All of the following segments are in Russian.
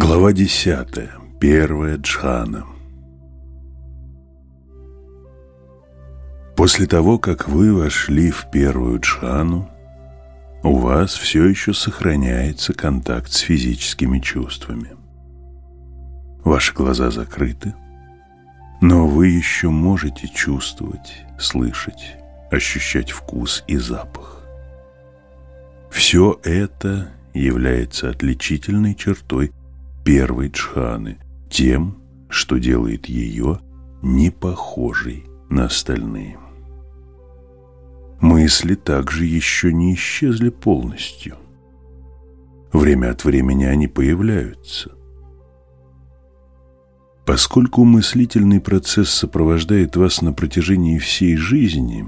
Глава десятая. Первая джхана. После того, как вы вошли в первую джхану, у вас все еще сохраняется контакт с физическими чувствами. Ваши глаза закрыты, но вы еще можете чувствовать, слышать, ощущать вкус и запах. Все это является отличительной чертой первой джханы, тем, что делает ее не похожей на остальные. Мысли также еще не исчезли полностью. Время от времени они появляются. Поскольку мыслительный процесс сопровождает вас на протяжении всей жизни,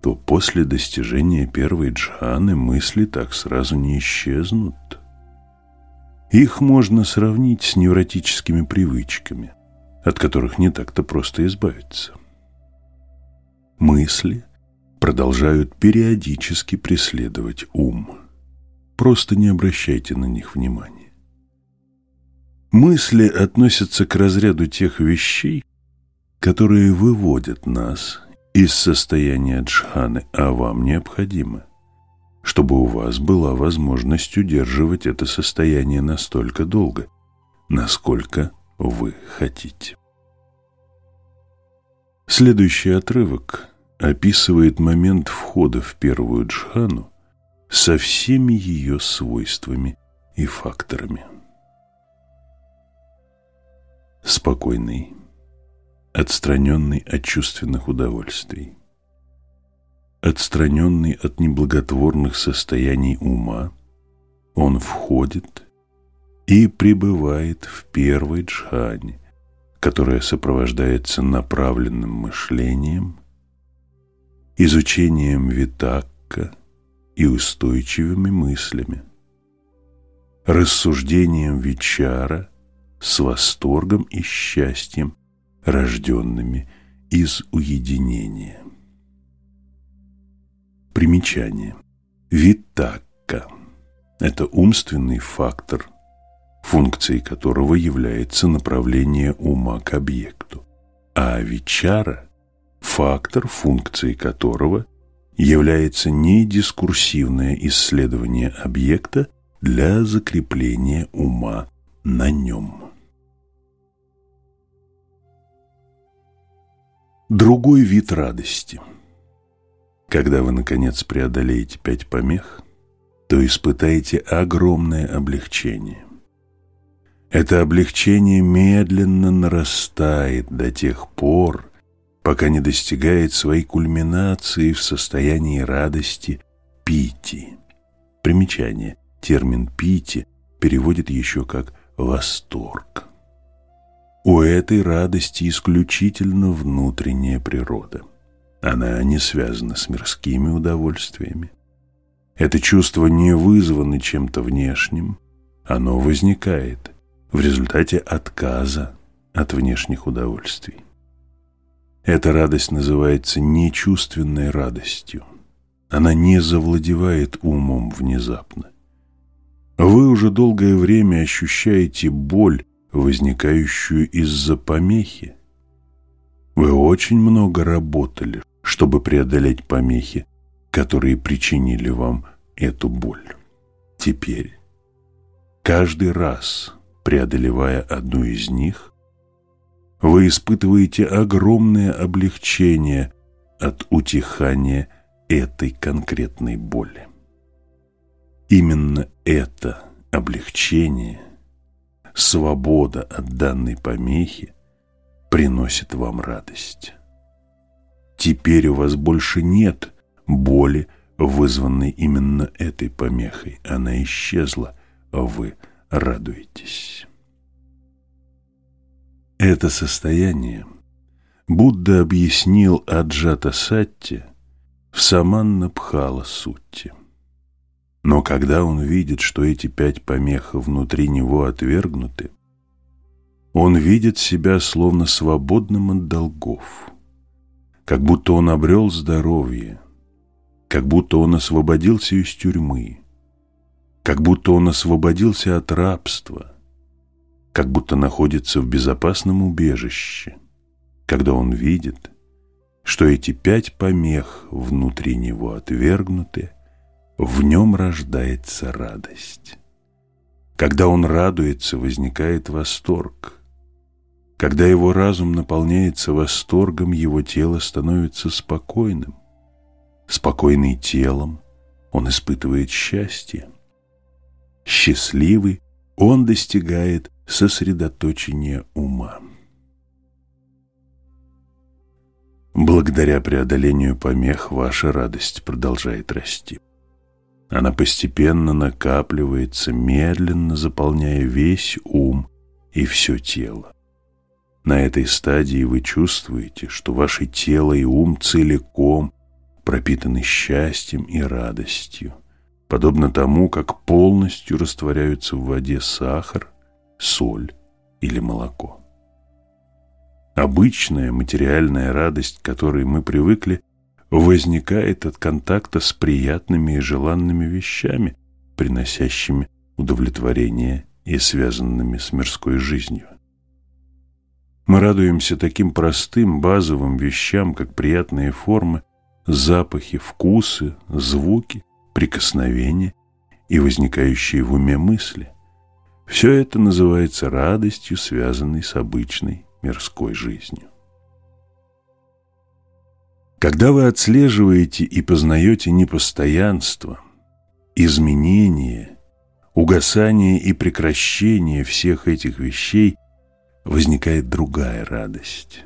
то после достижения первой джханы мысли так сразу не исчезнут. Их можно сравнить с невротическими привычками, от которых не так-то просто избавиться. Мысли продолжают периодически преследовать ум. Просто не обращайте на них внимания. Мысли относятся к разряду тех вещей, которые выводят нас из состояния джханы, а вам необходимо – чтобы у вас была возможность удерживать это состояние настолько долго, насколько вы хотите. Следующий отрывок описывает момент входа в первую джхану со всеми ее свойствами и факторами. Спокойный, отстраненный от чувственных удовольствий, отстраненный от неблаготворных состояний ума, он входит и пребывает в первой джхане, которая сопровождается направленным мышлением, изучением витакка и устойчивыми мыслями, рассуждением вечара с восторгом и счастьем, рожденными из уединения. Примечание. Витакка – это умственный фактор, функцией которого является направление ума к объекту, а вичара – фактор, функцией которого является недискурсивное исследование объекта для закрепления ума на нем. Другой вид радости – когда вы, наконец, преодолеете пять помех, то испытаете огромное облегчение. Это облегчение медленно нарастает до тех пор, пока не достигает своей кульминации в состоянии радости пити. Примечание. Термин пити переводит еще как «восторг». У этой радости исключительно внутренняя природа – она не связана с мирскими удовольствиями. Это чувство не вызвано чем-то внешним. Оно возникает в результате отказа от внешних удовольствий. Эта радость называется нечувственной радостью. Она не завладевает умом внезапно. Вы уже долгое время ощущаете боль, возникающую из-за помехи. Вы очень много работали, чтобы преодолеть помехи, которые причинили вам эту боль. Теперь, каждый раз, преодолевая одну из них, вы испытываете огромное облегчение от утихания этой конкретной боли. Именно это облегчение, свобода от данной помехи приносит вам радость. Теперь у вас больше нет боли, вызванной именно этой помехой. Она исчезла, а вы радуетесь. Это состояние Будда объяснил Аджата Сатти в Саманна Пхала Сутти. Но когда он видит, что эти пять помех внутри него отвергнуты, он видит себя словно свободным от долгов – как будто он обрел здоровье, как будто он освободился из тюрьмы, как будто он освободился от рабства, как будто находится в безопасном убежище, когда он видит, что эти пять помех внутри него отвергнуты, в нем рождается радость. Когда он радуется, возникает восторг. Когда его разум наполняется восторгом, его тело становится спокойным. Спокойный телом он испытывает счастье. Счастливый он достигает сосредоточения ума. Благодаря преодолению помех ваша радость продолжает расти. Она постепенно накапливается, медленно заполняя весь ум и все тело. На этой стадии вы чувствуете, что ваше тело и ум целиком пропитаны счастьем и радостью, подобно тому, как полностью растворяются в воде сахар, соль или молоко. Обычная материальная радость, к которой мы привыкли, возникает от контакта с приятными и желанными вещами, приносящими удовлетворение и связанными с мирской жизнью. Мы радуемся таким простым, базовым вещам, как приятные формы, запахи, вкусы, звуки, прикосновения и возникающие в уме мысли. Все это называется радостью, связанной с обычной мирской жизнью. Когда вы отслеживаете и познаете непостоянство, изменение, угасание и прекращение всех этих вещей, возникает другая радость.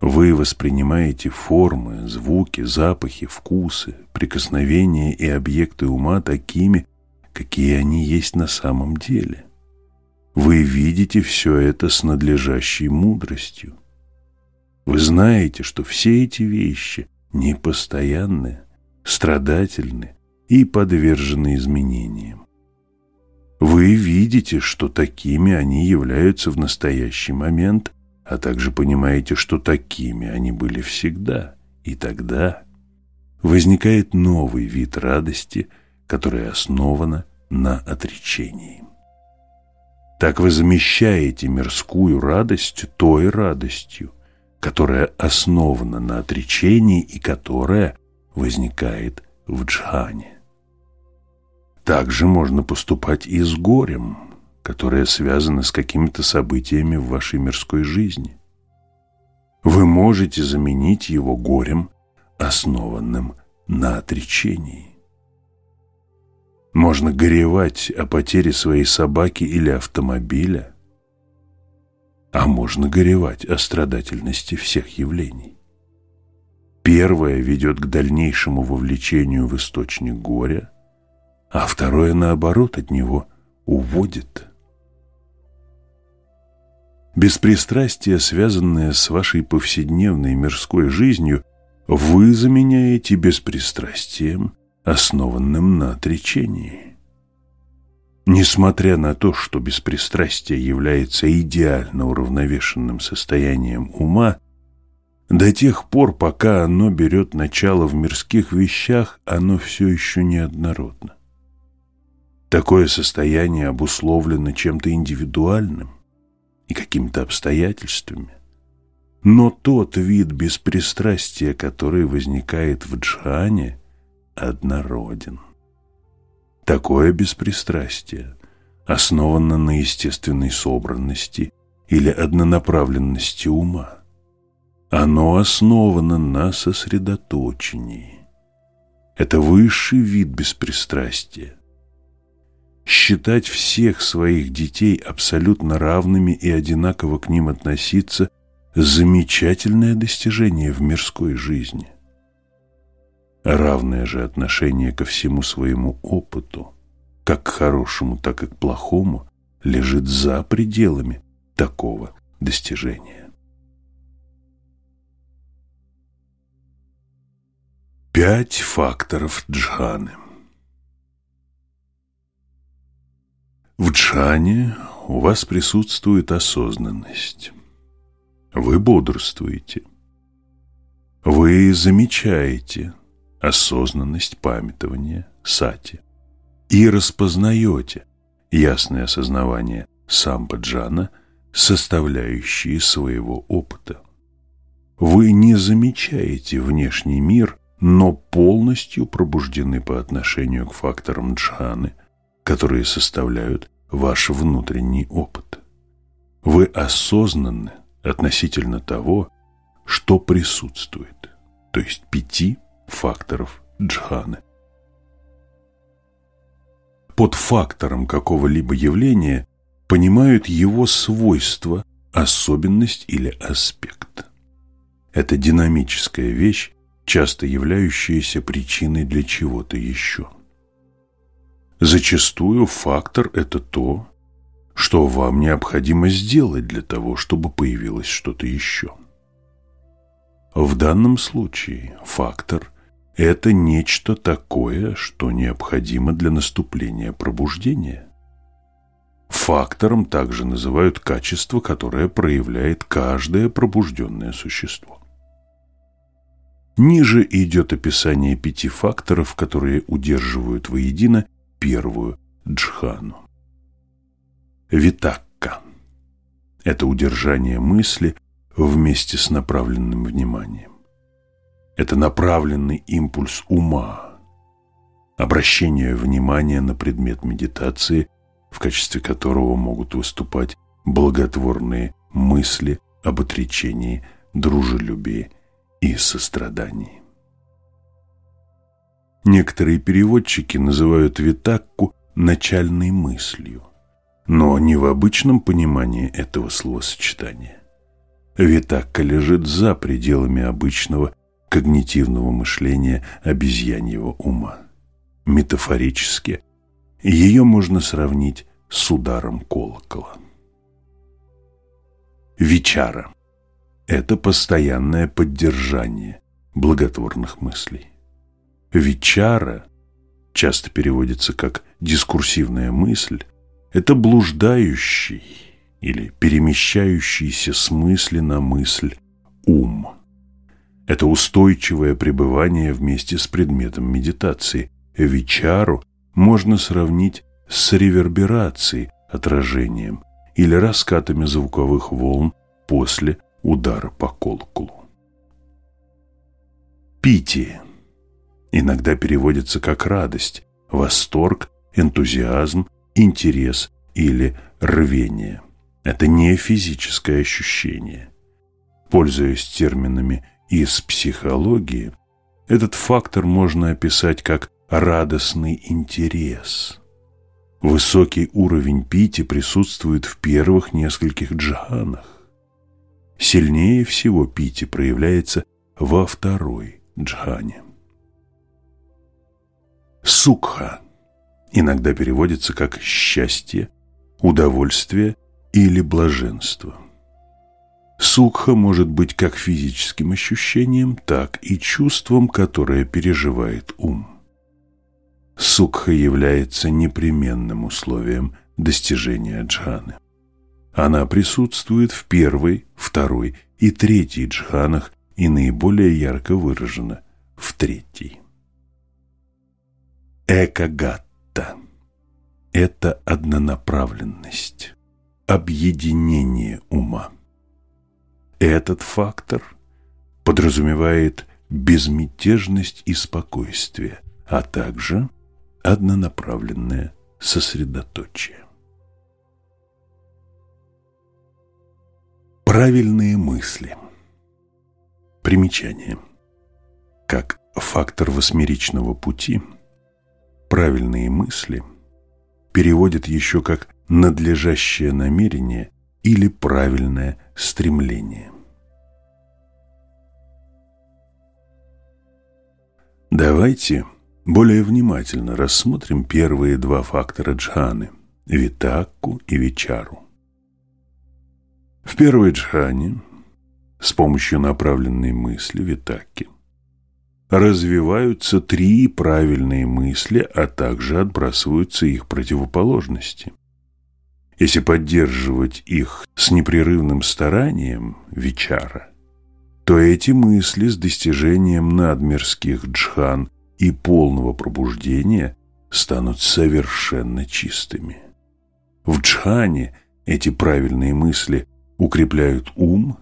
Вы воспринимаете формы, звуки, запахи, вкусы, прикосновения и объекты ума такими, какие они есть на самом деле. Вы видите все это с надлежащей мудростью. Вы знаете, что все эти вещи непостоянны, страдательны и подвержены изменениям. Вы видите, что такими они являются в настоящий момент, а также понимаете, что такими они были всегда. И тогда возникает новый вид радости, которая основана на отречении. Так вы замещаете мирскую радость той радостью, которая основана на отречении и которая возникает в джхане. Также можно поступать и с горем, которое связано с какими-то событиями в вашей мирской жизни. Вы можете заменить его горем, основанным на отречении. Можно горевать о потере своей собаки или автомобиля, а можно горевать о страдательности всех явлений. Первое ведет к дальнейшему вовлечению в источник горя – а второе, наоборот, от него уводит. Беспристрастие, связанное с вашей повседневной мирской жизнью, вы заменяете беспристрастием, основанным на отречении. Несмотря на то, что беспристрастие является идеально уравновешенным состоянием ума, до тех пор, пока оно берет начало в мирских вещах, оно все еще неоднородно. Такое состояние обусловлено чем-то индивидуальным и какими-то обстоятельствами. Но тот вид беспристрастия, который возникает в джхане, однороден. Такое беспристрастие основано на естественной собранности или однонаправленности ума. Оно основано на сосредоточении. Это высший вид беспристрастия считать всех своих детей абсолютно равными и одинаково к ним относиться – замечательное достижение в мирской жизни. Равное же отношение ко всему своему опыту, как к хорошему, так и к плохому, лежит за пределами такого достижения. Пять факторов джханы – В джхане у вас присутствует осознанность. Вы бодрствуете. Вы замечаете осознанность памятования, сати, и распознаете ясное осознавание сампаджана составляющие своего опыта. Вы не замечаете внешний мир, но полностью пробуждены по отношению к факторам джханы, которые составляют ваш внутренний опыт. Вы осознанны относительно того, что присутствует, то есть пяти факторов джханы. Под фактором какого-либо явления понимают его свойства, особенность или аспект. Это динамическая вещь, часто являющаяся причиной для чего-то еще. Зачастую фактор – это то, что вам необходимо сделать для того, чтобы появилось что-то еще. В данном случае фактор – это нечто такое, что необходимо для наступления пробуждения. Фактором также называют качество, которое проявляет каждое пробужденное существо. Ниже идет описание пяти факторов, которые удерживают воедино первую джхану. Витакка – это удержание мысли вместе с направленным вниманием. Это направленный импульс ума, обращение внимания на предмет медитации – в качестве которого могут выступать благотворные мысли об отречении, дружелюбии и сострадании. Некоторые переводчики называют витакку начальной мыслью, но не в обычном понимании этого словосочетания. Витакка лежит за пределами обычного когнитивного мышления обезьяньего ума. Метафорически ее можно сравнить с ударом колокола. Вечара – это постоянное поддержание благотворных мыслей. Вечара часто переводится как дискурсивная мысль, это блуждающий или перемещающийся с мысли на мысль ум. Это устойчивое пребывание вместе с предметом медитации. Вечару можно сравнить с реверберацией, отражением или раскатами звуковых волн после удара по колоколу. Пити иногда переводится как радость, восторг, энтузиазм, интерес или рвение. Это не физическое ощущение. Пользуясь терминами из психологии, этот фактор можно описать как радостный интерес. Высокий уровень пити присутствует в первых нескольких джханах. Сильнее всего пити проявляется во второй джхане. Сукха иногда переводится как «счастье», «удовольствие» или «блаженство». Сукха может быть как физическим ощущением, так и чувством, которое переживает ум. Сукха является непременным условием достижения джханы. Она присутствует в первой, второй и третьей джханах и наиболее ярко выражена в третьей. Экагатта – это однонаправленность, объединение ума. Этот фактор подразумевает безмятежность и спокойствие, а также – однонаправленное сосредоточие. Правильные мысли. Примечание. Как фактор восьмеричного пути, правильные мысли переводят еще как надлежащее намерение или правильное стремление. Давайте более внимательно рассмотрим первые два фактора джханы – витакку и вичару. В первой джхане с помощью направленной мысли витакки развиваются три правильные мысли, а также отбрасываются их противоположности. Если поддерживать их с непрерывным старанием вичара, то эти мысли с достижением надмирских джхан – и полного пробуждения станут совершенно чистыми. В джхане Эти правильные мысли укрепляют ум,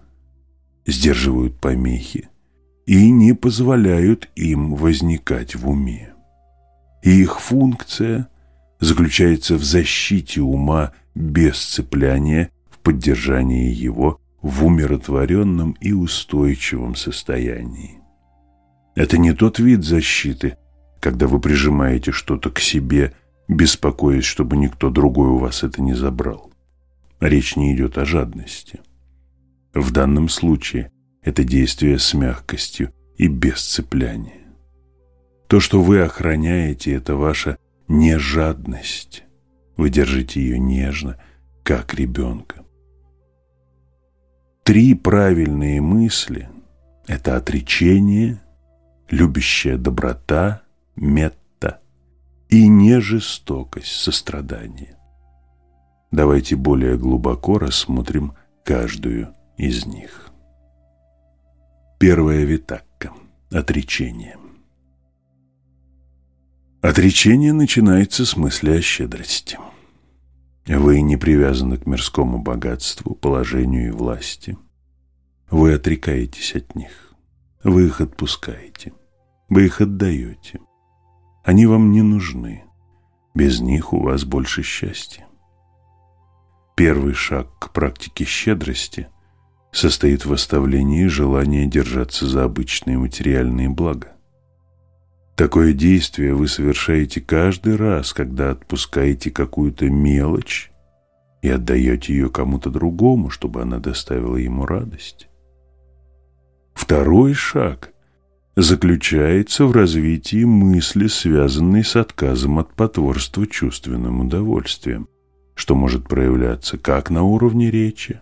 сдерживают помехи и не позволяют им возникать в уме. Их функция заключается в защите ума без цепляния, в поддержании его в умиротворенном и устойчивом состоянии. Это не тот вид защиты, когда вы прижимаете что-то к себе, беспокоясь, чтобы никто другой у вас это не забрал. Речь не идет о жадности. В данном случае это действие с мягкостью и без цепляния. То, что вы охраняете, это ваша нежадность. Вы держите ее нежно, как ребенка. Три правильные мысли – это отречение, любящая доброта, метта и нежестокость, сострадание. Давайте более глубоко рассмотрим каждую из них. Первая витакка – отречение. Отречение начинается с мысли о щедрости. Вы не привязаны к мирскому богатству, положению и власти. Вы отрекаетесь от них. Вы их отпускаете. Вы их отдаете. Они вам не нужны. Без них у вас больше счастья. Первый шаг к практике щедрости состоит в оставлении желания держаться за обычные материальные блага. Такое действие вы совершаете каждый раз, когда отпускаете какую-то мелочь и отдаете ее кому-то другому, чтобы она доставила ему радость. Второй шаг заключается в развитии мысли, связанной с отказом от потворства чувственным удовольствием – что может проявляться как на уровне речи,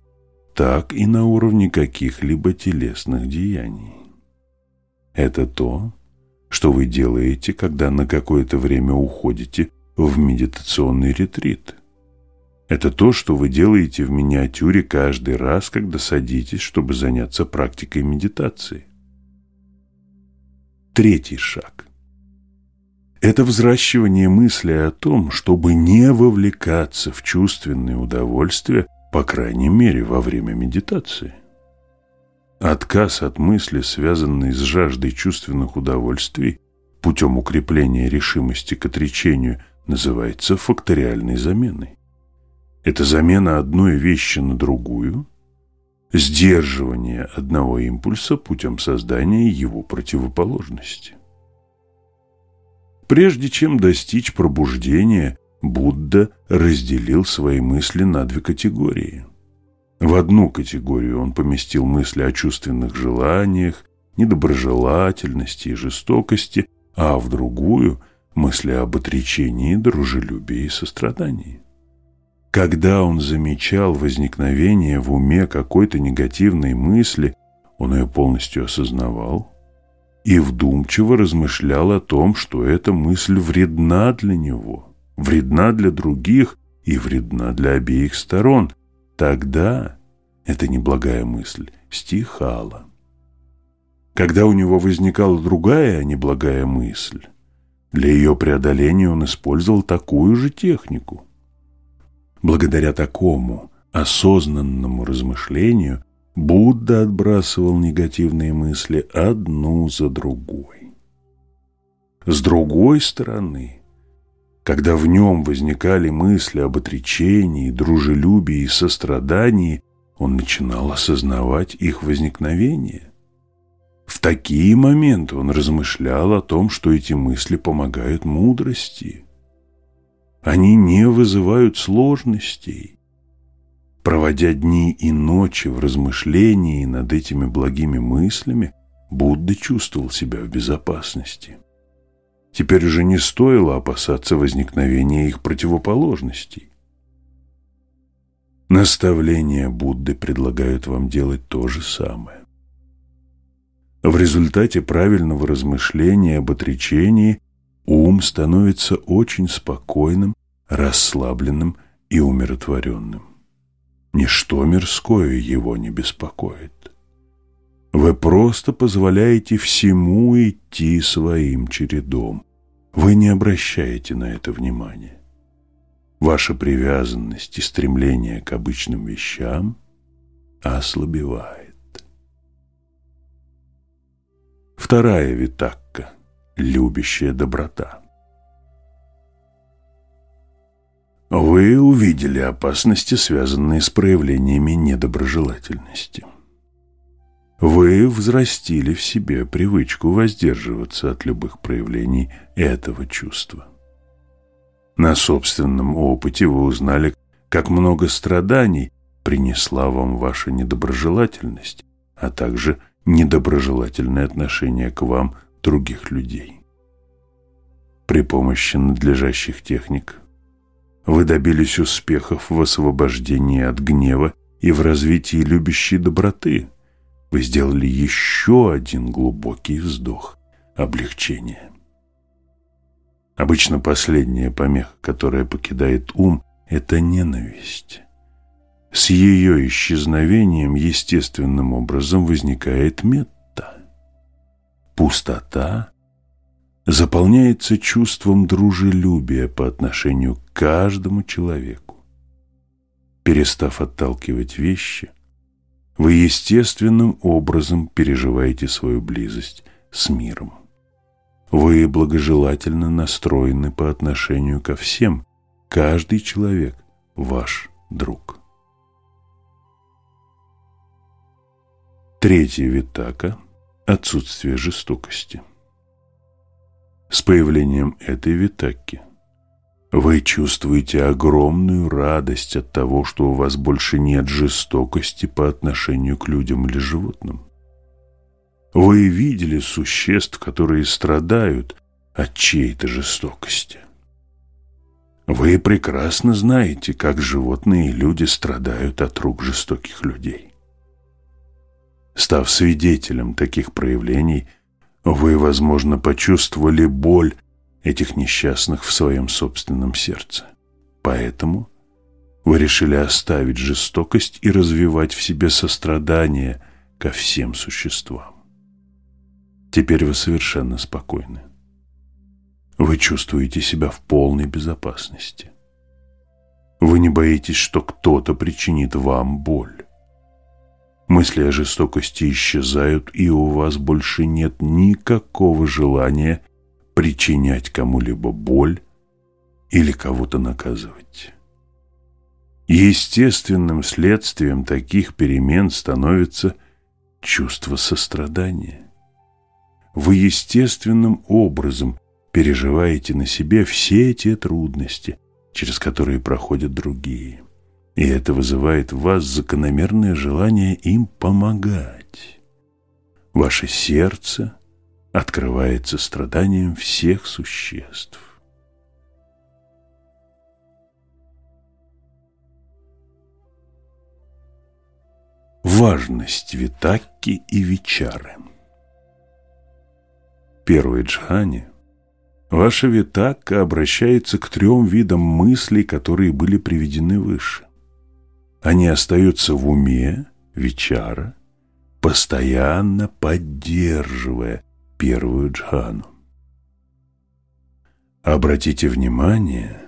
так и на уровне каких-либо телесных деяний. Это то, что вы делаете, когда на какое-то время уходите в медитационный ретрит. Это то, что вы делаете в миниатюре каждый раз, когда садитесь, чтобы заняться практикой медитации. Третий шаг это взращивание мысли о том, чтобы не вовлекаться в чувственные удовольствия, по крайней мере, во время медитации. Отказ от мысли, связанной с жаждой чувственных удовольствий, путем укрепления решимости к отречению, называется факториальной заменой. Это замена одной вещи на другую, сдерживание одного импульса путем создания его противоположности. Прежде чем достичь пробуждения, Будда разделил свои мысли на две категории. В одну категорию он поместил мысли о чувственных желаниях, недоброжелательности и жестокости, а в другую – мысли об отречении, дружелюбии и сострадании. Когда он замечал возникновение в уме какой-то негативной мысли, он ее полностью осознавал и вдумчиво размышлял о том, что эта мысль вредна для него, вредна для других и вредна для обеих сторон. Тогда эта неблагая мысль стихала. Когда у него возникала другая неблагая мысль, для ее преодоления он использовал такую же технику. Благодаря такому осознанному размышлению Будда отбрасывал негативные мысли одну за другой. С другой стороны, когда в нем возникали мысли об отречении, дружелюбии и сострадании, он начинал осознавать их возникновение. В такие моменты он размышлял о том, что эти мысли помогают мудрости. Они не вызывают сложностей, Проводя дни и ночи в размышлении над этими благими мыслями, Будда чувствовал себя в безопасности. Теперь уже не стоило опасаться возникновения их противоположностей. Наставления Будды предлагают вам делать то же самое. В результате правильного размышления об отречении ум становится очень спокойным, расслабленным и умиротворенным. Ничто мирское его не беспокоит. Вы просто позволяете всему идти своим чередом. Вы не обращаете на это внимания. ваша привязанность и стремление к обычным вещам ослабевает. Вторая витакка – любящая доброта. Вы увидели опасности, связанные с проявлениями недоброжелательности. Вы взрастили в себе привычку воздерживаться от любых проявлений этого чувства. На собственном опыте вы узнали, как много страданий принесла вам ваша недоброжелательность, а также недоброжелательное отношение к вам других людей. При помощи надлежащих техник вы добились успехов в освобождении от гнева и в развитии любящей доброты. Вы сделали еще один глубокий вздох облегчения. Обычно последняя помеха, которая покидает ум, это ненависть. С ее исчезновением естественным образом возникает метта. Пустота заполняется чувством дружелюбия по отношению к каждому человеку. Перестав отталкивать вещи, вы естественным образом переживаете свою близость с миром. Вы благожелательно настроены по отношению ко всем. Каждый человек – ваш друг. Третья витака – отсутствие жестокости. С появлением этой витаки вы чувствуете огромную радость от того, что у вас больше нет жестокости по отношению к людям или животным. Вы видели существ, которые страдают от чьей-то жестокости. Вы прекрасно знаете, как животные и люди страдают от рук жестоких людей. Став свидетелем таких проявлений, вы, возможно, почувствовали боль этих несчастных в своем собственном сердце. Поэтому вы решили оставить жестокость и развивать в себе сострадание ко всем существам. Теперь вы совершенно спокойны. Вы чувствуете себя в полной безопасности. Вы не боитесь, что кто-то причинит вам боль. Мысли о жестокости исчезают, и у вас больше нет никакого желания причинять кому-либо боль или кого-то наказывать. Естественным следствием таких перемен становится чувство сострадания вы естественным образом переживаете на себе все те трудности, через которые проходят другие. И это вызывает в вас закономерное желание им помогать. Ваше сердце открывается страданием всех существ. Важность Витакки и Вичары – первой джхане, ваша витакка обращается к трем видам мыслей, которые были приведены выше. Они остаются в уме, вичара, постоянно поддерживая первую джхану. Обратите внимание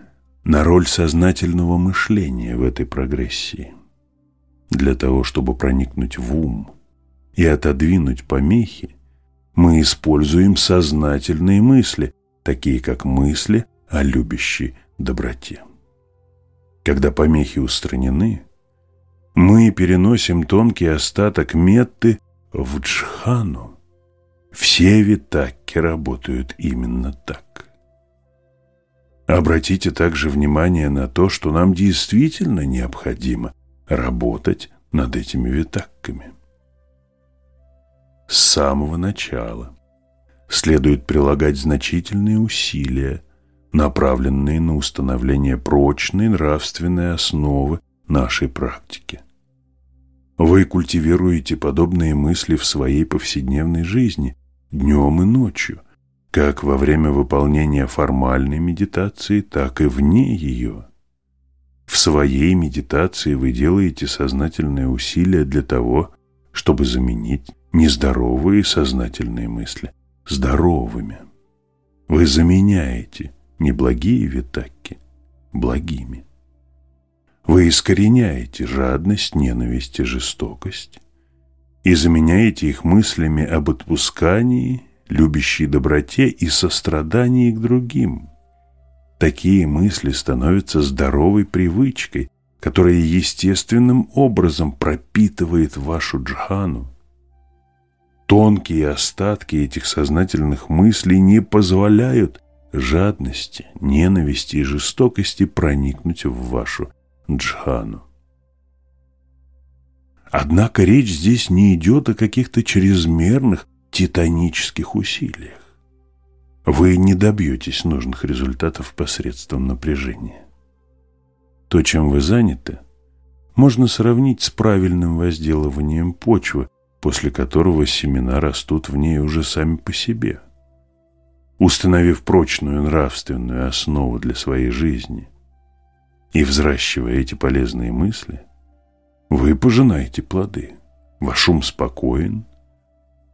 на роль сознательного мышления в этой прогрессии. Для того, чтобы проникнуть в ум и отодвинуть помехи, мы используем сознательные мысли, такие как мысли о любящей доброте. Когда помехи устранены, мы переносим тонкий остаток метты в джхану. Все витакки работают именно так. Обратите также внимание на то, что нам действительно необходимо работать над этими витакками с самого начала. Следует прилагать значительные усилия, направленные на установление прочной нравственной основы нашей практики. Вы культивируете подобные мысли в своей повседневной жизни, днем и ночью, как во время выполнения формальной медитации, так и вне ее. В своей медитации вы делаете сознательные усилия для того, чтобы заменить нездоровые сознательные мысли здоровыми. Вы заменяете неблагие витакки благими. Вы искореняете жадность, ненависть и жестокость и заменяете их мыслями об отпускании, любящей доброте и сострадании к другим. Такие мысли становятся здоровой привычкой, которая естественным образом пропитывает вашу джхану. Тонкие остатки этих сознательных мыслей не позволяют жадности, ненависти и жестокости проникнуть в вашу джхану. Однако речь здесь не идет о каких-то чрезмерных титанических усилиях. Вы не добьетесь нужных результатов посредством напряжения. То, чем вы заняты, можно сравнить с правильным возделыванием почвы, после которого семена растут в ней уже сами по себе. Установив прочную нравственную основу для своей жизни и взращивая эти полезные мысли, вы пожинаете плоды. Ваш ум спокоен,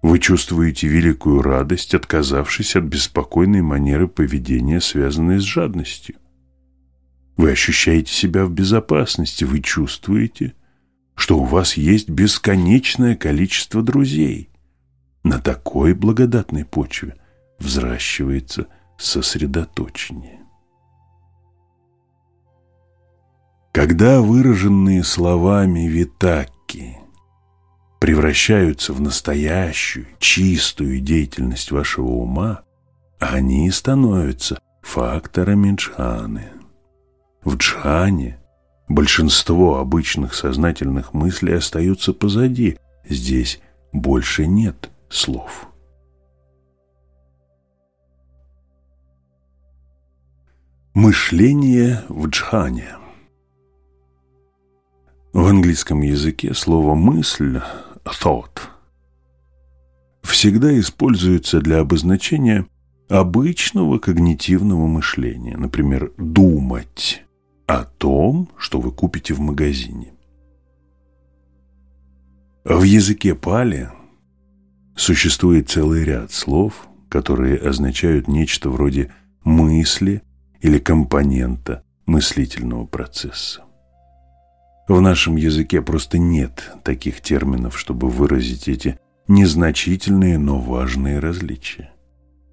вы чувствуете великую радость, отказавшись от беспокойной манеры поведения, связанной с жадностью. Вы ощущаете себя в безопасности, вы чувствуете, что у вас есть бесконечное количество друзей. На такой благодатной почве взращивается сосредоточение. Когда выраженные словами витаки превращаются в настоящую, чистую деятельность вашего ума, они становятся факторами джханы. В джхане большинство обычных сознательных мыслей остаются позади. Здесь больше нет слов. Мышление в джхане В английском языке слово «мысль» thought всегда используется для обозначения обычного когнитивного мышления, например, «думать» о том, что вы купите в магазине. В языке пали существует целый ряд слов, которые означают нечто вроде мысли или компонента мыслительного процесса. В нашем языке просто нет таких терминов, чтобы выразить эти незначительные, но важные различия.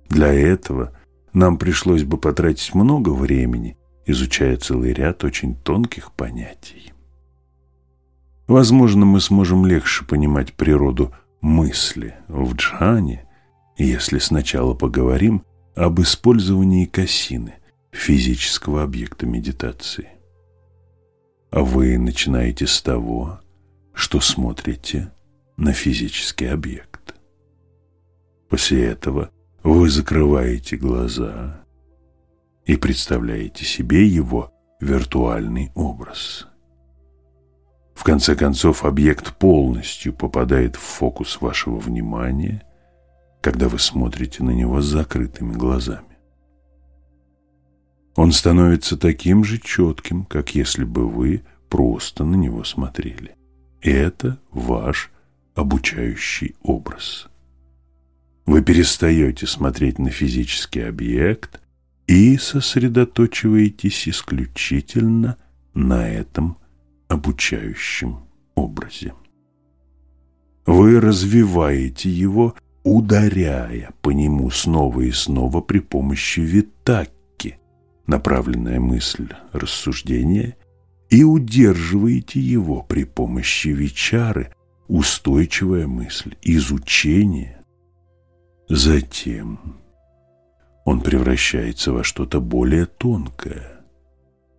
Для этого нам пришлось бы потратить много времени изучая целый ряд очень тонких понятий. Возможно, мы сможем легче понимать природу мысли в джхане, если сначала поговорим об использовании кассины, физического объекта медитации. А вы начинаете с того, что смотрите на физический объект. После этого вы закрываете глаза и представляете себе его виртуальный образ. В конце концов, объект полностью попадает в фокус вашего внимания, когда вы смотрите на него с закрытыми глазами. Он становится таким же четким, как если бы вы просто на него смотрели. Это ваш обучающий образ. Вы перестаете смотреть на физический объект и сосредоточиваетесь исключительно на этом обучающем образе. Вы развиваете его, ударяя по нему снова и снова при помощи витакки, направленная мысль рассуждения, и удерживаете его при помощи вичары, устойчивая мысль, изучение. Затем он превращается во что-то более тонкое,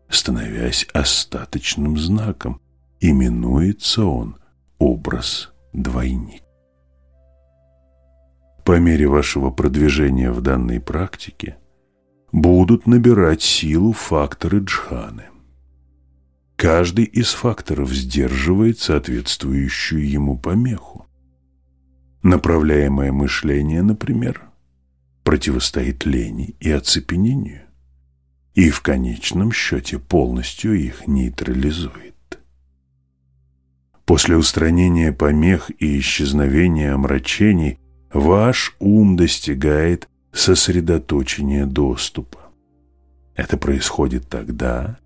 становясь остаточным знаком. Именуется он образ-двойник. По мере вашего продвижения в данной практике будут набирать силу факторы джханы. Каждый из факторов сдерживает соответствующую ему помеху. Направляемое мышление, например – противостоит лени и оцепенению и в конечном счете полностью их нейтрализует. После устранения помех и исчезновения омрачений ваш ум достигает сосредоточения доступа. Это происходит тогда,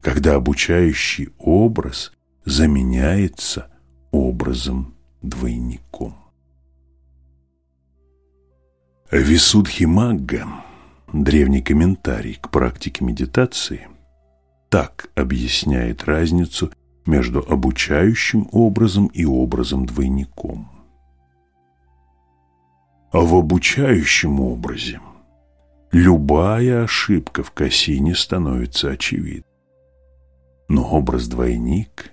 когда обучающий образ заменяется образом-двойником. Висудхимагга, древний комментарий к практике медитации, так объясняет разницу между обучающим образом и образом-двойником. В обучающем образе любая ошибка в косине становится очевидной. Но образ-двойник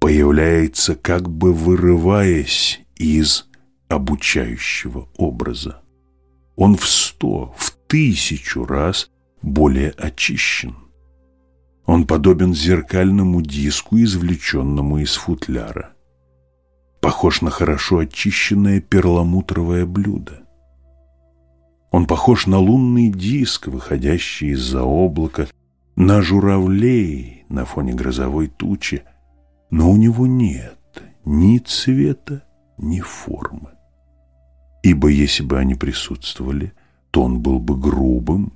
появляется как бы вырываясь из обучающего образа. Он в сто, в тысячу раз более очищен. Он подобен зеркальному диску, извлеченному из футляра. Похож на хорошо очищенное перламутровое блюдо. Он похож на лунный диск, выходящий из-за облака, на журавлей на фоне грозовой тучи, но у него нет ни цвета, ни формы. Ибо если бы они присутствовали, то он был бы грубым,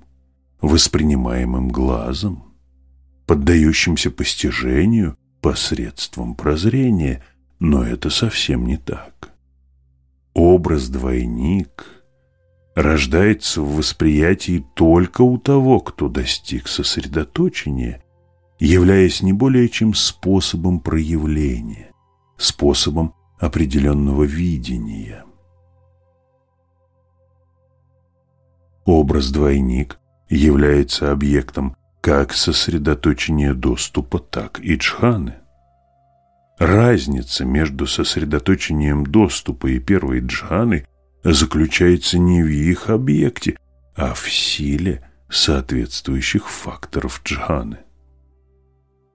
воспринимаемым глазом, поддающимся постижению посредством прозрения, но это совсем не так. Образ-двойник рождается в восприятии только у того, кто достиг сосредоточения, являясь не более чем способом проявления, способом определенного видения. Образ-двойник является объектом как сосредоточения доступа, так и джханы. Разница между сосредоточением доступа и первой джханы заключается не в их объекте, а в силе соответствующих факторов джханы.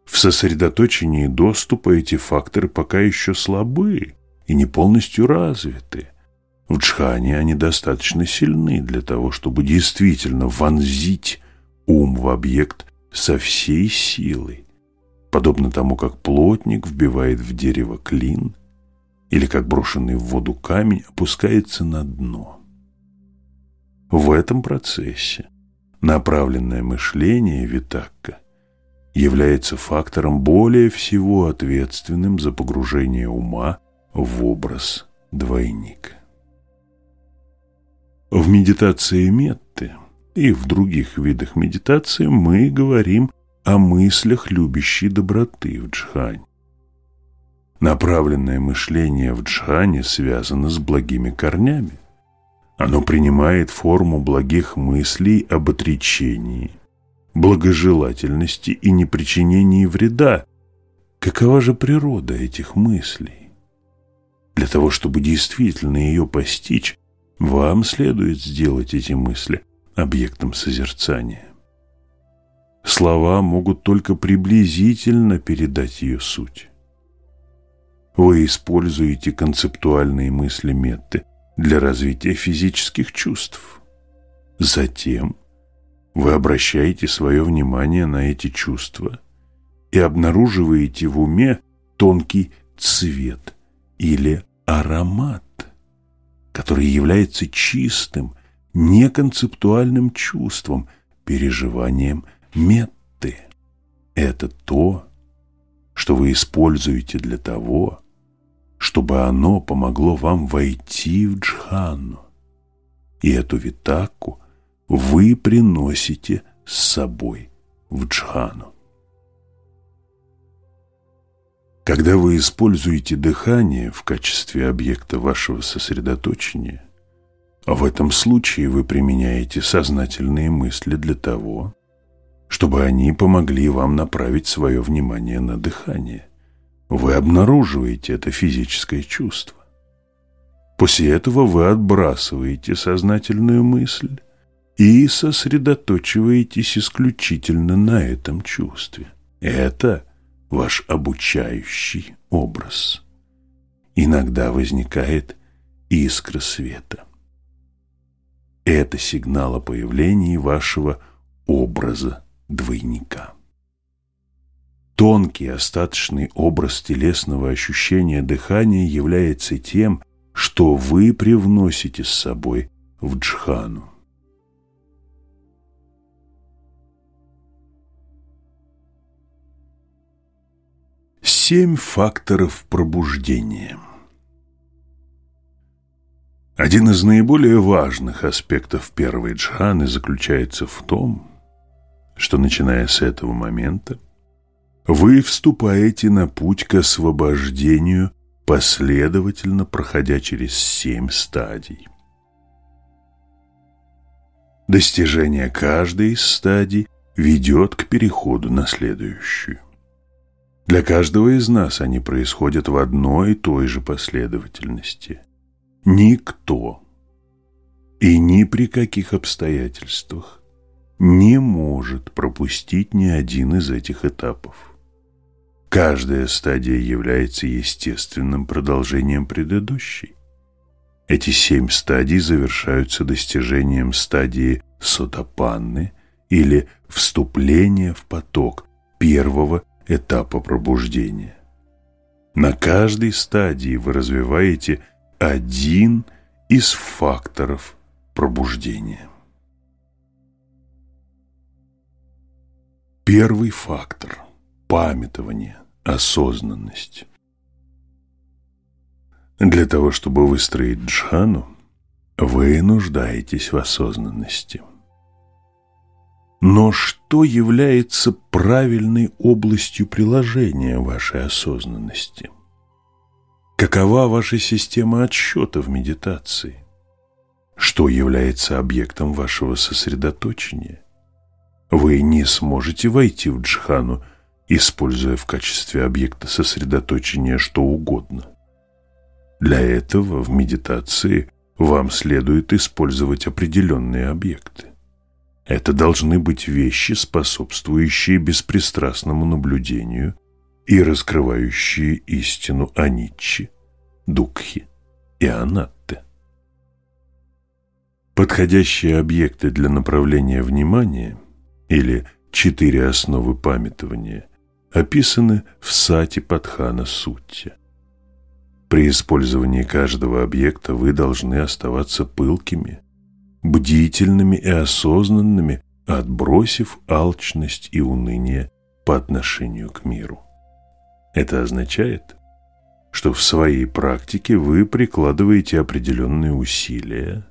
В сосредоточении доступа эти факторы пока еще слабы и не полностью развиты. В джхане они достаточно сильны для того, чтобы действительно вонзить ум в объект со всей силой, подобно тому, как плотник вбивает в дерево клин или как брошенный в воду камень опускается на дно. В этом процессе направленное мышление Витакка является фактором более всего ответственным за погружение ума в образ двойника. В медитации Метты и в других видах медитации мы говорим о мыслях любящей доброты в джхане. Направленное мышление в джхане связано с благими корнями. Оно принимает форму благих мыслей об отречении, благожелательности и непричинении вреда. Какова же природа этих мыслей? Для того, чтобы действительно ее постичь, вам следует сделать эти мысли объектом созерцания. Слова могут только приблизительно передать ее суть. Вы используете концептуальные мысли Метты для развития физических чувств. Затем вы обращаете свое внимание на эти чувства и обнаруживаете в уме тонкий цвет или аромат который является чистым, неконцептуальным чувством, переживанием метты. Это то, что вы используете для того, чтобы оно помогло вам войти в джхану. И эту витаку вы приносите с собой в джхану. Когда вы используете дыхание в качестве объекта вашего сосредоточения, в этом случае вы применяете сознательные мысли для того, чтобы они помогли вам направить свое внимание на дыхание. Вы обнаруживаете это физическое чувство. После этого вы отбрасываете сознательную мысль и сосредоточиваетесь исключительно на этом чувстве. Это – ваш обучающий образ. Иногда возникает искра света. Это сигнал о появлении вашего образа двойника. Тонкий остаточный образ телесного ощущения дыхания является тем, что вы привносите с собой в джхану. Семь факторов пробуждения Один из наиболее важных аспектов первой джханы заключается в том, что, начиная с этого момента, вы вступаете на путь к освобождению, последовательно проходя через семь стадий. Достижение каждой из стадий ведет к переходу на следующую. Для каждого из нас они происходят в одной и той же последовательности. Никто и ни при каких обстоятельствах не может пропустить ни один из этих этапов. Каждая стадия является естественным продолжением предыдущей. Эти семь стадий завершаются достижением стадии сотапанны или вступления в поток первого этапа пробуждения. На каждой стадии вы развиваете один из факторов пробуждения. Первый фактор – памятование, осознанность. Для того, чтобы выстроить джхану, вы нуждаетесь в осознанности – но что является правильной областью приложения вашей осознанности? Какова ваша система отсчета в медитации? Что является объектом вашего сосредоточения? Вы не сможете войти в джхану, используя в качестве объекта сосредоточения что угодно. Для этого в медитации вам следует использовать определенные объекты. Это должны быть вещи, способствующие беспристрастному наблюдению и раскрывающие истину о Нитче, Дукхе и Анатте. Подходящие объекты для направления внимания или четыре основы памятования описаны в Сати Падхана Сутте. При использовании каждого объекта вы должны оставаться пылкими, бдительными и осознанными, отбросив алчность и уныние по отношению к миру. Это означает, что в своей практике вы прикладываете определенные усилия,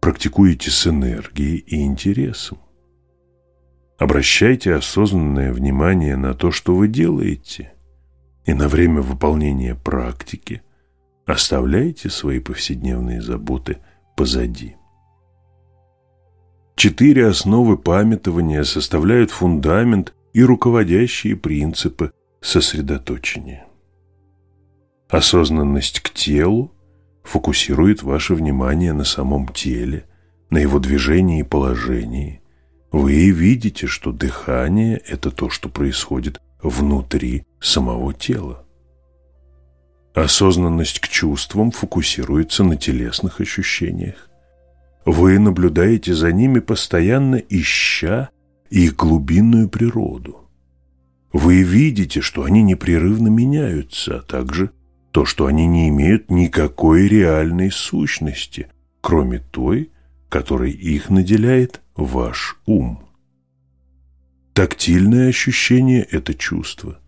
практикуете с энергией и интересом. Обращайте осознанное внимание на то, что вы делаете, и на время выполнения практики оставляйте свои повседневные заботы позади. Четыре основы памятования составляют фундамент и руководящие принципы сосредоточения. Осознанность к телу фокусирует ваше внимание на самом теле, на его движении и положении. Вы видите, что дыхание – это то, что происходит внутри самого тела. Осознанность к чувствам фокусируется на телесных ощущениях. Вы наблюдаете за ними, постоянно ища их глубинную природу. Вы видите, что они непрерывно меняются, а также то, что они не имеют никакой реальной сущности, кроме той, которой их наделяет ваш ум. Тактильное ощущение – это чувство.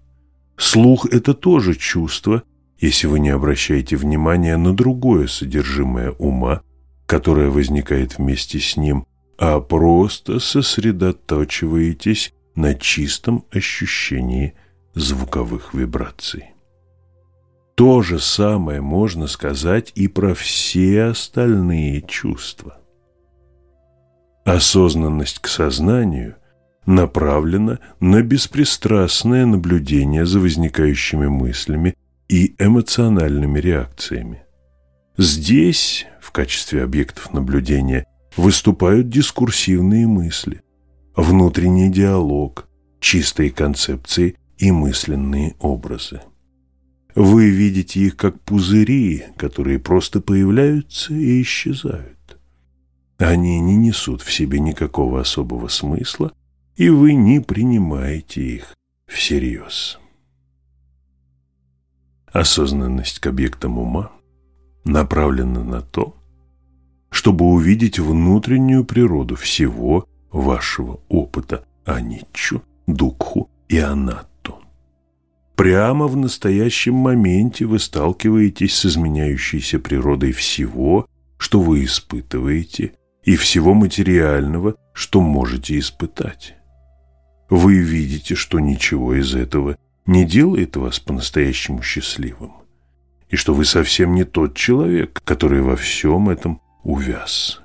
Слух – это тоже чувство, если вы не обращаете внимания на другое содержимое ума, которая возникает вместе с ним, а просто сосредоточиваетесь на чистом ощущении звуковых вибраций. То же самое можно сказать и про все остальные чувства. Осознанность к сознанию направлена на беспристрастное наблюдение за возникающими мыслями и эмоциональными реакциями. Здесь в качестве объектов наблюдения выступают дискурсивные мысли, внутренний диалог, чистые концепции и мысленные образы. Вы видите их как пузыри, которые просто появляются и исчезают. Они не несут в себе никакого особого смысла, и вы не принимаете их всерьез. Осознанность к объектам ума направлена на то, чтобы увидеть внутреннюю природу всего вашего опыта Аниччу, Дукху и Анатту. Прямо в настоящем моменте вы сталкиваетесь с изменяющейся природой всего, что вы испытываете, и всего материального, что можете испытать. Вы видите, что ничего из этого не делает вас по-настоящему счастливым, и что вы совсем не тот человек, который во всем этом увяз.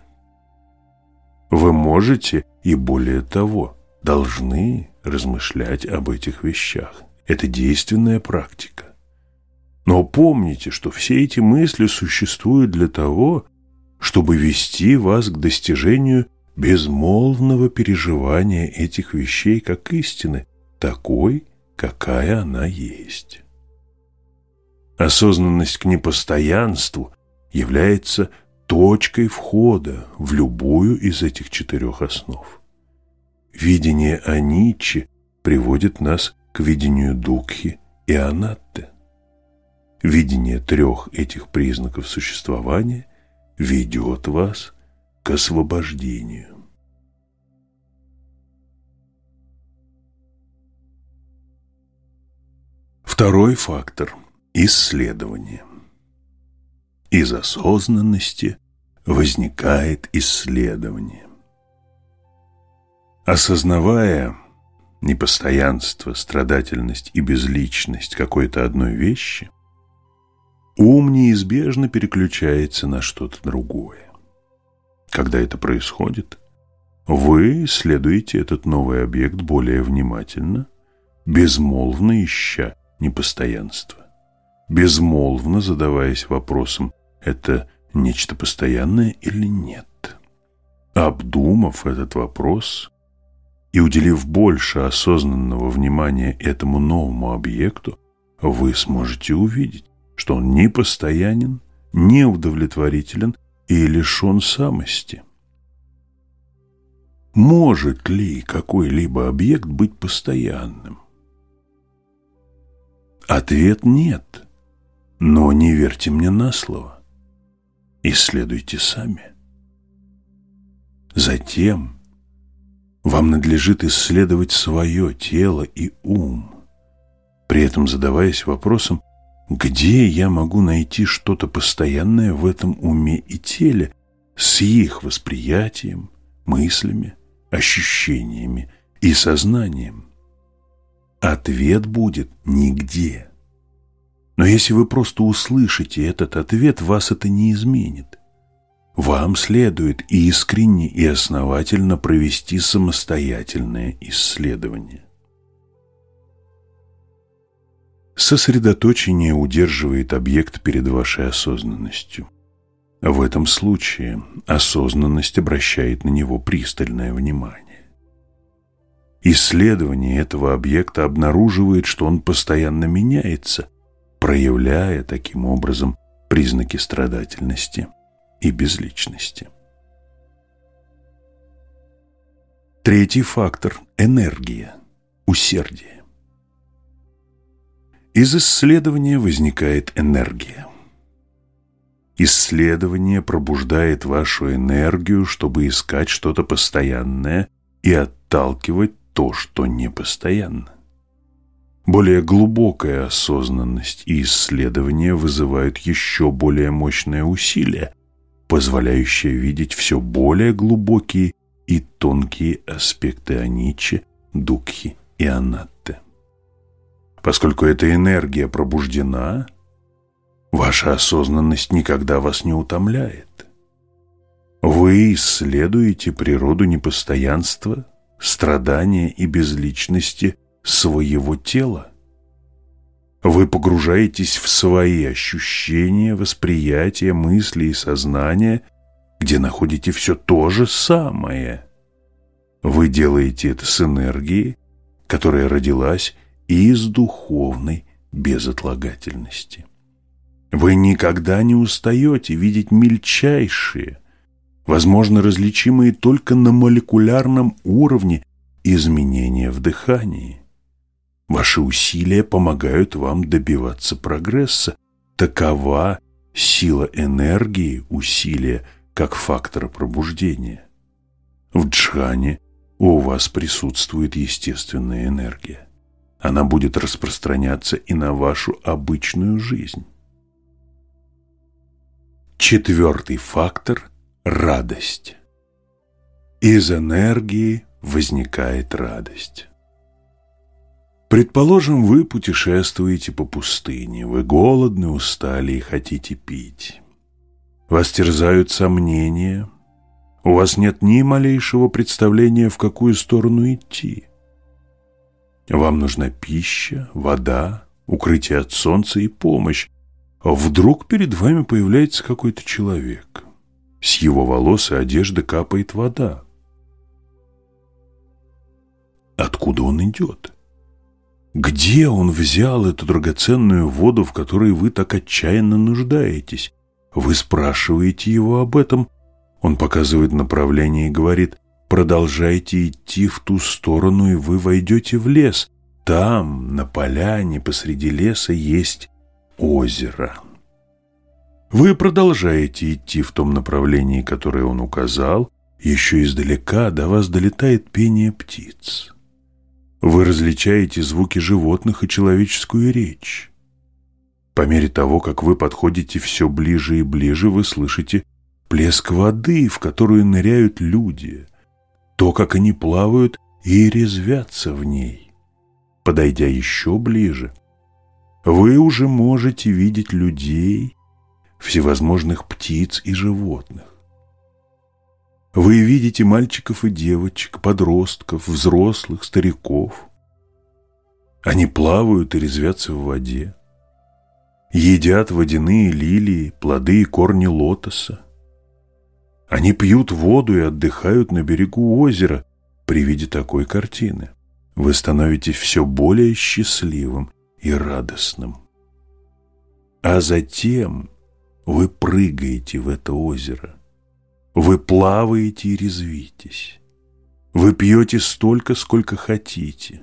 Вы можете и более того, должны размышлять об этих вещах. Это действенная практика. Но помните, что все эти мысли существуют для того, чтобы вести вас к достижению безмолвного переживания этих вещей как истины, такой, какая она есть. Осознанность к непостоянству является точкой входа в любую из этих четырех основ. Видение Аничи приводит нас к видению Дукхи и Анатты. Видение трех этих признаков существования ведет вас к освобождению. Второй фактор – исследование. Из осознанности возникает исследование. Осознавая непостоянство, страдательность и безличность какой-то одной вещи, ум неизбежно переключается на что-то другое. Когда это происходит, вы исследуете этот новый объект более внимательно, безмолвно ища непостоянство, безмолвно задаваясь вопросом, это нечто постоянное или нет. Обдумав этот вопрос, и уделив больше осознанного внимания этому новому объекту, вы сможете увидеть, что он не постоянен, не удовлетворителен и лишен самости. Может ли какой-либо объект быть постоянным? Ответ нет, но не верьте мне на слово. Исследуйте сами. Затем вам надлежит исследовать свое тело и ум, при этом задаваясь вопросом, где я могу найти что-то постоянное в этом уме и теле с их восприятием, мыслями, ощущениями и сознанием? Ответ будет нигде. Но если вы просто услышите этот ответ, вас это не изменит. Вам следует искренне и основательно провести самостоятельное исследование. Сосредоточение удерживает объект перед вашей осознанностью. В этом случае осознанность обращает на него пристальное внимание. Исследование этого объекта обнаруживает, что он постоянно меняется, проявляя таким образом признаки страдательности и безличности. Третий фактор – энергия, усердие. Из исследования возникает энергия. Исследование пробуждает вашу энергию, чтобы искать что-то постоянное и отталкивать то, что непостоянно. Более глубокая осознанность и исследование вызывают еще более мощное усилие, позволяющая видеть все более глубокие и тонкие аспекты Аничи, Дукхи и Анатты. Поскольку эта энергия пробуждена, ваша осознанность никогда вас не утомляет. Вы исследуете природу непостоянства, страдания и безличности своего тела. Вы погружаетесь в свои ощущения, восприятия, мысли и сознание, где находите все то же самое. Вы делаете это с энергией, которая родилась из духовной безотлагательности. Вы никогда не устаете видеть мельчайшие, возможно, различимые только на молекулярном уровне изменения в дыхании. Ваши усилия помогают вам добиваться прогресса. Такова сила энергии усилия как фактора пробуждения. В джхане у вас присутствует естественная энергия. Она будет распространяться и на вашу обычную жизнь. Четвертый фактор – радость. Из энергии возникает радость. Предположим, вы путешествуете по пустыне, вы голодны, устали и хотите пить. Вас терзают сомнения, у вас нет ни малейшего представления, в какую сторону идти. Вам нужна пища, вода, укрытие от солнца и помощь. Вдруг перед вами появляется какой-то человек. С его волос и одежды капает вода. Откуда он идет? Где он взял эту драгоценную воду, в которой вы так отчаянно нуждаетесь? Вы спрашиваете его об этом. Он показывает направление и говорит, продолжайте идти в ту сторону, и вы войдете в лес. Там, на поляне, посреди леса, есть озеро. Вы продолжаете идти в том направлении, которое он указал, еще издалека до вас долетает пение птиц. Вы различаете звуки животных и человеческую речь. По мере того, как вы подходите все ближе и ближе, вы слышите плеск воды, в которую ныряют люди, то, как они плавают и резвятся в ней. Подойдя еще ближе, вы уже можете видеть людей, всевозможных птиц и животных. Вы видите мальчиков и девочек, подростков, взрослых, стариков. Они плавают и резвятся в воде. Едят водяные лилии, плоды и корни лотоса. Они пьют воду и отдыхают на берегу озера. При виде такой картины вы становитесь все более счастливым и радостным. А затем вы прыгаете в это озеро. Вы плаваете и резвитесь. Вы пьете столько, сколько хотите.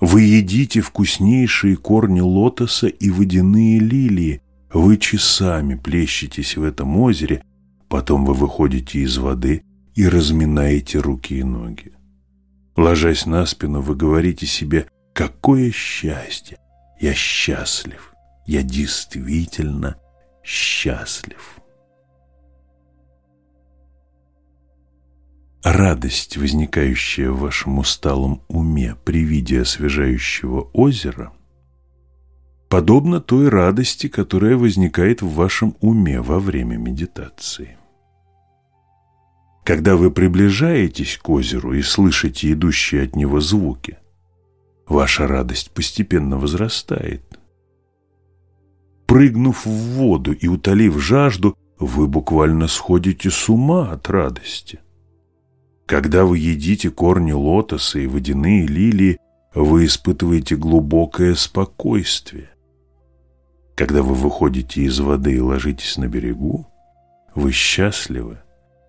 Вы едите вкуснейшие корни лотоса и водяные лилии. Вы часами плещетесь в этом озере, потом вы выходите из воды и разминаете руки и ноги. Ложась на спину, вы говорите себе «Какое счастье! Я счастлив! Я действительно счастлив!» Радость, возникающая в вашем усталом уме при виде освежающего озера, подобна той радости, которая возникает в вашем уме во время медитации. Когда вы приближаетесь к озеру и слышите идущие от него звуки, ваша радость постепенно возрастает. Прыгнув в воду и утолив жажду, вы буквально сходите с ума от радости – когда вы едите корни лотоса и водяные лилии, вы испытываете глубокое спокойствие. Когда вы выходите из воды и ложитесь на берегу, вы счастливы,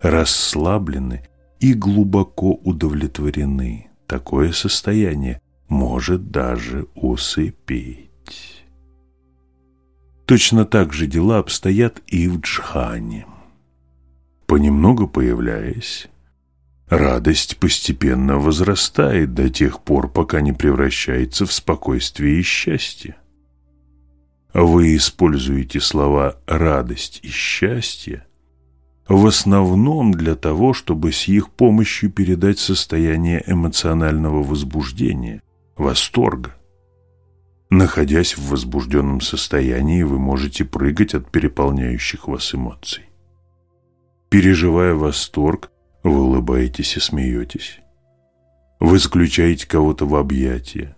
расслаблены и глубоко удовлетворены. Такое состояние может даже усыпить. Точно так же дела обстоят и в джхане. Понемногу появляясь, Радость постепенно возрастает до тех пор, пока не превращается в спокойствие и счастье. Вы используете слова «радость» и «счастье» в основном для того, чтобы с их помощью передать состояние эмоционального возбуждения, восторга. Находясь в возбужденном состоянии, вы можете прыгать от переполняющих вас эмоций. Переживая восторг, вы улыбаетесь и смеетесь. Вы заключаете кого-то в объятия.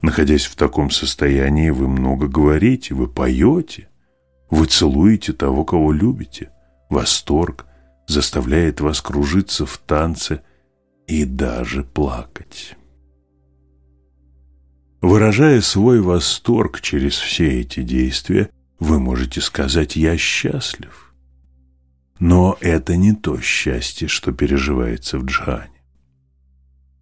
Находясь в таком состоянии, вы много говорите, вы поете, вы целуете того, кого любите. Восторг заставляет вас кружиться в танце и даже плакать. Выражая свой восторг через все эти действия, вы можете сказать «я счастлив». Но это не то счастье, что переживается в джхане.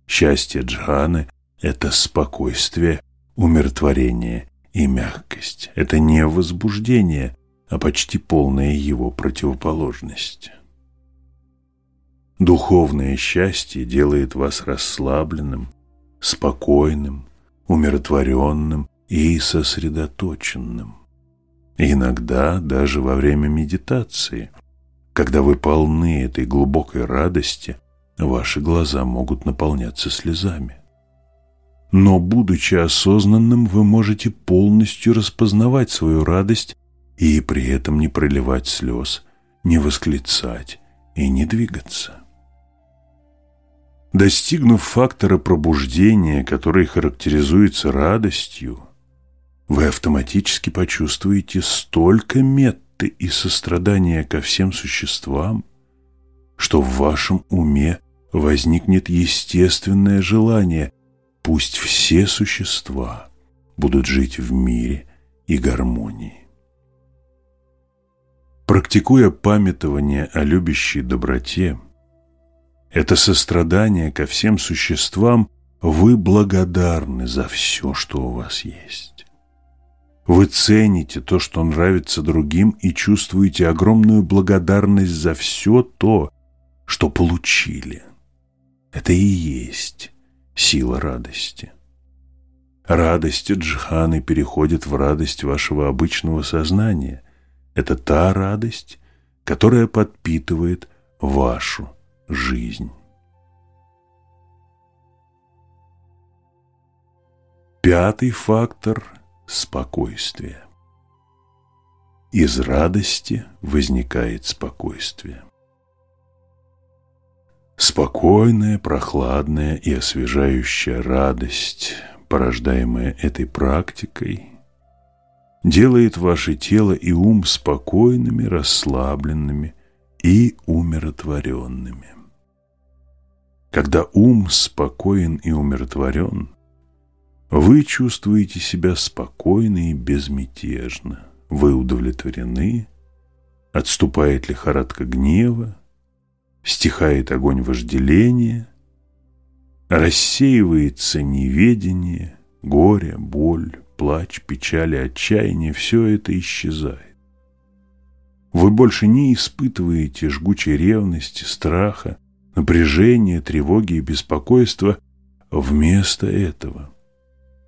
Счастье джханы – это спокойствие, умиротворение и мягкость. Это не возбуждение, а почти полная его противоположность. Духовное счастье делает вас расслабленным, спокойным, умиротворенным и сосредоточенным. Иногда даже во время медитации, когда вы полны этой глубокой радости, ваши глаза могут наполняться слезами. Но, будучи осознанным, вы можете полностью распознавать свою радость и при этом не проливать слез, не восклицать и не двигаться. Достигнув фактора пробуждения, который характеризуется радостью, вы автоматически почувствуете столько метты и сострадания ко всем существам, что в вашем уме возникнет естественное желание, пусть все существа будут жить в мире и гармонии. Практикуя памятование о любящей доброте, это сострадание ко всем существам, вы благодарны за все, что у вас есть. Вы цените то, что нравится другим, и чувствуете огромную благодарность за все то, что получили. Это и есть сила радости. Радость джханы переходит в радость вашего обычного сознания. Это та радость, которая подпитывает вашу жизнь. Пятый фактор – спокойствие. Из радости возникает спокойствие. Спокойная, прохладная и освежающая радость, порождаемая этой практикой, делает ваше тело и ум спокойными, расслабленными и умиротворенными. Когда ум спокоен и умиротворен, вы чувствуете себя спокойно и безмятежно. Вы удовлетворены, отступает лихорадка гнева, стихает огонь вожделения, рассеивается неведение, горе, боль, плач, печаль и отчаяние – все это исчезает. Вы больше не испытываете жгучей ревности, страха, напряжения, тревоги и беспокойства. Вместо этого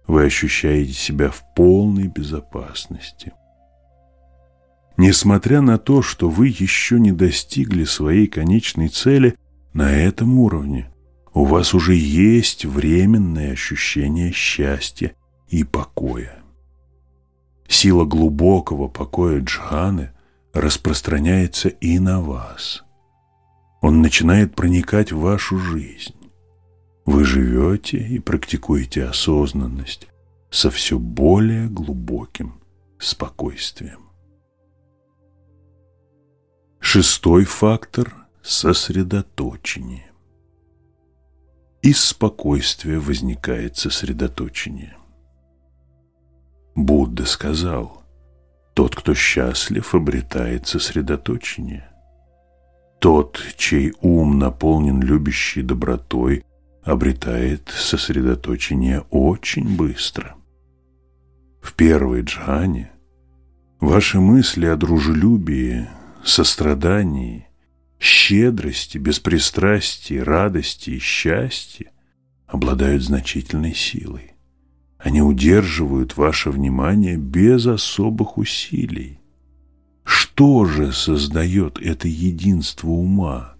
вы ощущаете себя в полной безопасности. Несмотря на то, что вы еще не достигли своей конечной цели, на этом уровне у вас уже есть временное ощущение счастья и покоя. Сила глубокого покоя джханы распространяется и на вас. Он начинает проникать в вашу жизнь. Вы живете и практикуете осознанность со все более глубоким спокойствием. Шестой фактор – сосредоточение. Из спокойствия возникает сосредоточение. Будда сказал, тот, кто счастлив, обретает сосредоточение. Тот, чей ум наполнен любящей добротой, обретает сосредоточение очень быстро. В первой джхане ваши мысли о дружелюбии, сострадании, щедрости, беспристрастии, радости и счастье обладают значительной силой. Они удерживают ваше внимание без особых усилий. Что же создает это единство ума,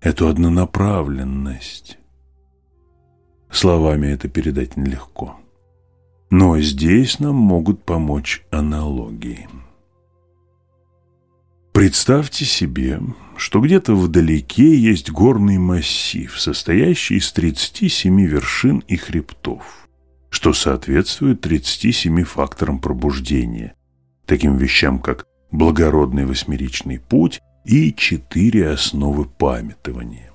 эту однонаправленность? Словами это передать нелегко. Но здесь нам могут помочь аналогии. Представьте себе, что где-то вдалеке есть горный массив, состоящий из 37 вершин и хребтов, что соответствует 37 факторам пробуждения, таким вещам, как благородный восьмеричный путь и четыре основы памятования.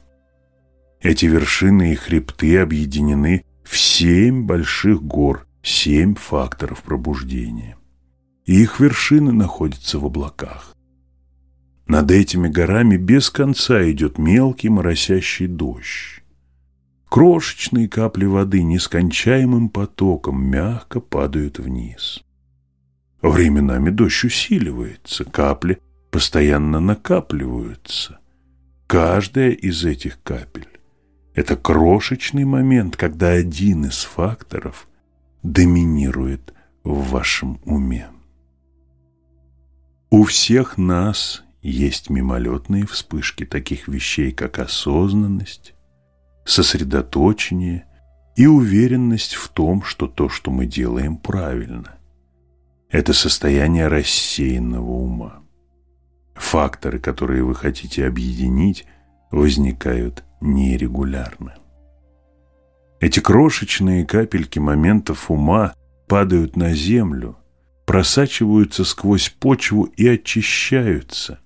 Эти вершины и хребты объединены в семь больших гор, семь факторов пробуждения. их вершины находятся в облаках. Над этими горами без конца идет мелкий моросящий дождь. Крошечные капли воды нескончаемым потоком мягко падают вниз. Временами дождь усиливается, капли постоянно накапливаются. Каждая из этих капель – Это крошечный момент, когда один из факторов доминирует в вашем уме. У всех нас есть мимолетные вспышки таких вещей, как осознанность, сосредоточение и уверенность в том, что то, что мы делаем, правильно. Это состояние рассеянного ума. Факторы, которые вы хотите объединить, возникают нерегулярно. Эти крошечные капельки моментов ума падают на землю, просачиваются сквозь почву и очищаются.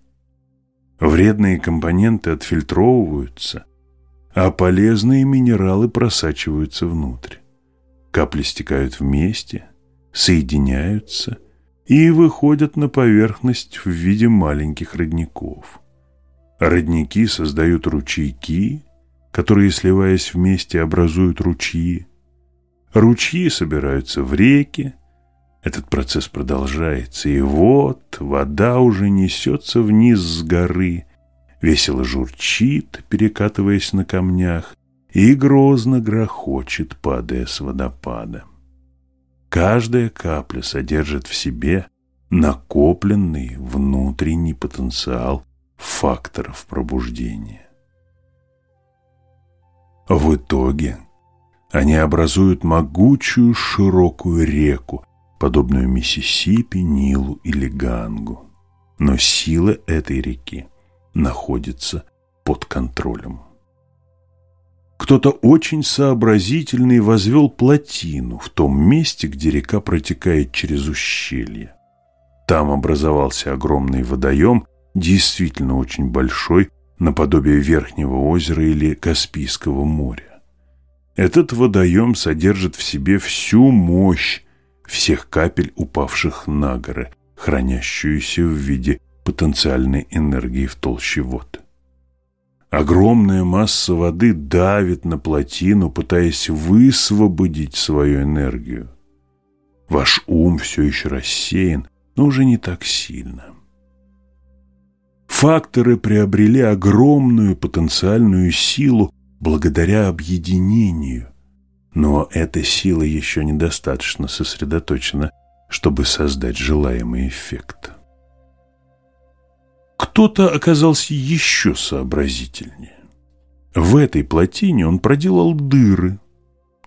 Вредные компоненты отфильтровываются, а полезные минералы просачиваются внутрь. Капли стекают вместе, соединяются и выходят на поверхность в виде маленьких родников. Родники создают ручейки, которые, сливаясь вместе, образуют ручьи. Ручьи собираются в реки. Этот процесс продолжается, и вот вода уже несется вниз с горы, весело журчит, перекатываясь на камнях, и грозно грохочет, падая с водопада. Каждая капля содержит в себе накопленный внутренний потенциал факторов пробуждения. В итоге они образуют могучую широкую реку, подобную Миссисипи, Нилу или Гангу. Но сила этой реки находится под контролем. Кто-то очень сообразительный возвел плотину в том месте, где река протекает через ущелье. Там образовался огромный водоем, действительно очень большой, наподобие Верхнего озера или Каспийского моря. Этот водоем содержит в себе всю мощь всех капель, упавших на горы, хранящуюся в виде потенциальной энергии в толще вод. Огромная масса воды давит на плотину, пытаясь высвободить свою энергию. Ваш ум все еще рассеян, но уже не так сильно. Факторы приобрели огромную потенциальную силу благодаря объединению, но эта сила еще недостаточно сосредоточена, чтобы создать желаемый эффект. Кто-то оказался еще сообразительнее. В этой плотине он проделал дыры,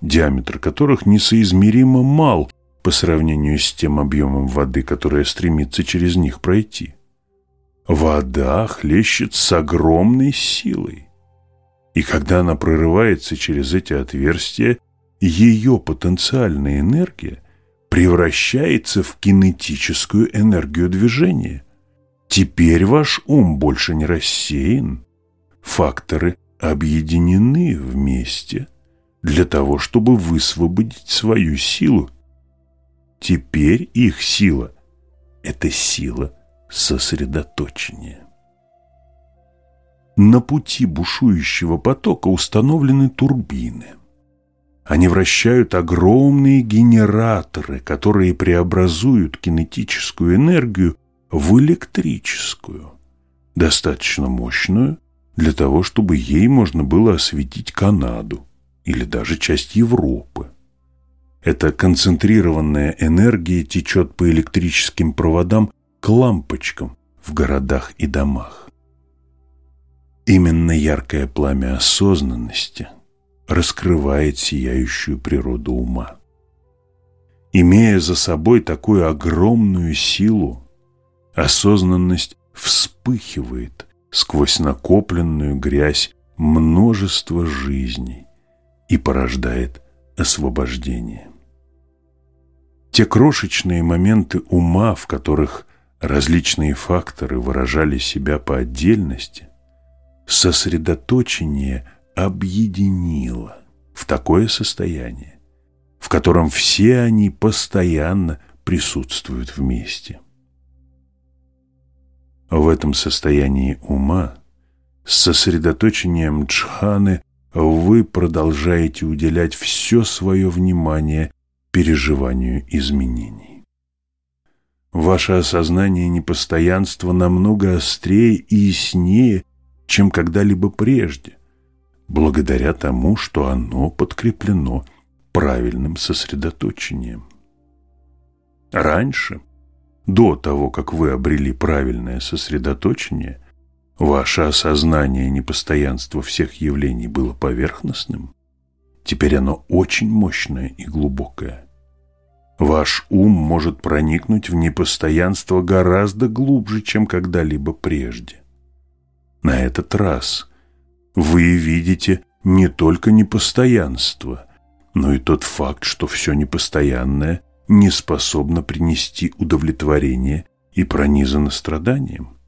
диаметр которых несоизмеримо мал по сравнению с тем объемом воды, которая стремится через них пройти. Вода хлещет с огромной силой. И когда она прорывается через эти отверстия, ее потенциальная энергия превращается в кинетическую энергию движения. Теперь ваш ум больше не рассеян. Факторы объединены вместе для того, чтобы высвободить свою силу. Теперь их сила – это сила сосредоточение. На пути бушующего потока установлены турбины. Они вращают огромные генераторы, которые преобразуют кинетическую энергию в электрическую, достаточно мощную для того, чтобы ей можно было осветить Канаду или даже часть Европы. Эта концентрированная энергия течет по электрическим проводам к лампочкам в городах и домах. Именно яркое пламя осознанности раскрывает сияющую природу ума. Имея за собой такую огромную силу, осознанность вспыхивает сквозь накопленную грязь множество жизней и порождает освобождение. Те крошечные моменты ума, в которых различные факторы выражали себя по отдельности, сосредоточение объединило в такое состояние, в котором все они постоянно присутствуют вместе. В этом состоянии ума с сосредоточением джханы вы продолжаете уделять все свое внимание переживанию изменений. Ваше осознание непостоянства намного острее и яснее, чем когда-либо прежде, благодаря тому, что оно подкреплено правильным сосредоточением. Раньше, до того, как вы обрели правильное сосредоточение, ваше осознание непостоянства всех явлений было поверхностным, теперь оно очень мощное и глубокое. Ваш ум может проникнуть в непостоянство гораздо глубже, чем когда-либо прежде. На этот раз вы видите не только непостоянство, но и тот факт, что все непостоянное не способно принести удовлетворение и пронизано страданием.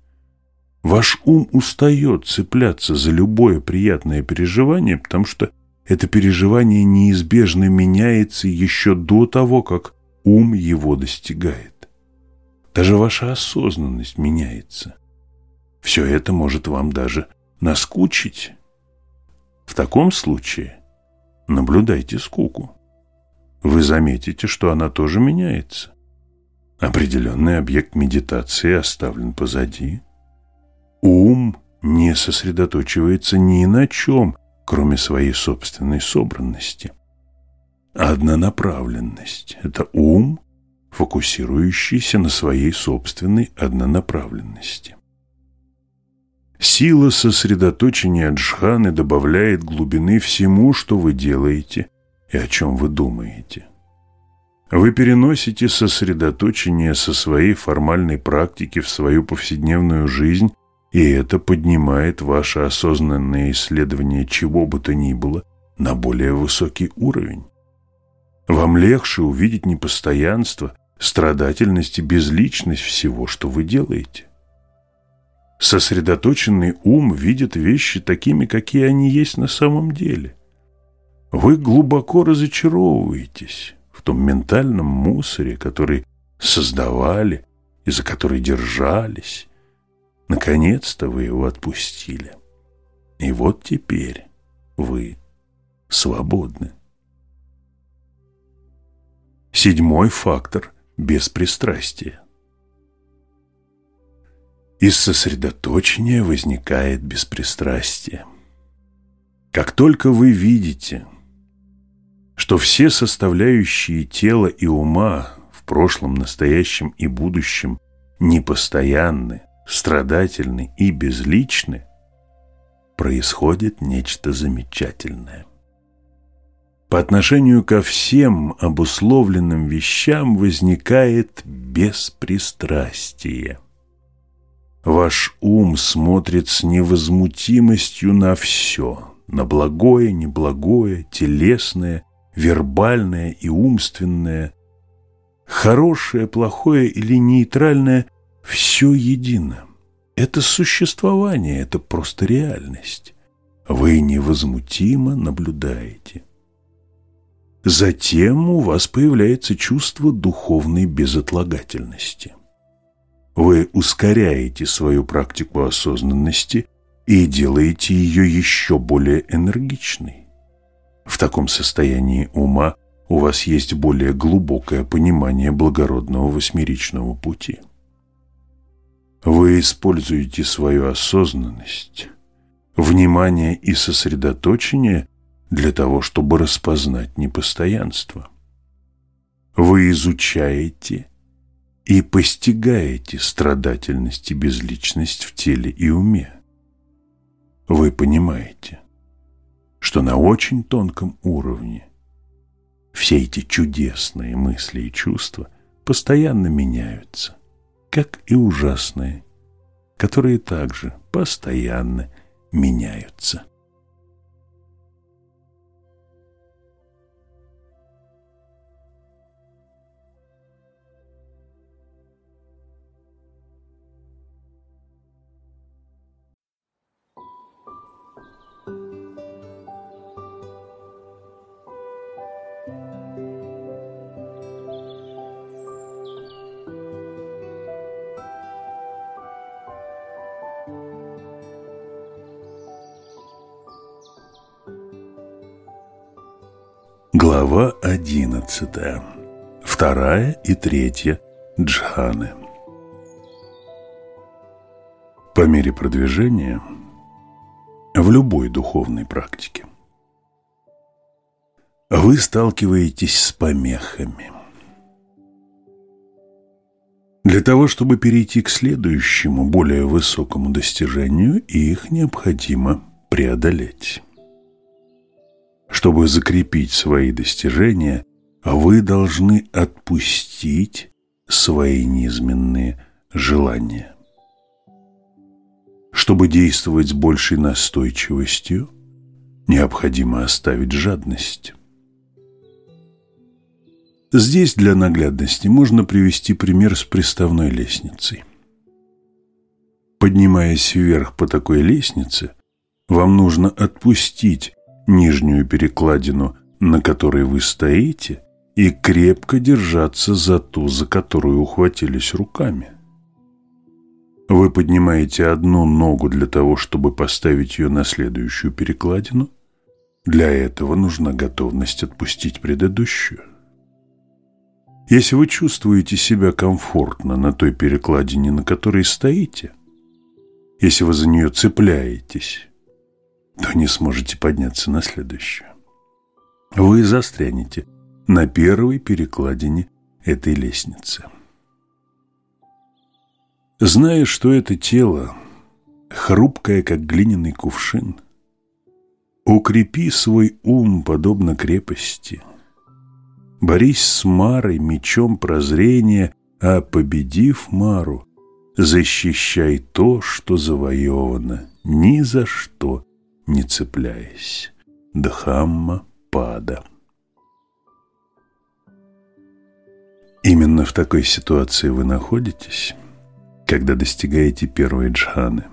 Ваш ум устает цепляться за любое приятное переживание, потому что это переживание неизбежно меняется еще до того, как ум его достигает. Даже ваша осознанность меняется. Все это может вам даже наскучить. В таком случае наблюдайте скуку. Вы заметите, что она тоже меняется. Определенный объект медитации оставлен позади. Ум не сосредоточивается ни на чем, кроме своей собственной собранности. Однонаправленность – это ум, фокусирующийся на своей собственной однонаправленности. Сила сосредоточения джханы добавляет глубины всему, что вы делаете и о чем вы думаете. Вы переносите сосредоточение со своей формальной практики в свою повседневную жизнь, и это поднимает ваше осознанное исследование чего бы то ни было на более высокий уровень. Вам легче увидеть непостоянство, страдательность и безличность всего, что вы делаете. Сосредоточенный ум видит вещи такими, какие они есть на самом деле. Вы глубоко разочаровываетесь в том ментальном мусоре, который создавали и за который держались. Наконец-то вы его отпустили. И вот теперь вы свободны. Седьмой фактор – беспристрастие. Из сосредоточения возникает беспристрастие. Как только вы видите, что все составляющие тела и ума в прошлом, настоящем и будущем непостоянны, страдательны и безличны, происходит нечто замечательное. По отношению ко всем обусловленным вещам возникает беспристрастие. Ваш ум смотрит с невозмутимостью на все, на благое, неблагое, телесное, вербальное и умственное, хорошее, плохое или нейтральное – все едино. Это существование, это просто реальность. Вы невозмутимо наблюдаете. Затем у вас появляется чувство духовной безотлагательности. Вы ускоряете свою практику осознанности и делаете ее еще более энергичной. В таком состоянии ума у вас есть более глубокое понимание благородного восьмеричного пути. Вы используете свою осознанность, внимание и сосредоточение для того, чтобы распознать непостоянство. Вы изучаете и постигаете страдательность и безличность в теле и уме. Вы понимаете, что на очень тонком уровне все эти чудесные мысли и чувства постоянно меняются, как и ужасные, которые также постоянно меняются. Глава одиннадцатая. Вторая и третья джханы. По мере продвижения в любой духовной практике. Вы сталкиваетесь с помехами. Для того, чтобы перейти к следующему, более высокому достижению, их необходимо преодолеть. Чтобы закрепить свои достижения, вы должны отпустить свои низменные желания. Чтобы действовать с большей настойчивостью, необходимо оставить жадность. Здесь для наглядности можно привести пример с приставной лестницей. Поднимаясь вверх по такой лестнице, вам нужно отпустить нижнюю перекладину, на которой вы стоите, и крепко держаться за ту, за которую ухватились руками. Вы поднимаете одну ногу для того, чтобы поставить ее на следующую перекладину. Для этого нужна готовность отпустить предыдущую. Если вы чувствуете себя комфортно на той перекладине, на которой стоите, если вы за нее цепляетесь, то не сможете подняться на следующую. Вы застрянете на первой перекладине этой лестницы. Зная, что это тело хрупкое, как глиняный кувшин, укрепи свой ум подобно крепости. Борись с Марой мечом прозрения, а победив Мару, защищай то, что завоевано, ни за что не цепляясь. Дхамма пада. Именно в такой ситуации вы находитесь, когда достигаете первой джханы.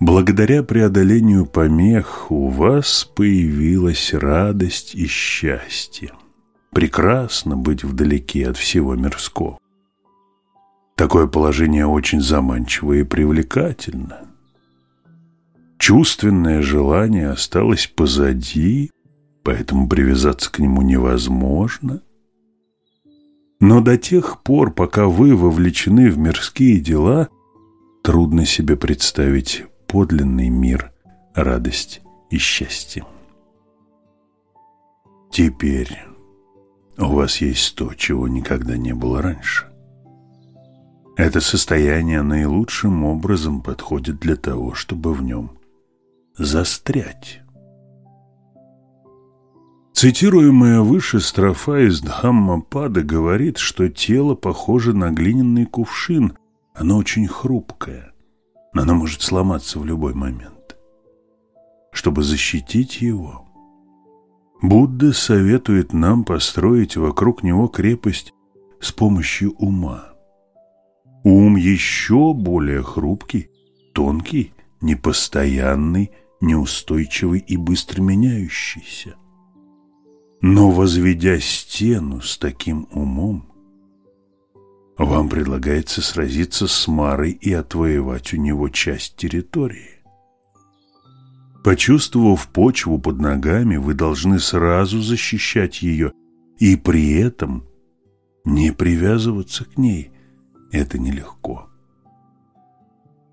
Благодаря преодолению помех у вас появилась радость и счастье. Прекрасно быть вдалеке от всего мирского. Такое положение очень заманчиво и привлекательно. Чувственное желание осталось позади, поэтому привязаться к нему невозможно. Но до тех пор, пока вы вовлечены в мирские дела, трудно себе представить подлинный мир, радость и счастье. Теперь у вас есть то, чего никогда не было раньше. Это состояние наилучшим образом подходит для того, чтобы в нем застрять. Цитируемая выше строфа из Дхаммапада говорит, что тело похоже на глиняный кувшин, оно очень хрупкое, оно может сломаться в любой момент. Чтобы защитить его, Будда советует нам построить вокруг него крепость с помощью ума. Ум еще более хрупкий, тонкий, непостоянный, неустойчивый и быстро меняющийся. Но возведя стену с таким умом, вам предлагается сразиться с Марой и отвоевать у него часть территории. Почувствовав почву под ногами, вы должны сразу защищать ее и при этом не привязываться к ней. Это нелегко.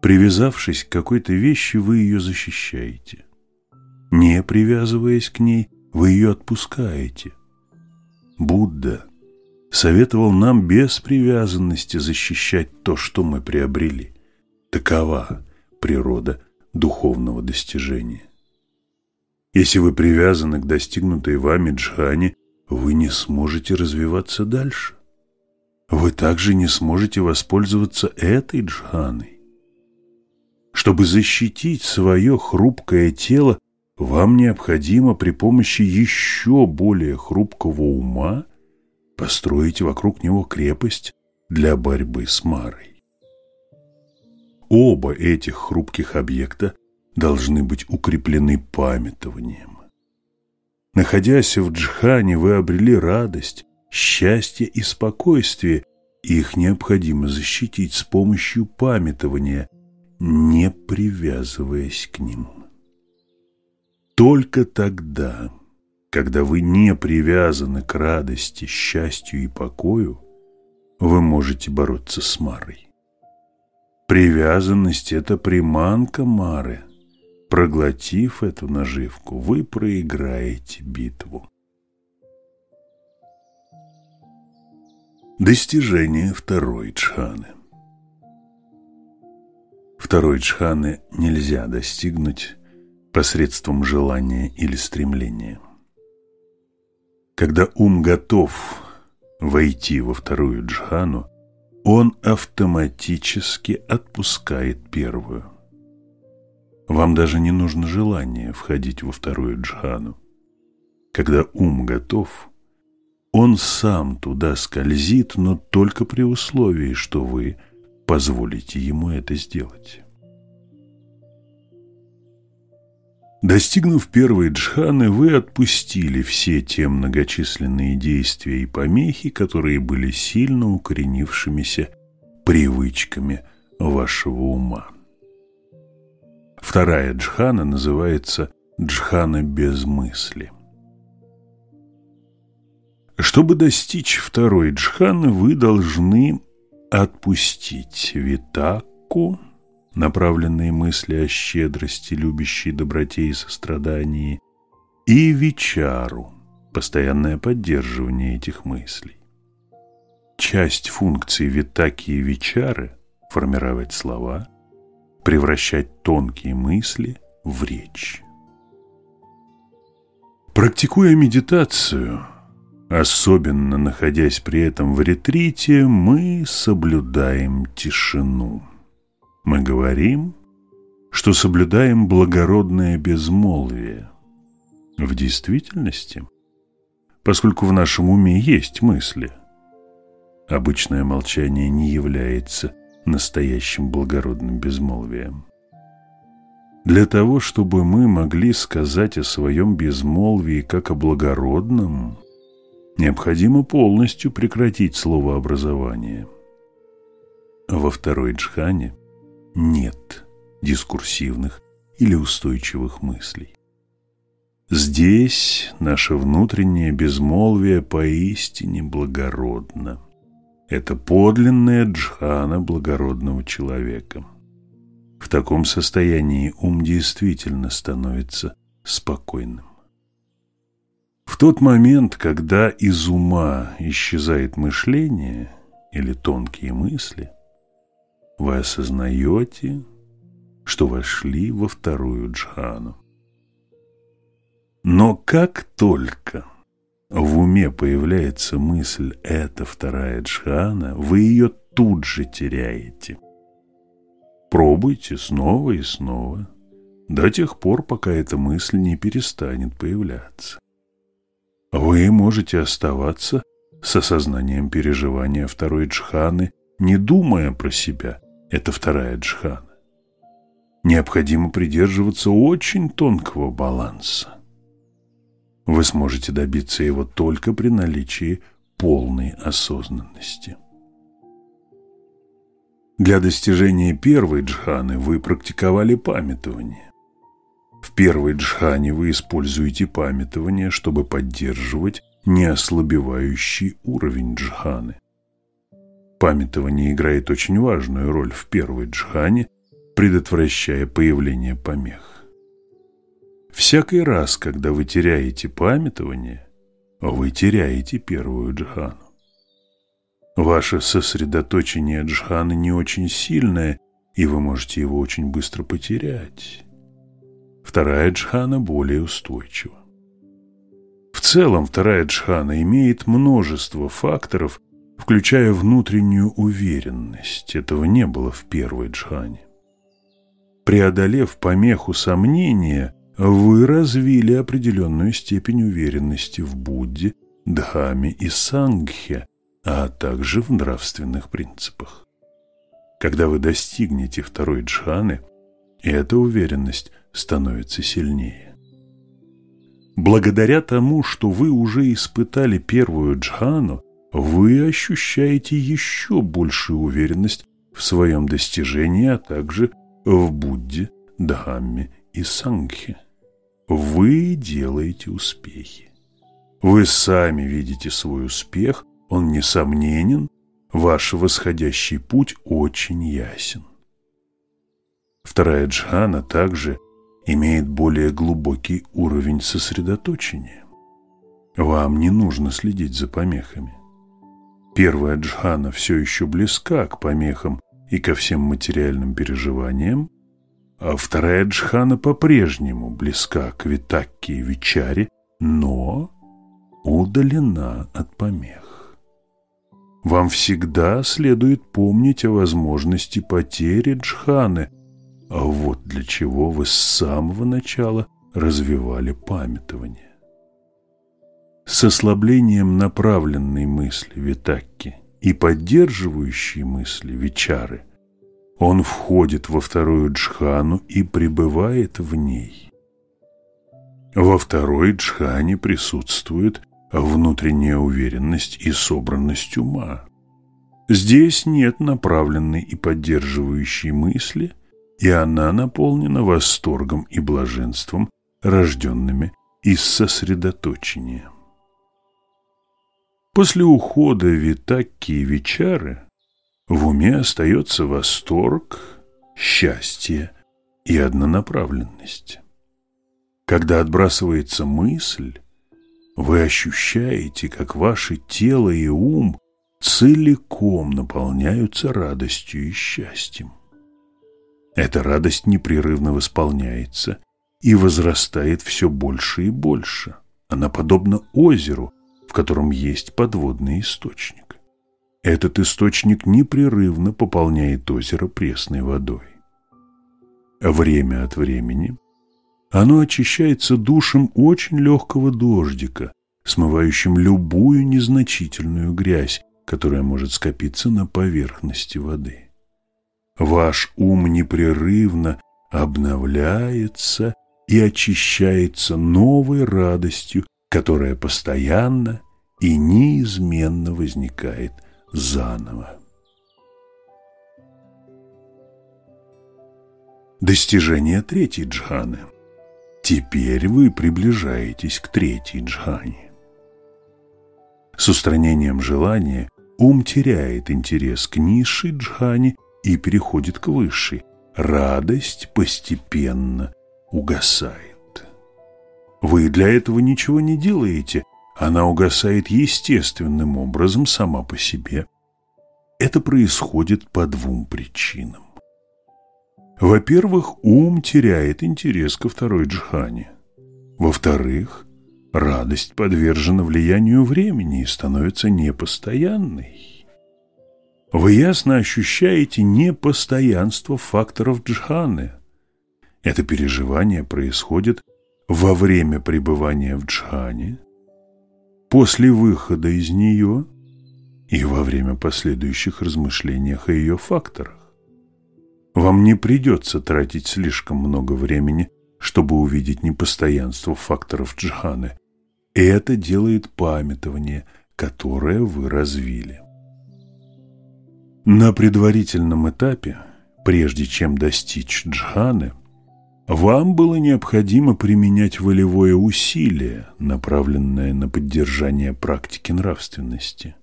Привязавшись к какой-то вещи, вы ее защищаете. Не привязываясь к ней, вы ее отпускаете. Будда советовал нам без привязанности защищать то, что мы приобрели. Такова природа духовного достижения. Если вы привязаны к достигнутой вами джхане, вы не сможете развиваться дальше. Вы также не сможете воспользоваться этой джханой. Чтобы защитить свое хрупкое тело, вам необходимо при помощи еще более хрупкого ума построить вокруг него крепость для борьбы с Марой. Оба этих хрупких объекта должны быть укреплены памятованием. Находясь в джхане, вы обрели радость, счастье и спокойствие. Их необходимо защитить с помощью памятования, не привязываясь к ним. Только тогда, когда вы не привязаны к радости, счастью и покою, вы можете бороться с Марой. Привязанность – это приманка Мары, Проглотив эту наживку, вы проиграете битву. Достижение второй джханы Второй джханы нельзя достигнуть посредством желания или стремления. Когда ум готов войти во вторую джхану, он автоматически отпускает первую. Вам даже не нужно желание входить во вторую джхану. Когда ум готов, он сам туда скользит, но только при условии, что вы позволите ему это сделать. Достигнув первой джханы, вы отпустили все те многочисленные действия и помехи, которые были сильно укоренившимися привычками вашего ума. Вторая джхана называется джхана без мысли. Чтобы достичь второй джханы, вы должны отпустить витаку, направленные мысли о щедрости, любящей доброте и сострадании, и вечару, постоянное поддерживание этих мыслей. Часть функции витаки и вечары – формировать слова, превращать тонкие мысли в речь. Практикуя медитацию, особенно находясь при этом в ретрите, мы соблюдаем тишину – мы говорим, что соблюдаем благородное безмолвие. В действительности, поскольку в нашем уме есть мысли, обычное молчание не является настоящим благородным безмолвием. Для того, чтобы мы могли сказать о своем безмолвии как о благородном, необходимо полностью прекратить словообразование. Во второй джхане – нет дискурсивных или устойчивых мыслей. Здесь наше внутреннее безмолвие поистине благородно. Это подлинная джхана благородного человека. В таком состоянии ум действительно становится спокойным. В тот момент, когда из ума исчезает мышление или тонкие мысли, вы осознаете, что вошли во вторую джхану. Но как только в уме появляется мысль «это вторая джхана», вы ее тут же теряете. Пробуйте снова и снова, до тех пор, пока эта мысль не перестанет появляться. Вы можете оставаться с осознанием переживания второй джханы, не думая про себя, это вторая джхана. Необходимо придерживаться очень тонкого баланса. Вы сможете добиться его только при наличии полной осознанности. Для достижения первой джханы вы практиковали памятование. Первой джхане вы используете памятование, чтобы поддерживать неослабевающий уровень джханы. Памятование играет очень важную роль в первой джхане, предотвращая появление помех. Всякий раз, когда вы теряете памятование, вы теряете первую джхану. Ваше сосредоточение джханы не очень сильное, и вы можете его очень быстро потерять. Вторая джхана более устойчива. В целом, вторая джхана имеет множество факторов, включая внутреннюю уверенность. Этого не было в первой джхане. Преодолев помеху сомнения, вы развили определенную степень уверенности в Будде, Дхаме и Сангхе, а также в нравственных принципах. Когда вы достигнете второй джханы, эта уверенность становится сильнее. Благодаря тому, что вы уже испытали первую джхану, вы ощущаете еще большую уверенность в своем достижении, а также в Будде, Дхамме и Сангхе. Вы делаете успехи. Вы сами видите свой успех, он несомненен, ваш восходящий путь очень ясен. Вторая джхана также имеет более глубокий уровень сосредоточения. Вам не нужно следить за помехами. Первая джхана все еще близка к помехам и ко всем материальным переживаниям, а вторая джхана по-прежнему близка к витакке и вичаре, но удалена от помех. Вам всегда следует помнить о возможности потери джханы, а вот для чего вы с самого начала развивали памятование. С ослаблением направленной мысли витакки и поддерживающей мысли вичары он входит во вторую джхану и пребывает в ней. Во второй джхане присутствует внутренняя уверенность и собранность ума. Здесь нет направленной и поддерживающей мысли – и она наполнена восторгом и блаженством, рожденными из сосредоточения. После ухода Витакки и Вичары в уме остается восторг, счастье и однонаправленность. Когда отбрасывается мысль, вы ощущаете, как ваше тело и ум целиком наполняются радостью и счастьем. Эта радость непрерывно восполняется и возрастает все больше и больше. Она подобна озеру, в котором есть подводный источник. Этот источник непрерывно пополняет озеро пресной водой. Время от времени оно очищается душем очень легкого дождика, смывающим любую незначительную грязь, которая может скопиться на поверхности воды. Ваш ум непрерывно обновляется и очищается новой радостью, которая постоянно и неизменно возникает заново. Достижение третьей джханы. Теперь вы приближаетесь к третьей джхане. С устранением желания ум теряет интерес к низшей джхане и переходит к высшей. Радость постепенно угасает. Вы для этого ничего не делаете, она угасает естественным образом сама по себе. Это происходит по двум причинам. Во-первых, ум теряет интерес ко второй джхане. Во-вторых, радость подвержена влиянию времени и становится непостоянной. Вы ясно ощущаете непостоянство факторов джханы. Это переживание происходит во время пребывания в джхане, после выхода из нее и во время последующих размышлениях о ее факторах. Вам не придется тратить слишком много времени, чтобы увидеть непостоянство факторов джханы. И это делает памятование, которое вы развили. На предварительном этапе, прежде чем достичь джханы, вам было необходимо применять волевое усилие, направленное на поддержание практики нравственности.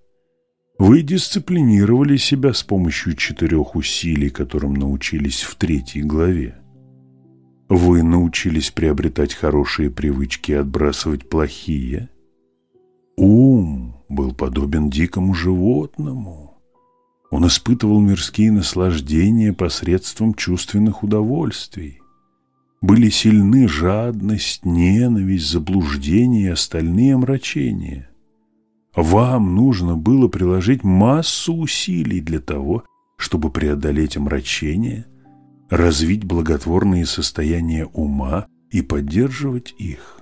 Вы дисциплинировали себя с помощью четырех усилий, которым научились в третьей главе. Вы научились приобретать хорошие привычки и отбрасывать плохие. Ум был подобен дикому животному – он испытывал мирские наслаждения посредством чувственных удовольствий. Были сильны жадность, ненависть, заблуждение и остальные омрачения. Вам нужно было приложить массу усилий для того, чтобы преодолеть омрачения, развить благотворные состояния ума и поддерживать их.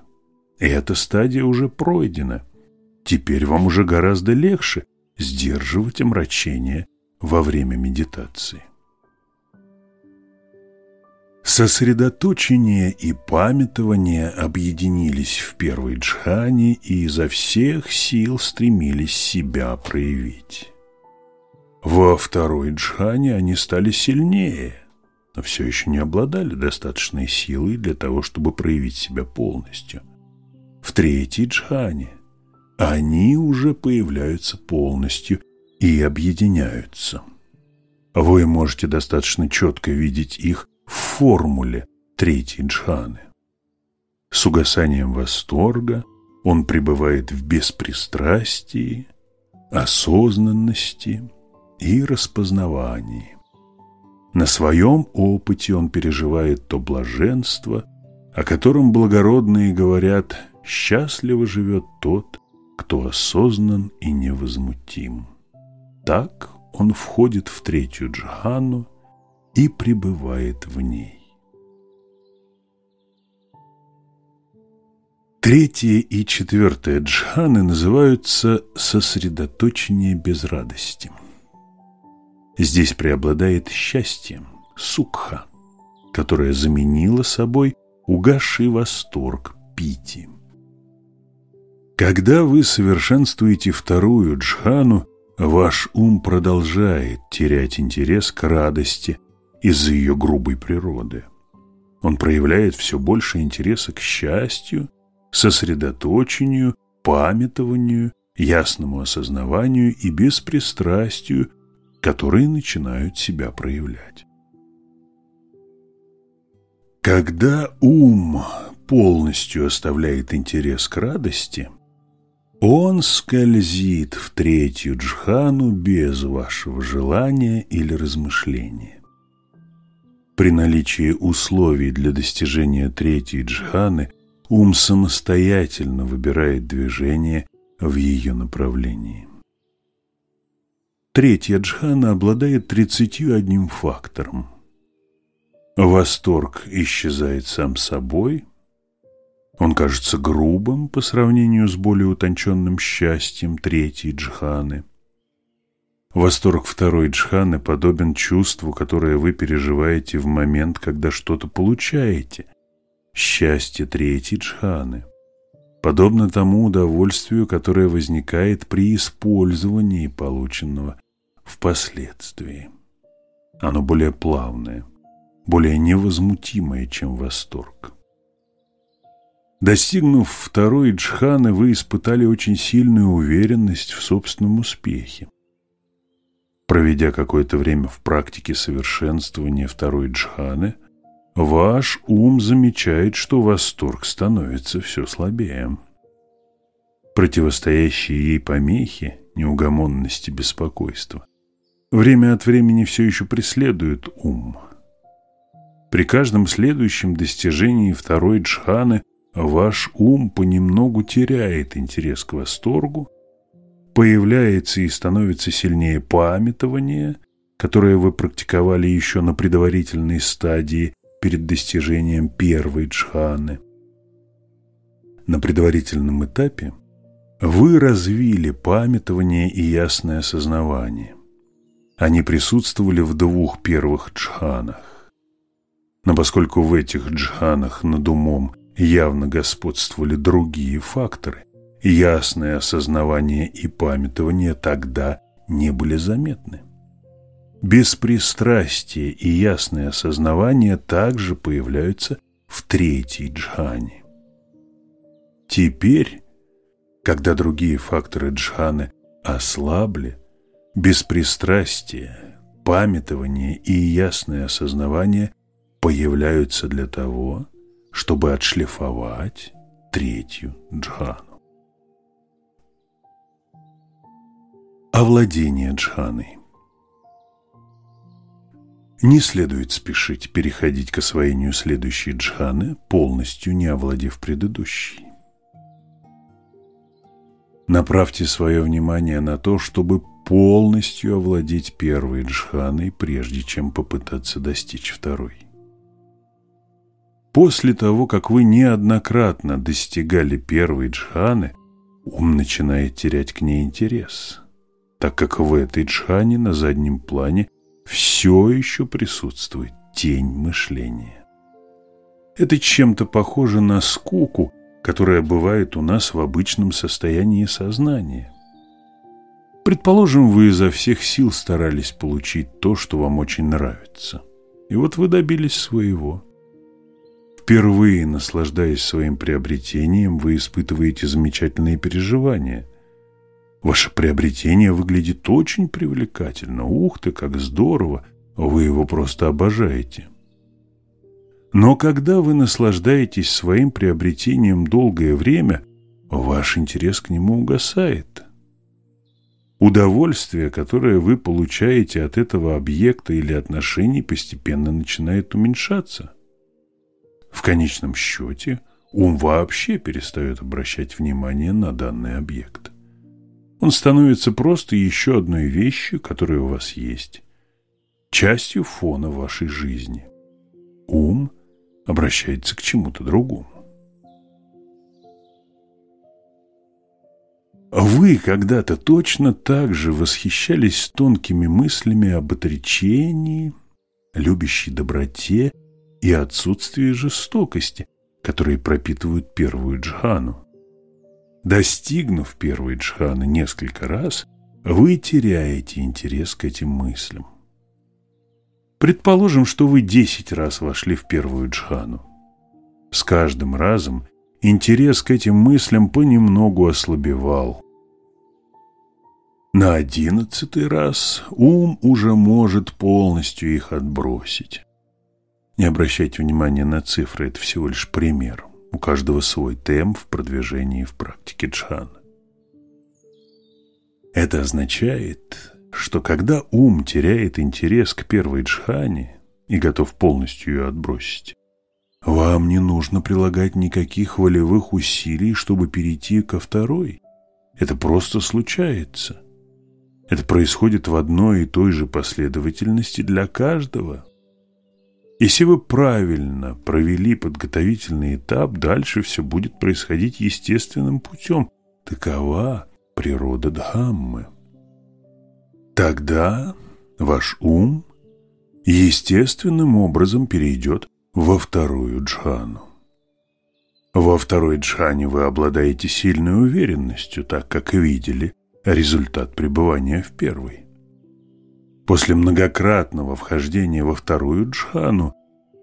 Эта стадия уже пройдена. Теперь вам уже гораздо легче сдерживать омрачения во время медитации. Сосредоточение и памятование объединились в первой джхане и изо всех сил стремились себя проявить. Во второй джхане они стали сильнее, но все еще не обладали достаточной силой для того, чтобы проявить себя полностью. В третьей джхане они уже появляются полностью и объединяются. Вы можете достаточно четко видеть их в формуле третьей джханы. С угасанием восторга он пребывает в беспристрастии, осознанности и распознавании. На своем опыте он переживает то блаженство, о котором благородные говорят «счастливо живет тот, кто осознан и невозмутим». Так он входит в третью джхану и пребывает в ней. Третья и четвертая джханы называются «сосредоточение без радости». Здесь преобладает счастье, сукха, которое заменило собой угасший восторг пити. Когда вы совершенствуете вторую джхану, ваш ум продолжает терять интерес к радости из-за ее грубой природы. Он проявляет все больше интереса к счастью, сосредоточению, памятованию, ясному осознаванию и беспристрастию, которые начинают себя проявлять. Когда ум полностью оставляет интерес к радости, он скользит в третью джхану без вашего желания или размышления. При наличии условий для достижения третьей джханы ум самостоятельно выбирает движение в ее направлении. Третья джхана обладает 31 фактором. Восторг исчезает сам собой. Он кажется грубым по сравнению с более утонченным счастьем третьей джханы. Восторг второй джханы подобен чувству, которое вы переживаете в момент, когда что-то получаете. Счастье третьей джханы. Подобно тому удовольствию, которое возникает при использовании полученного впоследствии. Оно более плавное, более невозмутимое, чем восторг. Достигнув второй джханы, вы испытали очень сильную уверенность в собственном успехе. Проведя какое-то время в практике совершенствования второй джханы, ваш ум замечает, что восторг становится все слабее. Противостоящие ей помехи, неугомонности, беспокойства время от времени все еще преследует ум. При каждом следующем достижении второй джханы ваш ум понемногу теряет интерес к восторгу, появляется и становится сильнее памятование, которое вы практиковали еще на предварительной стадии перед достижением первой джханы. На предварительном этапе вы развили памятование и ясное осознавание. Они присутствовали в двух первых джханах. Но поскольку в этих джханах над умом явно господствовали другие факторы, ясное осознавание и памятование тогда не были заметны. Беспристрастие и ясное осознавание также появляются в третьей джхане. Теперь, когда другие факторы джханы ослабли, Беспристрастие, памятование и ясное осознавание появляются для того, чтобы отшлифовать третью джхану. Овладение джханой Не следует спешить переходить к освоению следующей джханы, полностью не овладев предыдущей. Направьте свое внимание на то, чтобы полностью овладеть первой джханой, прежде чем попытаться достичь второй. После того, как вы неоднократно достигали первой джханы, ум начинает терять к ней интерес, так как в этой джхане на заднем плане все еще присутствует тень мышления. Это чем-то похоже на скуку, которая бывает у нас в обычном состоянии сознания. Предположим, вы изо всех сил старались получить то, что вам очень нравится. И вот вы добились своего. Впервые, наслаждаясь своим приобретением, вы испытываете замечательные переживания. Ваше приобретение выглядит очень привлекательно. Ух ты, как здорово! Вы его просто обожаете. Но когда вы наслаждаетесь своим приобретением долгое время, ваш интерес к нему угасает. Удовольствие, которое вы получаете от этого объекта или отношений, постепенно начинает уменьшаться. В конечном счете, ум вообще перестает обращать внимание на данный объект. Он становится просто еще одной вещью, которая у вас есть, частью фона вашей жизни. Ум – обращается к чему-то другому. Вы когда-то точно так же восхищались тонкими мыслями об отречении, любящей доброте и отсутствии жестокости, которые пропитывают первую джхану. Достигнув первой джханы несколько раз, вы теряете интерес к этим мыслям. Предположим, что вы десять раз вошли в первую джхану. С каждым разом интерес к этим мыслям понемногу ослабевал. На одиннадцатый раз ум уже может полностью их отбросить. Не обращайте внимания на цифры, это всего лишь пример. У каждого свой темп в продвижении в практике джханы. Это означает, что когда ум теряет интерес к первой джхане и готов полностью ее отбросить, вам не нужно прилагать никаких волевых усилий, чтобы перейти ко второй. Это просто случается. Это происходит в одной и той же последовательности для каждого. Если вы правильно провели подготовительный этап, дальше все будет происходить естественным путем. Такова природа Дхаммы. Тогда ваш ум естественным образом перейдет во вторую джхану. Во второй джхане вы обладаете сильной уверенностью, так как видели результат пребывания в первой. После многократного вхождения во вторую джхану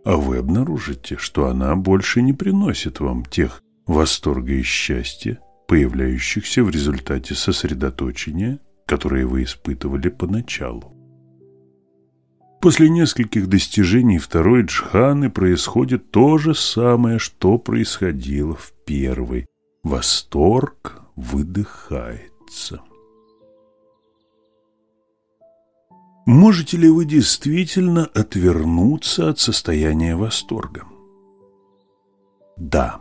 а вы обнаружите, что она больше не приносит вам тех восторга и счастья, появляющихся в результате сосредоточения которые вы испытывали поначалу. После нескольких достижений второй джханы происходит то же самое, что происходило в первой. Восторг выдыхается. Можете ли вы действительно отвернуться от состояния восторга? Да.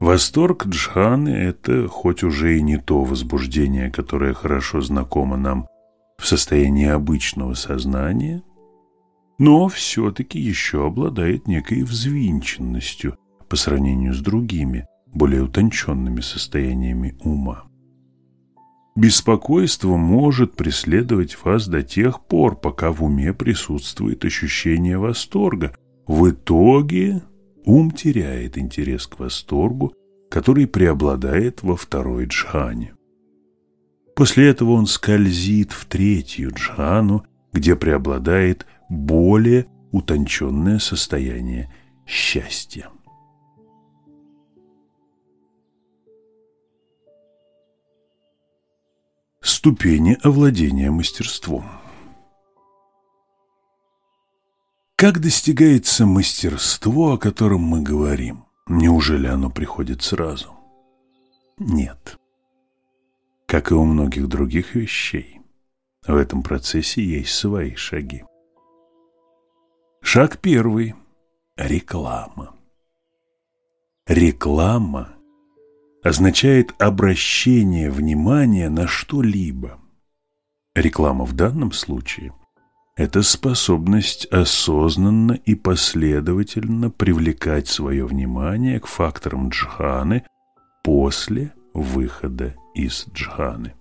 Восторг джханы – это хоть уже и не то возбуждение, которое хорошо знакомо нам в состоянии обычного сознания, но все-таки еще обладает некой взвинченностью по сравнению с другими, более утонченными состояниями ума. Беспокойство может преследовать вас до тех пор, пока в уме присутствует ощущение восторга. В итоге ум теряет интерес к восторгу, который преобладает во второй джхане. После этого он скользит в третью джхану, где преобладает более утонченное состояние счастья. Ступени овладения мастерством – Как достигается мастерство, о котором мы говорим? Неужели оно приходит сразу? Нет. Как и у многих других вещей, в этом процессе есть свои шаги. Шаг первый – реклама. Реклама означает обращение внимания на что-либо. Реклама в данном случае – это способность осознанно и последовательно привлекать свое внимание к факторам джханы после выхода из джханы.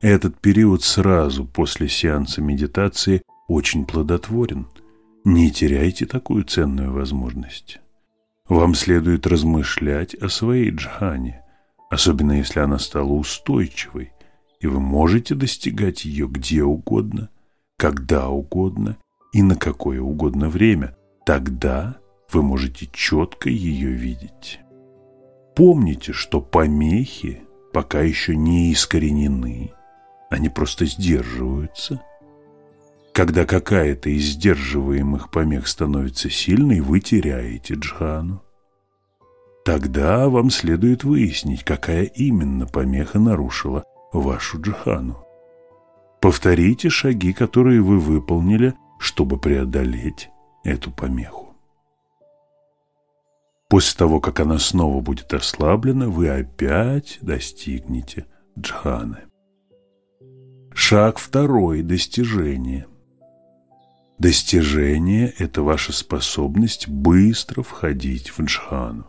Этот период сразу после сеанса медитации очень плодотворен. Не теряйте такую ценную возможность. Вам следует размышлять о своей джхане, особенно если она стала устойчивой, и вы можете достигать ее где угодно – когда угодно и на какое угодно время. Тогда вы можете четко ее видеть. Помните, что помехи пока еще не искоренены, они просто сдерживаются. Когда какая-то из сдерживаемых помех становится сильной, вы теряете джхану. Тогда вам следует выяснить, какая именно помеха нарушила вашу джхану. Повторите шаги, которые вы выполнили, чтобы преодолеть эту помеху. После того, как она снова будет ослаблена, вы опять достигнете джханы. Шаг второй – достижение. Достижение – это ваша способность быстро входить в джхану.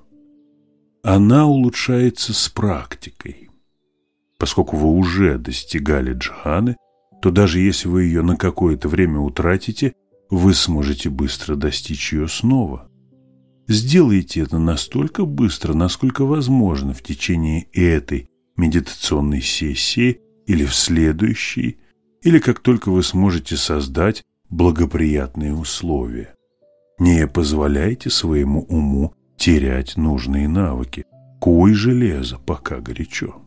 Она улучшается с практикой. Поскольку вы уже достигали джханы, то даже если вы ее на какое-то время утратите, вы сможете быстро достичь ее снова. Сделайте это настолько быстро, насколько возможно в течение этой медитационной сессии или в следующей, или как только вы сможете создать благоприятные условия. Не позволяйте своему уму терять нужные навыки. Куй железо, пока горячо.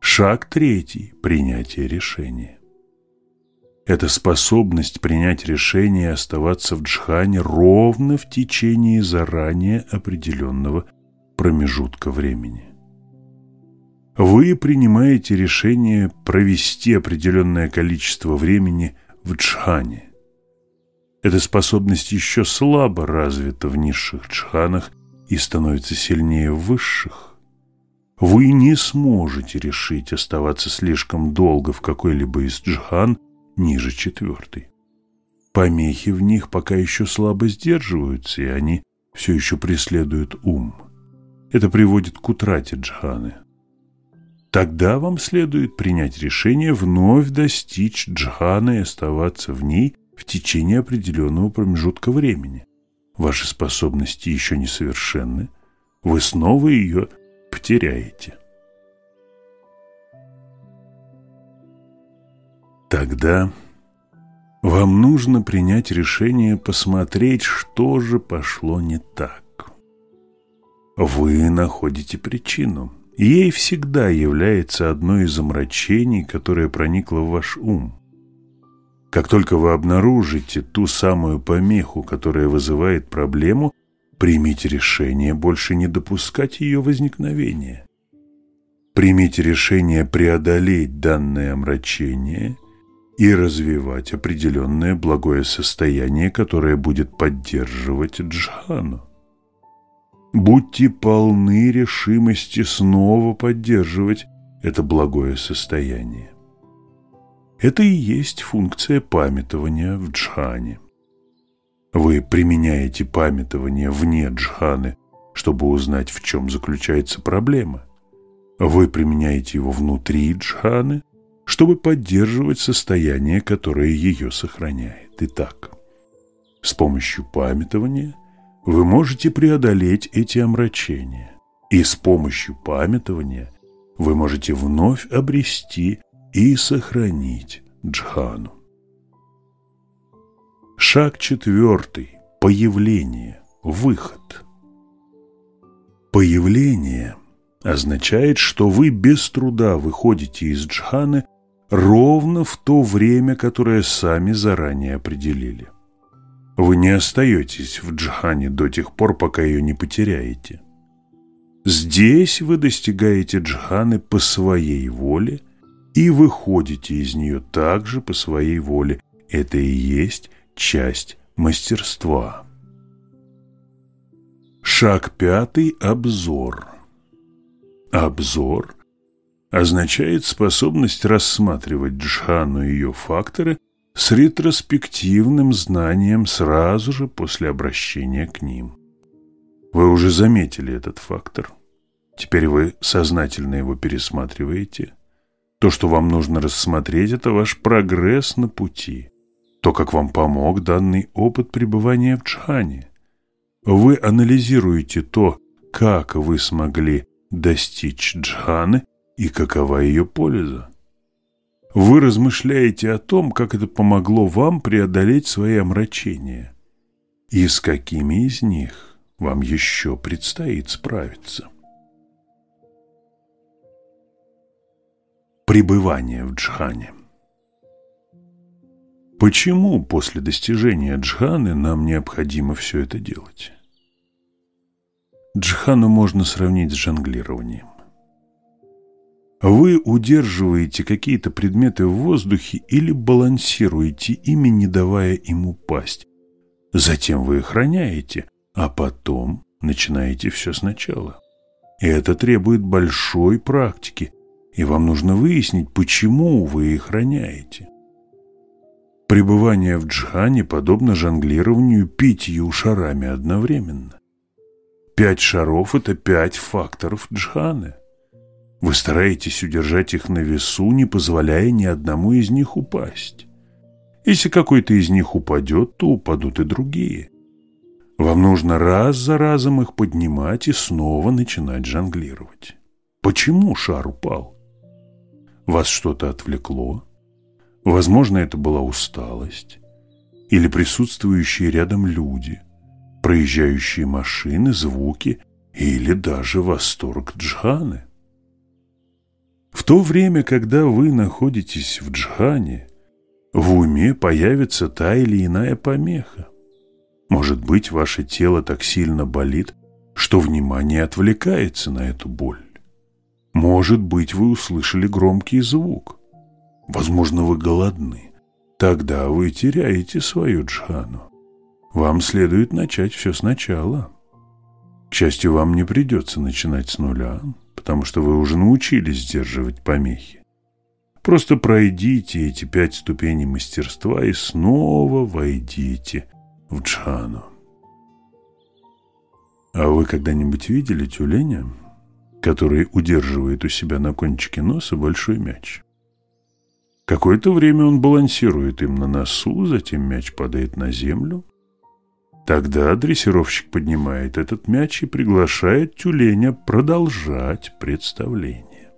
Шаг третий – принятие решения. Это способность принять решение и оставаться в джхане ровно в течение заранее определенного промежутка времени. Вы принимаете решение провести определенное количество времени в джхане. Эта способность еще слабо развита в низших джханах и становится сильнее в высших. Вы не сможете решить оставаться слишком долго в какой-либо из джхан ниже четвертой. Помехи в них пока еще слабо сдерживаются, и они все еще преследуют ум. Это приводит к утрате джханы. Тогда вам следует принять решение вновь достичь джханы и оставаться в ней в течение определенного промежутка времени. Ваши способности еще не совершенны, вы снова ее потеряете. Тогда вам нужно принять решение посмотреть, что же пошло не так. Вы находите причину. Ей всегда является одно из омрачений, которое проникло в ваш ум. Как только вы обнаружите ту самую помеху, которая вызывает проблему, Примите решение больше не допускать ее возникновения. Примите решение преодолеть данное омрачение и развивать определенное благое состояние, которое будет поддерживать джхану. Будьте полны решимости снова поддерживать это благое состояние. Это и есть функция памятования в джхане. Вы применяете памятование вне джханы, чтобы узнать, в чем заключается проблема. Вы применяете его внутри джханы, чтобы поддерживать состояние, которое ее сохраняет. Итак, с помощью памятования вы можете преодолеть эти омрачения, и с помощью памятования вы можете вновь обрести и сохранить джхану. Шаг четвертый. Появление. Выход. Появление означает, что вы без труда выходите из джханы ровно в то время, которое сами заранее определили. Вы не остаетесь в джхане до тех пор, пока ее не потеряете. Здесь вы достигаете джханы по своей воле и выходите из нее также по своей воле. Это и есть часть мастерства. Шаг пятый – обзор. Обзор означает способность рассматривать джхану и ее факторы с ретроспективным знанием сразу же после обращения к ним. Вы уже заметили этот фактор. Теперь вы сознательно его пересматриваете. То, что вам нужно рассмотреть, это ваш прогресс на пути то, как вам помог данный опыт пребывания в джхане. Вы анализируете то, как вы смогли достичь джханы и какова ее польза. Вы размышляете о том, как это помогло вам преодолеть свои омрачения и с какими из них вам еще предстоит справиться. Пребывание в джхане Почему после достижения джханы нам необходимо все это делать? Джхану можно сравнить с жонглированием. Вы удерживаете какие-то предметы в воздухе или балансируете ими, не давая им упасть. Затем вы их роняете, а потом начинаете все сначала. И это требует большой практики, и вам нужно выяснить, почему вы их роняете. Пребывание в джхане подобно жонглированию пятью шарами одновременно. Пять шаров – это пять факторов джханы. Вы стараетесь удержать их на весу, не позволяя ни одному из них упасть. Если какой-то из них упадет, то упадут и другие. Вам нужно раз за разом их поднимать и снова начинать жонглировать. Почему шар упал? Вас что-то отвлекло? Возможно, это была усталость или присутствующие рядом люди – проезжающие машины, звуки или даже восторг джханы. В то время, когда вы находитесь в джхане, в уме появится та или иная помеха. Может быть, ваше тело так сильно болит, что внимание отвлекается на эту боль. Может быть, вы услышали громкий звук. Возможно, вы голодны. Тогда вы теряете свою джхану. Вам следует начать все сначала. К счастью, вам не придется начинать с нуля, потому что вы уже научились сдерживать помехи. Просто пройдите эти пять ступеней мастерства и снова войдите в джхану. А вы когда-нибудь видели тюленя, который удерживает у себя на кончике носа большой мяч? Какое-то время он балансирует им на носу, затем мяч падает на землю, Тогда дрессировщик поднимает этот мяч и приглашает тюленя продолжать представление.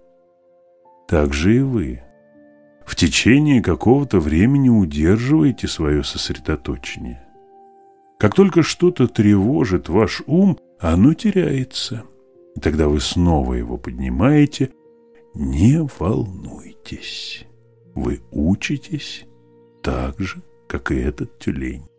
Так же и вы. В течение какого-то времени удерживаете свое сосредоточение. Как только что-то тревожит ваш ум, оно теряется. И тогда вы снова его поднимаете. Не волнуйтесь. Вы учитесь так же, как и этот тюлень.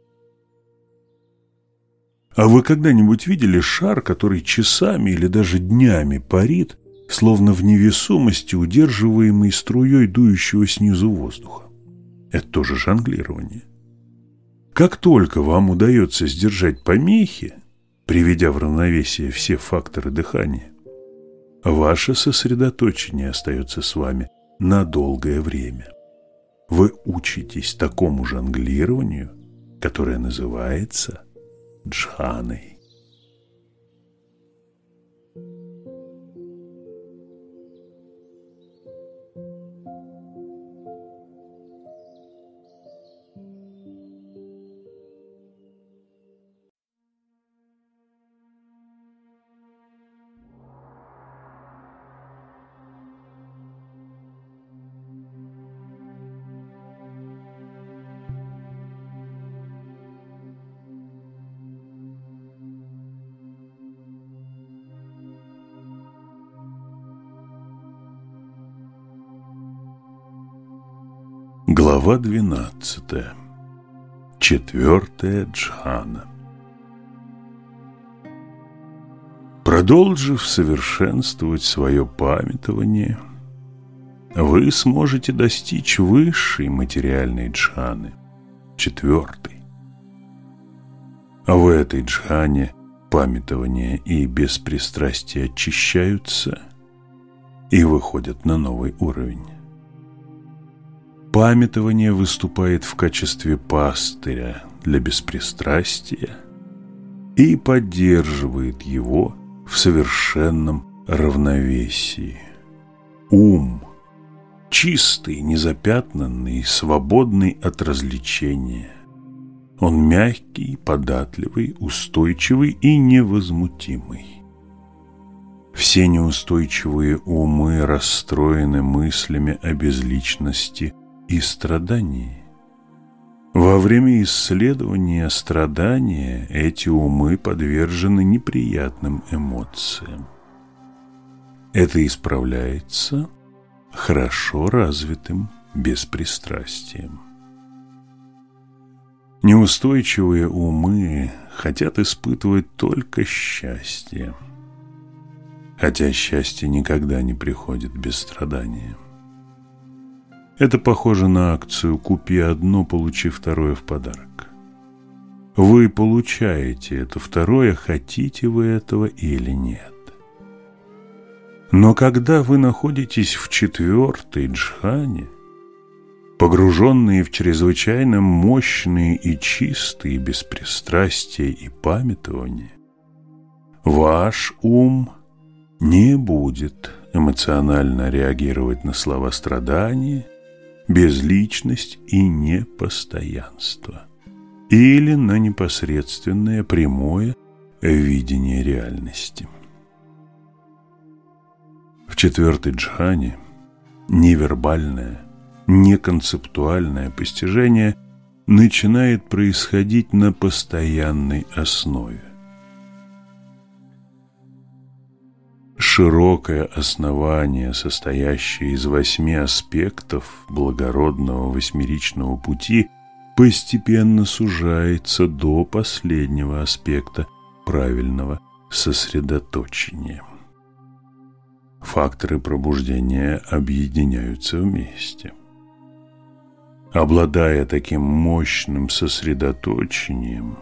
А вы когда-нибудь видели шар, который часами или даже днями парит, словно в невесомости, удерживаемый струей дующего снизу воздуха? Это тоже жонглирование. Как только вам удается сдержать помехи, приведя в равновесие все факторы дыхания, ваше сосредоточение остается с вами на долгое время. Вы учитесь такому жонглированию, которое называется – джханой. Глава 12. Четвертая джхана. Продолжив совершенствовать свое памятование, вы сможете достичь высшей материальной джханы, четвертой. А в этой джхане памятование и беспристрастие очищаются и выходят на новый уровень. Памятование выступает в качестве пастыря для беспристрастия и поддерживает его в совершенном равновесии. Ум, чистый, незапятнанный, свободный от развлечения. Он мягкий, податливый, устойчивый и невозмутимый. Все неустойчивые умы расстроены мыслями о безличности и страдании. Во время исследования страдания эти умы подвержены неприятным эмоциям. Это исправляется хорошо развитым беспристрастием. Неустойчивые умы хотят испытывать только счастье, хотя счастье никогда не приходит без страдания. Это похоже на акцию «Купи одно, получи второе в подарок». Вы получаете это второе, хотите вы этого или нет. Но когда вы находитесь в четвертой джхане, погруженные в чрезвычайно мощные и чистые беспристрастие и памятование, ваш ум не будет эмоционально реагировать на слова страдания, безличность и непостоянство или на непосредственное прямое видение реальности. В четвертой джхане невербальное, неконцептуальное постижение начинает происходить на постоянной основе. Широкое основание, состоящее из восьми аспектов благородного восьмеричного пути – постепенно сужается до последнего аспекта правильного сосредоточения. Факторы пробуждения объединяются вместе. Обладая таким мощным сосредоточением,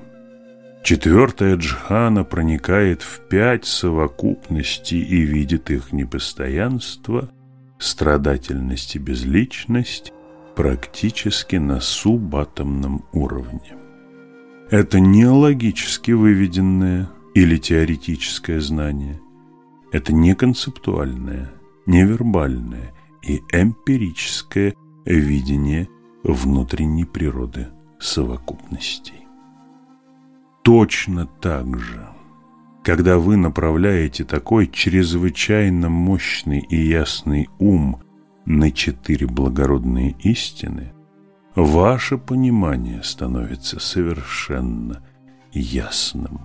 четвертая джхана проникает в пять совокупностей и видит их непостоянство, страдательность и безличность, практически на субатомном уровне. Это не логически выведенное или теоретическое знание. Это не концептуальное, невербальное и эмпирическое видение внутренней природы совокупностей. Точно так же, когда вы направляете такой чрезвычайно мощный и ясный ум на четыре благородные истины, ваше понимание становится совершенно ясным.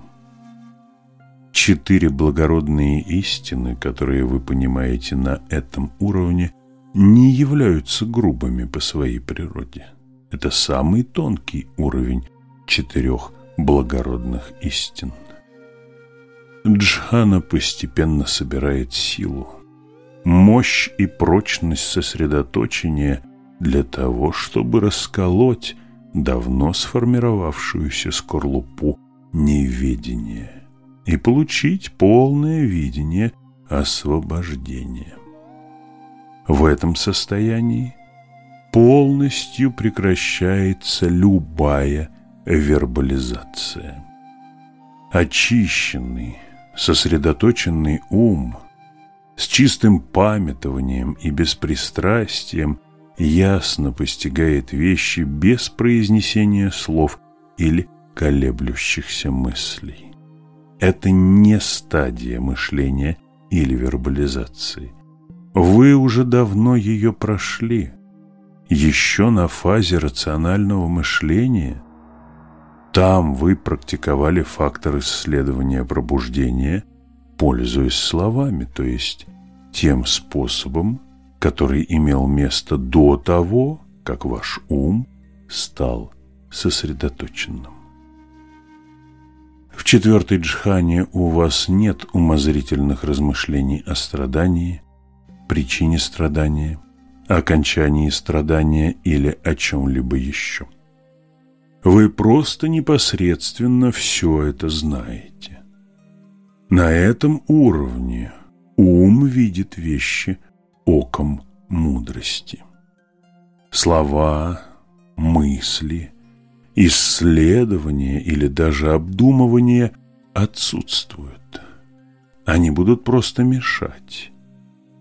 Четыре благородные истины, которые вы понимаете на этом уровне, не являются грубыми по своей природе. Это самый тонкий уровень четырех благородных истин. Джхана постепенно собирает силу, мощь и прочность сосредоточения для того, чтобы расколоть давно сформировавшуюся скорлупу неведения и получить полное видение освобождения. В этом состоянии полностью прекращается любая вербализация. Очищенный, сосредоточенный ум с чистым памятованием и беспристрастием ясно постигает вещи без произнесения слов или колеблющихся мыслей. Это не стадия мышления или вербализации. Вы уже давно ее прошли. Еще на фазе рационального мышления. Там вы практиковали фактор исследования пробуждения – пользуясь словами, то есть тем способом, который имел место до того, как ваш ум стал сосредоточенным. В четвертой джхане у вас нет умозрительных размышлений о страдании, причине страдания, окончании страдания или о чем-либо еще. Вы просто непосредственно все это знаете. На этом уровне ум видит вещи оком мудрости. Слова, мысли, исследования или даже обдумывания отсутствуют. Они будут просто мешать.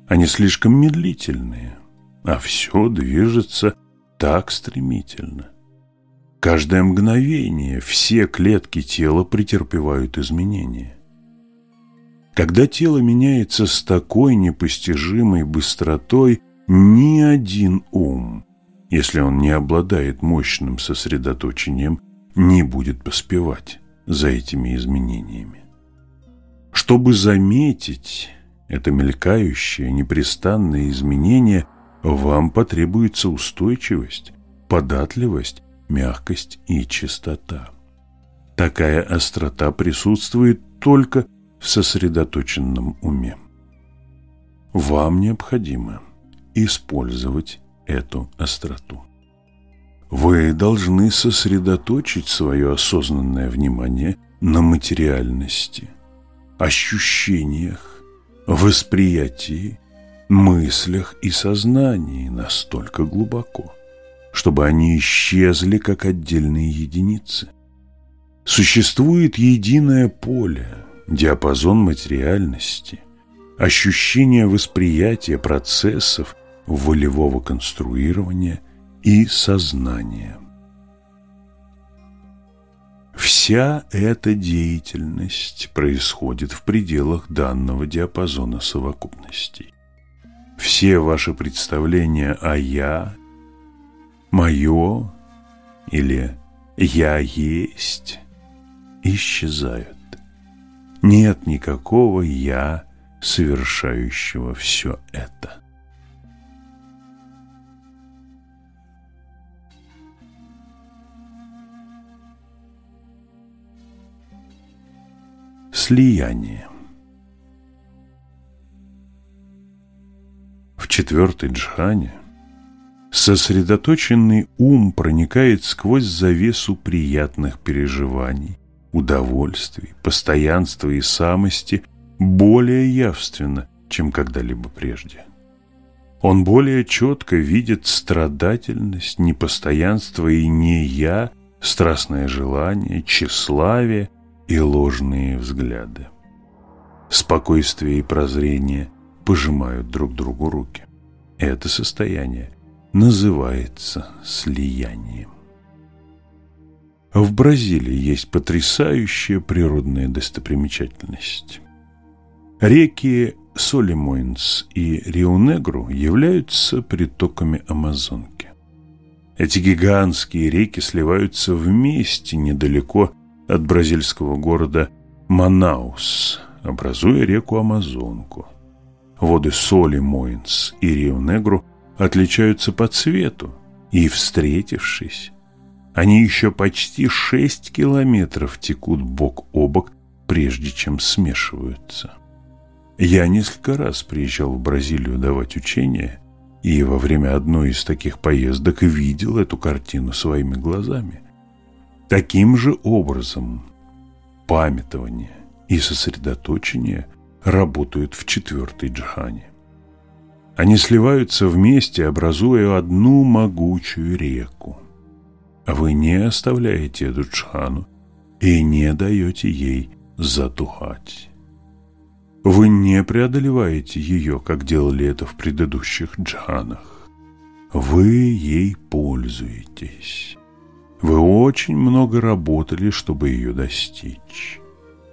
Они слишком медлительные, а все движется так стремительно. Каждое мгновение все клетки тела претерпевают изменения. Когда тело меняется с такой непостижимой быстротой, ни один ум, если он не обладает мощным сосредоточением, не будет поспевать за этими изменениями. Чтобы заметить это мелькающее, непрестанное изменение, вам потребуется устойчивость, податливость, мягкость и чистота. Такая острота присутствует только в сосредоточенном уме. Вам необходимо использовать эту остроту. Вы должны сосредоточить свое осознанное внимание на материальности, ощущениях, восприятии, мыслях и сознании настолько глубоко, чтобы они исчезли как отдельные единицы. Существует единое поле, диапазон материальности, ощущение восприятия процессов волевого конструирования и сознания. Вся эта деятельность происходит в пределах данного диапазона совокупностей. Все ваши представления о «я», «моё» или «я есть» исчезают. Нет никакого «я», совершающего все это. Слияние В четвертой джхане сосредоточенный ум проникает сквозь завесу приятных переживаний, удовольствий, постоянства и самости более явственно, чем когда-либо прежде. Он более четко видит страдательность, непостоянство и не я, страстное желание, тщеславие и ложные взгляды. Спокойствие и прозрение пожимают друг другу руки. Это состояние называется слиянием. В Бразилии есть потрясающая природная достопримечательность. Реки Солимойнс и Рио-Негру являются притоками Амазонки. Эти гигантские реки сливаются вместе недалеко от бразильского города Манаус, образуя реку Амазонку. Воды Солимойнс и Рио-Негру отличаются по цвету, и, встретившись, они еще почти шесть километров текут бок о бок, прежде чем смешиваются. Я несколько раз приезжал в Бразилию давать учения, и во время одной из таких поездок видел эту картину своими глазами. Таким же образом памятование и сосредоточение работают в четвертой джхане. Они сливаются вместе, образуя одну могучую реку. Вы не оставляете эту джхану и не даете ей затухать. Вы не преодолеваете ее, как делали это в предыдущих джханах. Вы ей пользуетесь. Вы очень много работали, чтобы ее достичь.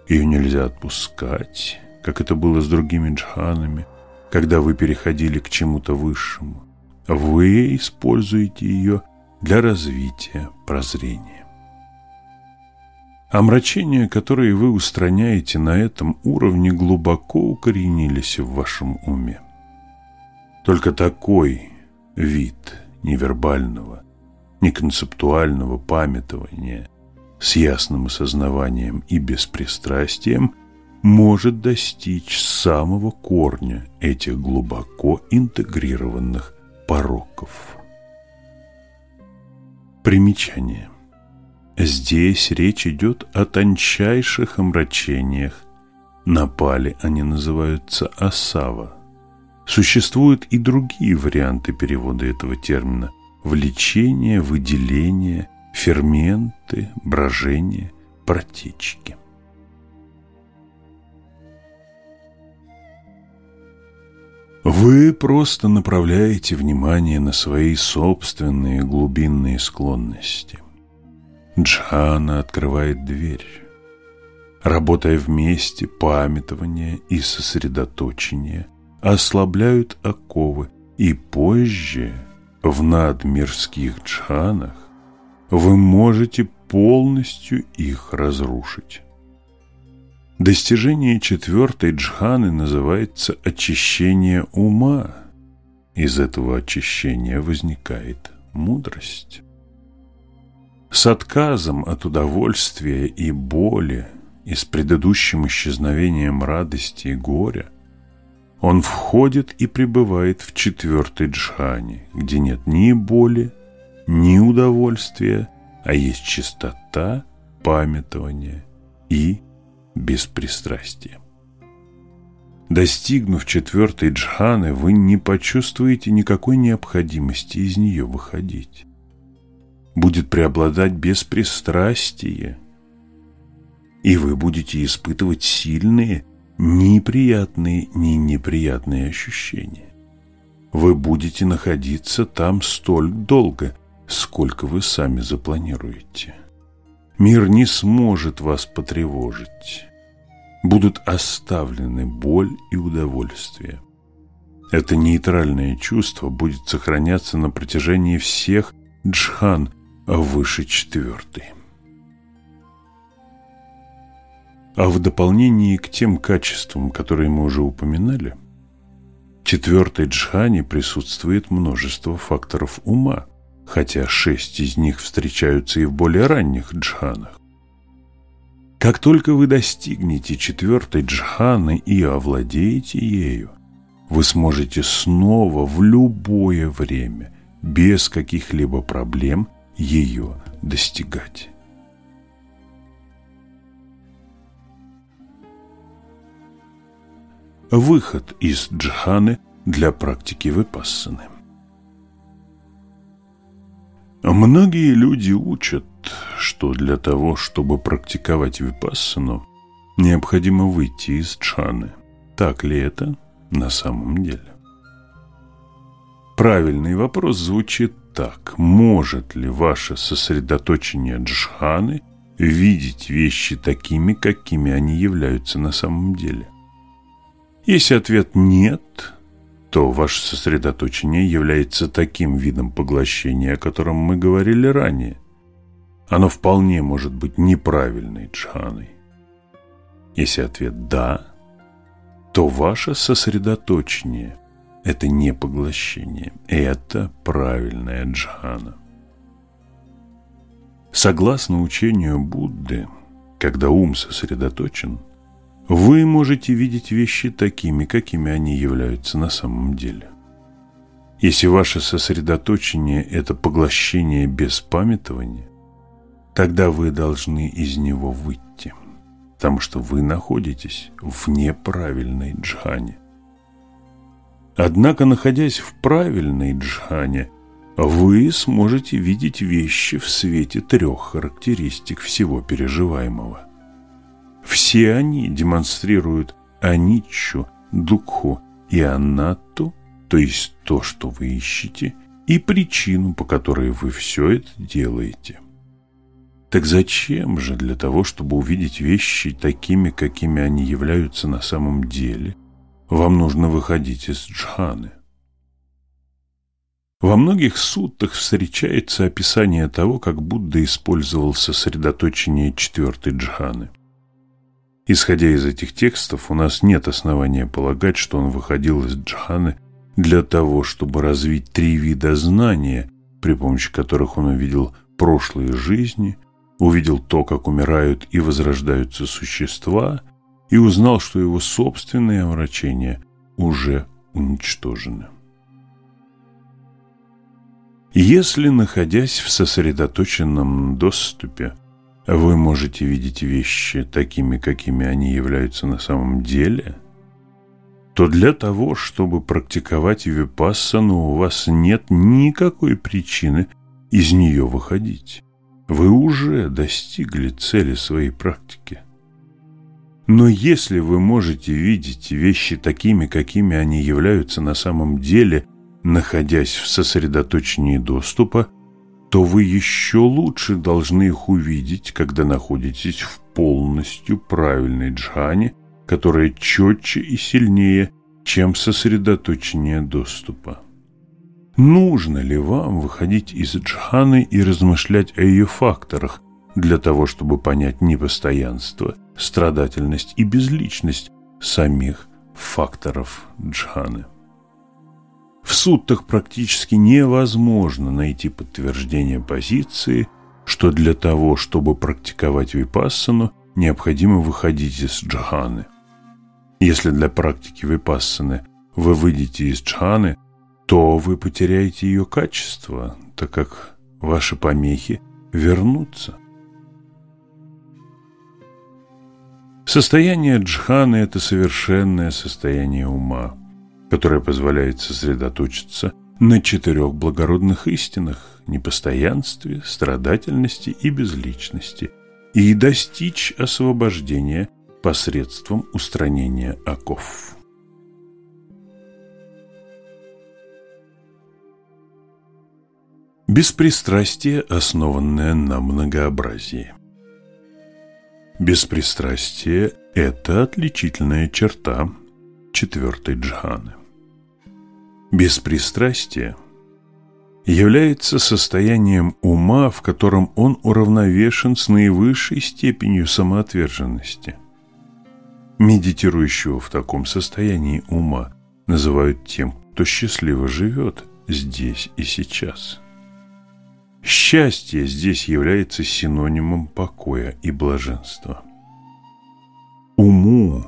Ее нельзя отпускать, как это было с другими джханами, когда вы переходили к чему-то высшему. Вы используете ее для развития прозрения. Омрачения, которые вы устраняете на этом уровне, глубоко укоренились в вашем уме. Только такой вид невербального, неконцептуального памятования с ясным осознаванием и беспристрастием может достичь самого корня этих глубоко интегрированных пороков. Примечание. Здесь речь идет о тончайших омрачениях. На пале они называются асава. Существуют и другие варианты перевода этого термина – влечение, выделение, ферменты, брожение, протечки. Вы просто направляете внимание на свои собственные глубинные склонности. Джхана открывает дверь. Работая вместе, памятование и сосредоточение ослабляют оковы, и позже, в надмирских джханах, вы можете полностью их разрушить. Достижение четвертой джханы называется очищение ума. Из этого очищения возникает мудрость. С отказом от удовольствия и боли и с предыдущим исчезновением радости и горя он входит и пребывает в четвертой джхане, где нет ни боли, ни удовольствия, а есть чистота, памятование и беспристрастие. Достигнув четвертой джханы, вы не почувствуете никакой необходимости из нее выходить. Будет преобладать беспристрастие, и вы будете испытывать сильные, ни приятные, ни неприятные ощущения. Вы будете находиться там столь долго, сколько вы сами запланируете. Мир не сможет вас потревожить будут оставлены боль и удовольствие. Это нейтральное чувство будет сохраняться на протяжении всех джхан, выше четвертой. А в дополнение к тем качествам, которые мы уже упоминали, в четвертой джхане присутствует множество факторов ума, хотя шесть из них встречаются и в более ранних джханах. Как только вы достигнете четвертой джханы и овладеете ею, вы сможете снова в любое время, без каких-либо проблем, ее достигать. Выход из джханы для практики випассаны. Многие люди учат, что для того, чтобы практиковать випассану, необходимо выйти из джханы. Так ли это на самом деле? Правильный вопрос звучит так. Может ли ваше сосредоточение джханы видеть вещи такими, какими они являются на самом деле? Если ответ «нет», то ваше сосредоточение является таким видом поглощения, о котором мы говорили ранее. Оно вполне может быть неправильной джханой. Если ответ «да», то ваше сосредоточение – это не поглощение, это правильная джхана. Согласно учению Будды, когда ум сосредоточен – вы можете видеть вещи такими, какими они являются на самом деле. Если ваше сосредоточение – это поглощение без памятования, тогда вы должны из него выйти, потому что вы находитесь в неправильной джхане. Однако, находясь в правильной джхане, вы сможете видеть вещи в свете трех характеристик всего переживаемого. Все они демонстрируют аниччу, дукху и анатту, то есть то, что вы ищете, и причину, по которой вы все это делаете. Так зачем же для того, чтобы увидеть вещи такими, какими они являются на самом деле, вам нужно выходить из джханы? Во многих суттах встречается описание того, как Будда использовал сосредоточение четвертой джханы. Исходя из этих текстов, у нас нет основания полагать, что он выходил из джханы для того, чтобы развить три вида знания, при помощи которых он увидел прошлые жизни, увидел то, как умирают и возрождаются существа, и узнал, что его собственные омрачения уже уничтожены. Если, находясь в сосредоточенном доступе, вы можете видеть вещи такими, какими они являются на самом деле, то для того, чтобы практиковать випассану, у вас нет никакой причины из нее выходить. Вы уже достигли цели своей практики. Но если вы можете видеть вещи такими, какими они являются на самом деле, находясь в сосредоточении доступа, то вы еще лучше должны их увидеть, когда находитесь в полностью правильной джхане, которая четче и сильнее, чем сосредоточение доступа. Нужно ли вам выходить из джханы и размышлять о ее факторах для того, чтобы понять непостоянство, страдательность и безличность самих факторов джханы? В суттах практически невозможно найти подтверждение позиции, что для того, чтобы практиковать випассану, необходимо выходить из джханы. Если для практики випассаны вы выйдете из джханы, то вы потеряете ее качество, так как ваши помехи вернутся. Состояние джханы – это совершенное состояние ума, которое позволяет сосредоточиться на четырех благородных истинах – непостоянстве, страдательности и безличности – и достичь освобождения посредством устранения оков. Беспристрастие, основанное на многообразии. Беспристрастие – это отличительная черта четвертой джханы. Беспристрастие является состоянием ума, в котором он уравновешен с наивысшей степенью самоотверженности. Медитирующего в таком состоянии ума называют тем, кто счастливо живет здесь и сейчас. Счастье здесь является синонимом покоя и блаженства. Уму,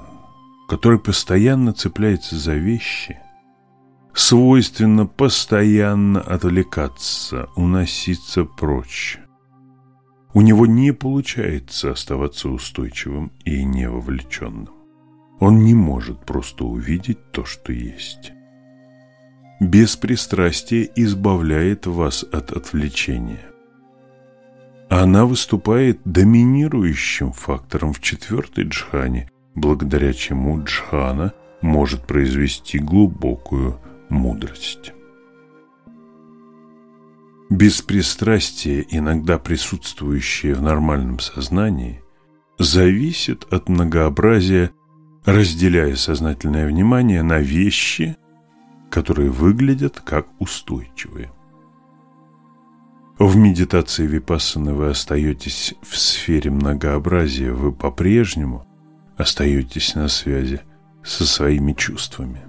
который постоянно цепляется за вещи, свойственно постоянно отвлекаться, уноситься прочь. У него не получается оставаться устойчивым и невовлеченным. Он не может просто увидеть то, что есть. Беспристрастие избавляет вас от отвлечения. Она выступает доминирующим фактором в четвертой джхане, благодаря чему джхана может произвести глубокую мудрость. Беспристрастие, иногда присутствующее в нормальном сознании, зависит от многообразия, разделяя сознательное внимание на вещи, которые выглядят как устойчивые. В медитации випассаны вы остаетесь в сфере многообразия, вы по-прежнему остаетесь на связи со своими чувствами.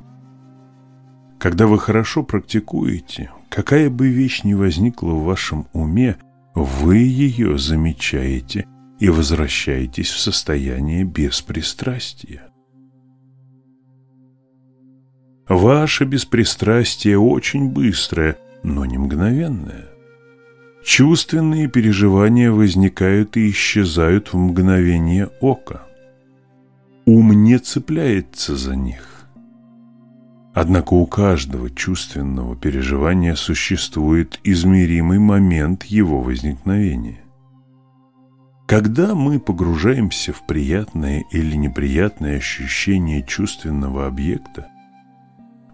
Когда вы хорошо практикуете, какая бы вещь ни возникла в вашем уме, вы ее замечаете и возвращаетесь в состояние беспристрастия. Ваше беспристрастие очень быстрое, но не мгновенное. Чувственные переживания возникают и исчезают в мгновение ока. Ум не цепляется за них. Однако у каждого чувственного переживания существует измеримый момент его возникновения. Когда мы погружаемся в приятное или неприятное ощущение чувственного объекта,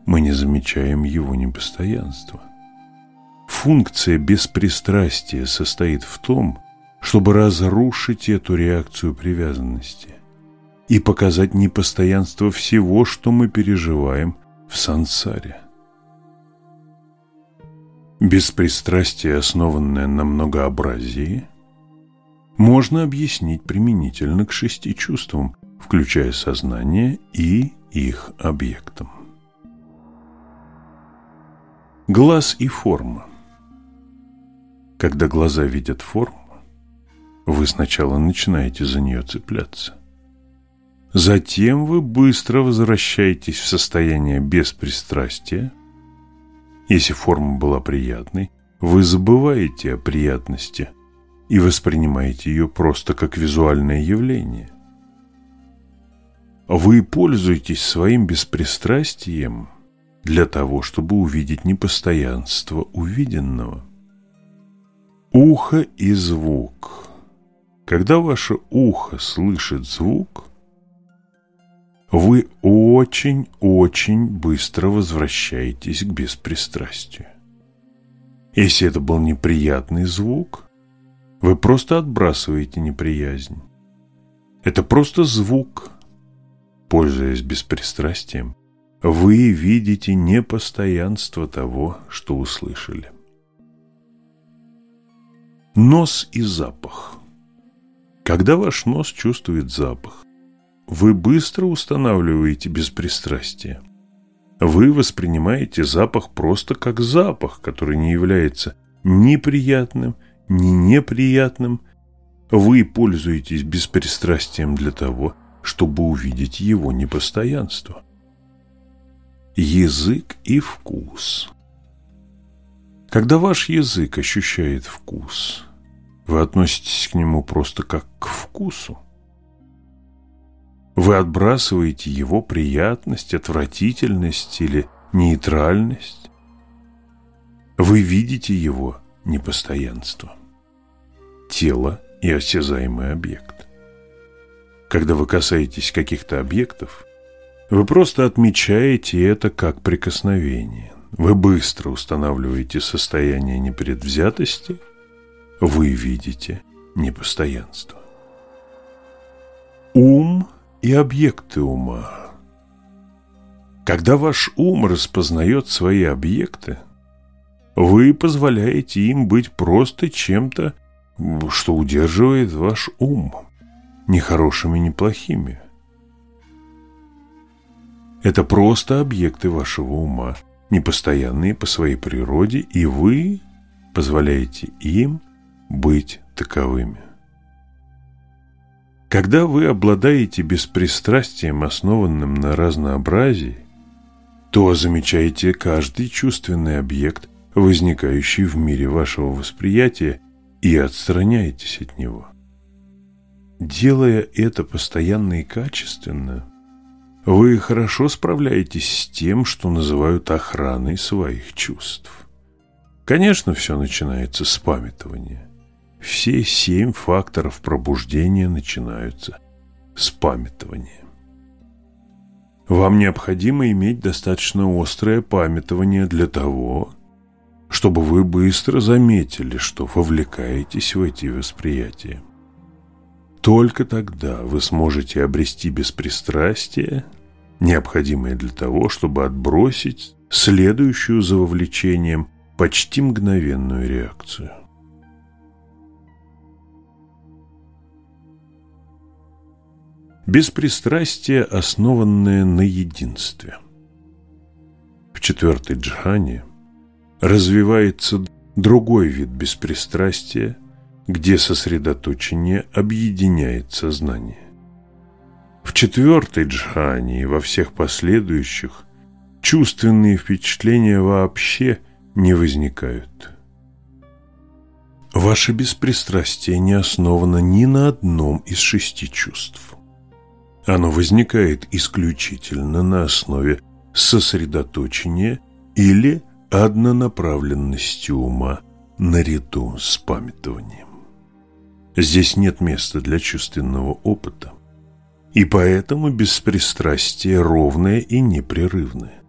мы не замечаем его непостоянства. Функция беспристрастия состоит в том, чтобы разрушить эту реакцию привязанности и показать непостоянство всего, что мы переживаем в сансаре. Беспристрастие, основанное на многообразии, можно объяснить применительно к шести чувствам, включая сознание и их объектам. Глаз и форма. Когда глаза видят форму, вы сначала начинаете за нее цепляться. Затем вы быстро возвращаетесь в состояние беспристрастия. Если форма была приятной, вы забываете о приятности и воспринимаете ее просто как визуальное явление. Вы пользуетесь своим беспристрастием – для того, чтобы увидеть непостоянство увиденного. Ухо и звук. Когда ваше ухо слышит звук, вы очень-очень быстро возвращаетесь к беспристрастию. Если это был неприятный звук, вы просто отбрасываете неприязнь. Это просто звук. Пользуясь беспристрастием, вы видите непостоянство того, что услышали. Нос и запах. Когда ваш нос чувствует запах, вы быстро устанавливаете беспристрастие. Вы воспринимаете запах просто как запах, который не является ни приятным, ни неприятным, вы пользуетесь беспристрастием для того, чтобы увидеть его непостоянство. Язык и вкус. Когда ваш язык ощущает вкус, вы относитесь к нему просто как к вкусу. Вы отбрасываете его приятность, отвратительность или нейтральность. Вы видите его непостоянство. Тело и осязаемый объект. Когда вы касаетесь каких-то объектов, вы просто отмечаете это как прикосновение. Вы быстро устанавливаете состояние непредвзятости, вы видите непостоянство. Ум и объекты ума. Когда ваш ум распознает свои объекты, вы позволяете им быть просто чем-то, что удерживает ваш ум, ни хорошими, ни плохими. Это просто объекты вашего ума, непостоянные по своей природе, и вы позволяете им быть таковыми. Когда вы обладаете беспристрастием, основанным на разнообразии, то замечаете каждый чувственный объект, возникающий в мире вашего восприятия, и отстраняетесь от него. Делая это постоянно и качественно, вы хорошо справляетесь с тем, что называют охраной своих чувств. Конечно, все начинается с памятования. Все семь факторов пробуждения начинаются с памятования. Вам необходимо иметь достаточно острое памятование для того, чтобы вы быстро заметили, что вовлекаетесь в эти восприятия. Только тогда вы сможете обрести беспристрастие, необходимое для того, чтобы отбросить следующую за вовлечением почти мгновенную реакцию. Беспристрастие, основанное на единстве. В четвертой джхане развивается другой вид беспристрастия, где сосредоточение объединяет сознание. В четвертой джхане и во всех последующих чувственные впечатления вообще не возникают. Ваше беспристрастие не основано ни на одном из шести чувств. Оно возникает исключительно на основе сосредоточения или однонаправленности ума наряду с памятованием. Здесь нет места для чувственного опыта, и поэтому беспристрастие ровное и непрерывное.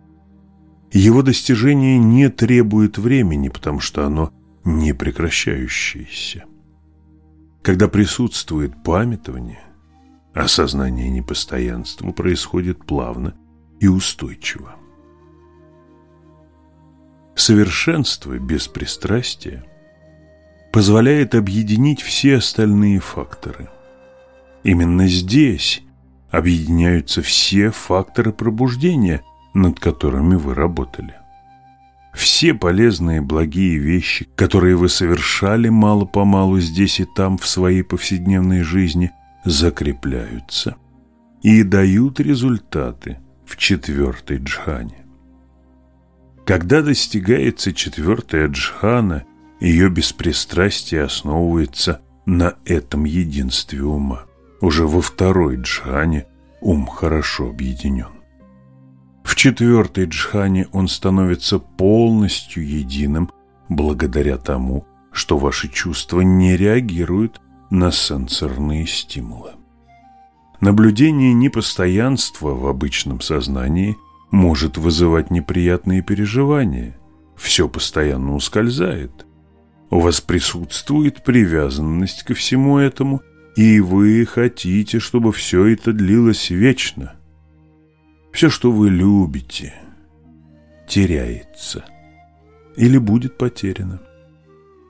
Его достижение не требует времени, потому что оно не прекращающееся. Когда присутствует памятование, осознание непостоянства происходит плавно и устойчиво. Совершенство без пристрастия позволяет объединить все остальные факторы. Именно здесь объединяются все факторы пробуждения, над которыми вы работали. Все полезные благие вещи, которые вы совершали мало-помалу здесь и там в своей повседневной жизни, закрепляются и дают результаты в четвертой джхане. Когда достигается четвертая джхана, ее беспристрастие основывается на этом единстве ума. Уже во второй джхане ум хорошо объединен. В четвертой джхане он становится полностью единым благодаря тому, что ваши чувства не реагируют на сенсорные стимулы. Наблюдение непостоянства в обычном сознании – может вызывать неприятные переживания. Все постоянно ускользает. У вас присутствует привязанность ко всему этому, и вы хотите, чтобы все это длилось вечно. Все, что вы любите, теряется или будет потеряно.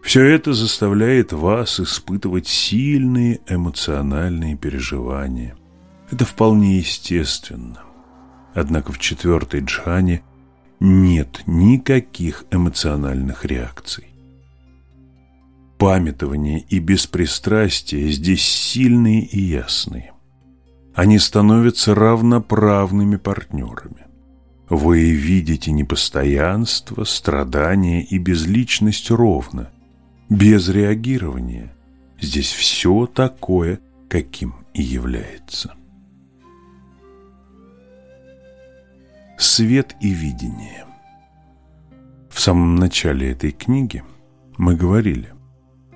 Все это заставляет вас испытывать сильные эмоциональные переживания. Это вполне естественно. Однако в четвертой джхане нет никаких эмоциональных реакций. Памятование и беспристрастие здесь сильные и ясные. Они становятся равноправными партнерами. Вы видите непостоянство, страдание и безличность ровно, без реагирования. Здесь все такое, каким и является. Свет и видение В самом начале этой книги мы говорили,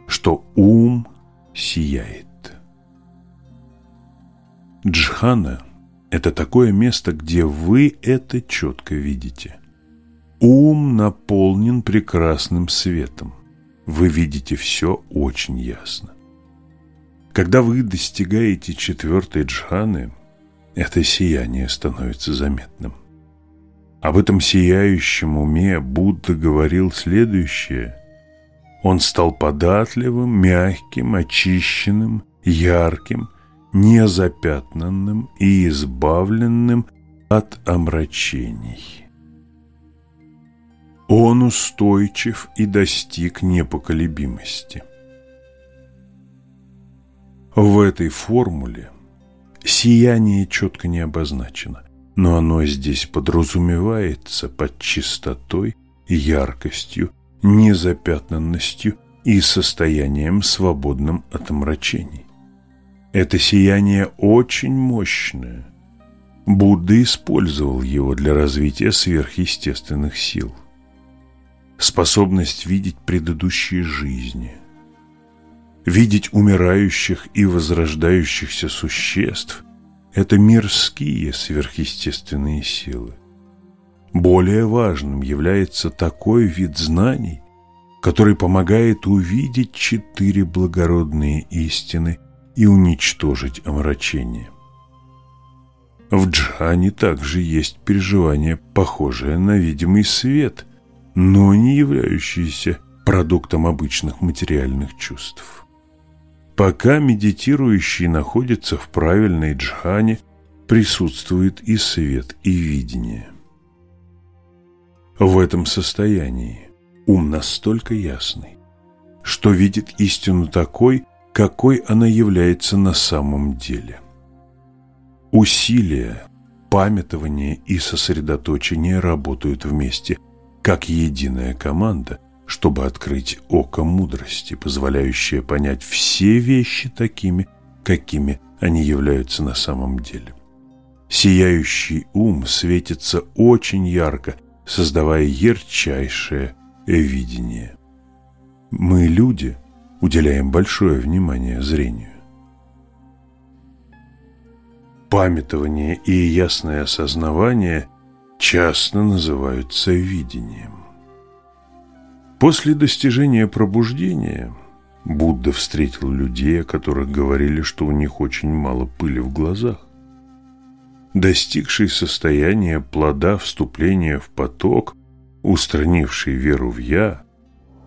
что ум сияет. Джхана – это такое место, где вы это четко видите. Ум наполнен прекрасным светом. Вы видите все очень ясно. Когда вы достигаете четвертой джханы, это сияние становится заметным. Об этом сияющем уме Будда говорил следующее. Он стал податливым, мягким, очищенным, ярким, незапятнанным и избавленным от омрачений. Он устойчив и достиг непоколебимости. В этой формуле сияние четко не обозначено, но оно здесь подразумевается под чистотой, яркостью, незапятнанностью и состоянием, свободным от омрачений. Это сияние очень мощное. Будда использовал его для развития сверхъестественных сил. Способность видеть предыдущие жизни, видеть умирающих и возрождающихся существ – это мирские сверхъестественные силы. Более важным является такой вид знаний, который помогает увидеть четыре благородные истины и уничтожить омрачение. В джхане также есть переживание, похожее на видимый свет, но не являющееся продуктом обычных материальных чувств. Пока медитирующий находится в правильной джхане, присутствует и свет, и видение. В этом состоянии ум настолько ясный, что видит истину такой, какой она является на самом деле. Усилия, памятование и сосредоточение работают вместе, как единая команда, чтобы открыть око мудрости, позволяющее понять все вещи такими, какими они являются на самом деле. Сияющий ум светится очень ярко, создавая ярчайшее видение. Мы, люди – уделяем большое внимание зрению. Памятование и ясное осознавание часто называются видением. После достижения пробуждения Будда встретил людей, о которых говорили, что у них очень мало пыли в глазах. Достигший состояния плода вступления в поток, устранивший веру в «я»,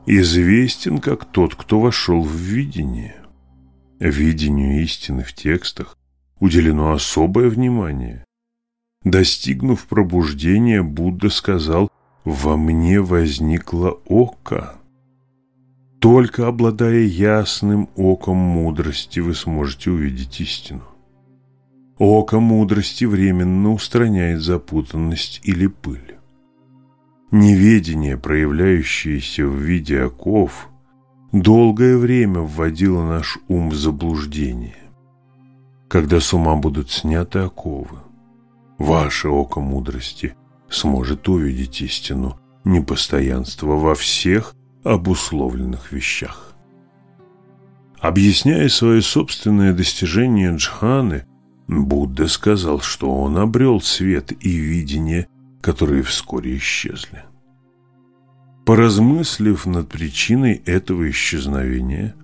известен как тот, кто вошел в видение. Видению истины в текстах уделено особое внимание. Достигнув пробуждения, Будда сказал «Во мне возникло око». Только обладая ясным оком мудрости вы сможете увидеть истину. Око мудрости временно устраняет запутанность или пыль. Неведение, проявляющееся в виде оков, долгое время вводило наш ум в заблуждение. Когда с ума будут сняты оковы, ваше око мудрости сможет увидеть истину непостоянства во всех обусловленных вещах. Объясняя свое собственное достижение джханы, Будда сказал, что он обрел свет и видение которые вскоре исчезли. Поразмыслив над причиной этого исчезновения,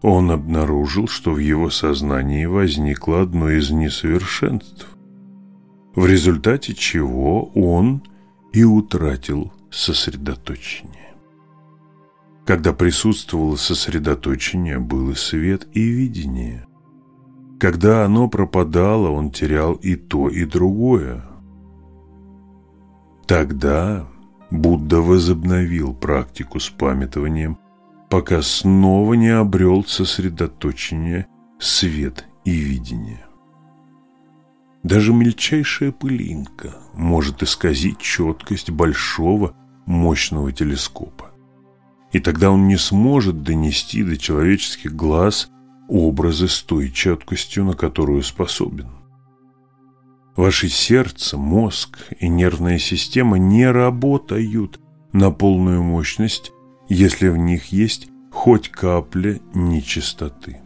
он обнаружил, что в его сознании возникло одно из несовершенств, в результате чего он и утратил сосредоточение. Когда присутствовало сосредоточение, был и свет, и видение. Когда оно пропадало, он терял и то, и другое. Тогда Будда возобновил практику с памятованием, пока снова не обрел сосредоточение, свет и видение. Даже мельчайшая пылинка может исказить четкость большого мощного телескопа. И тогда он не сможет донести до человеческих глаз образы с той четкостью, на которую способен. Ваше сердце, мозг и нервная система не работают на полную мощность, если в них есть хоть капля нечистоты.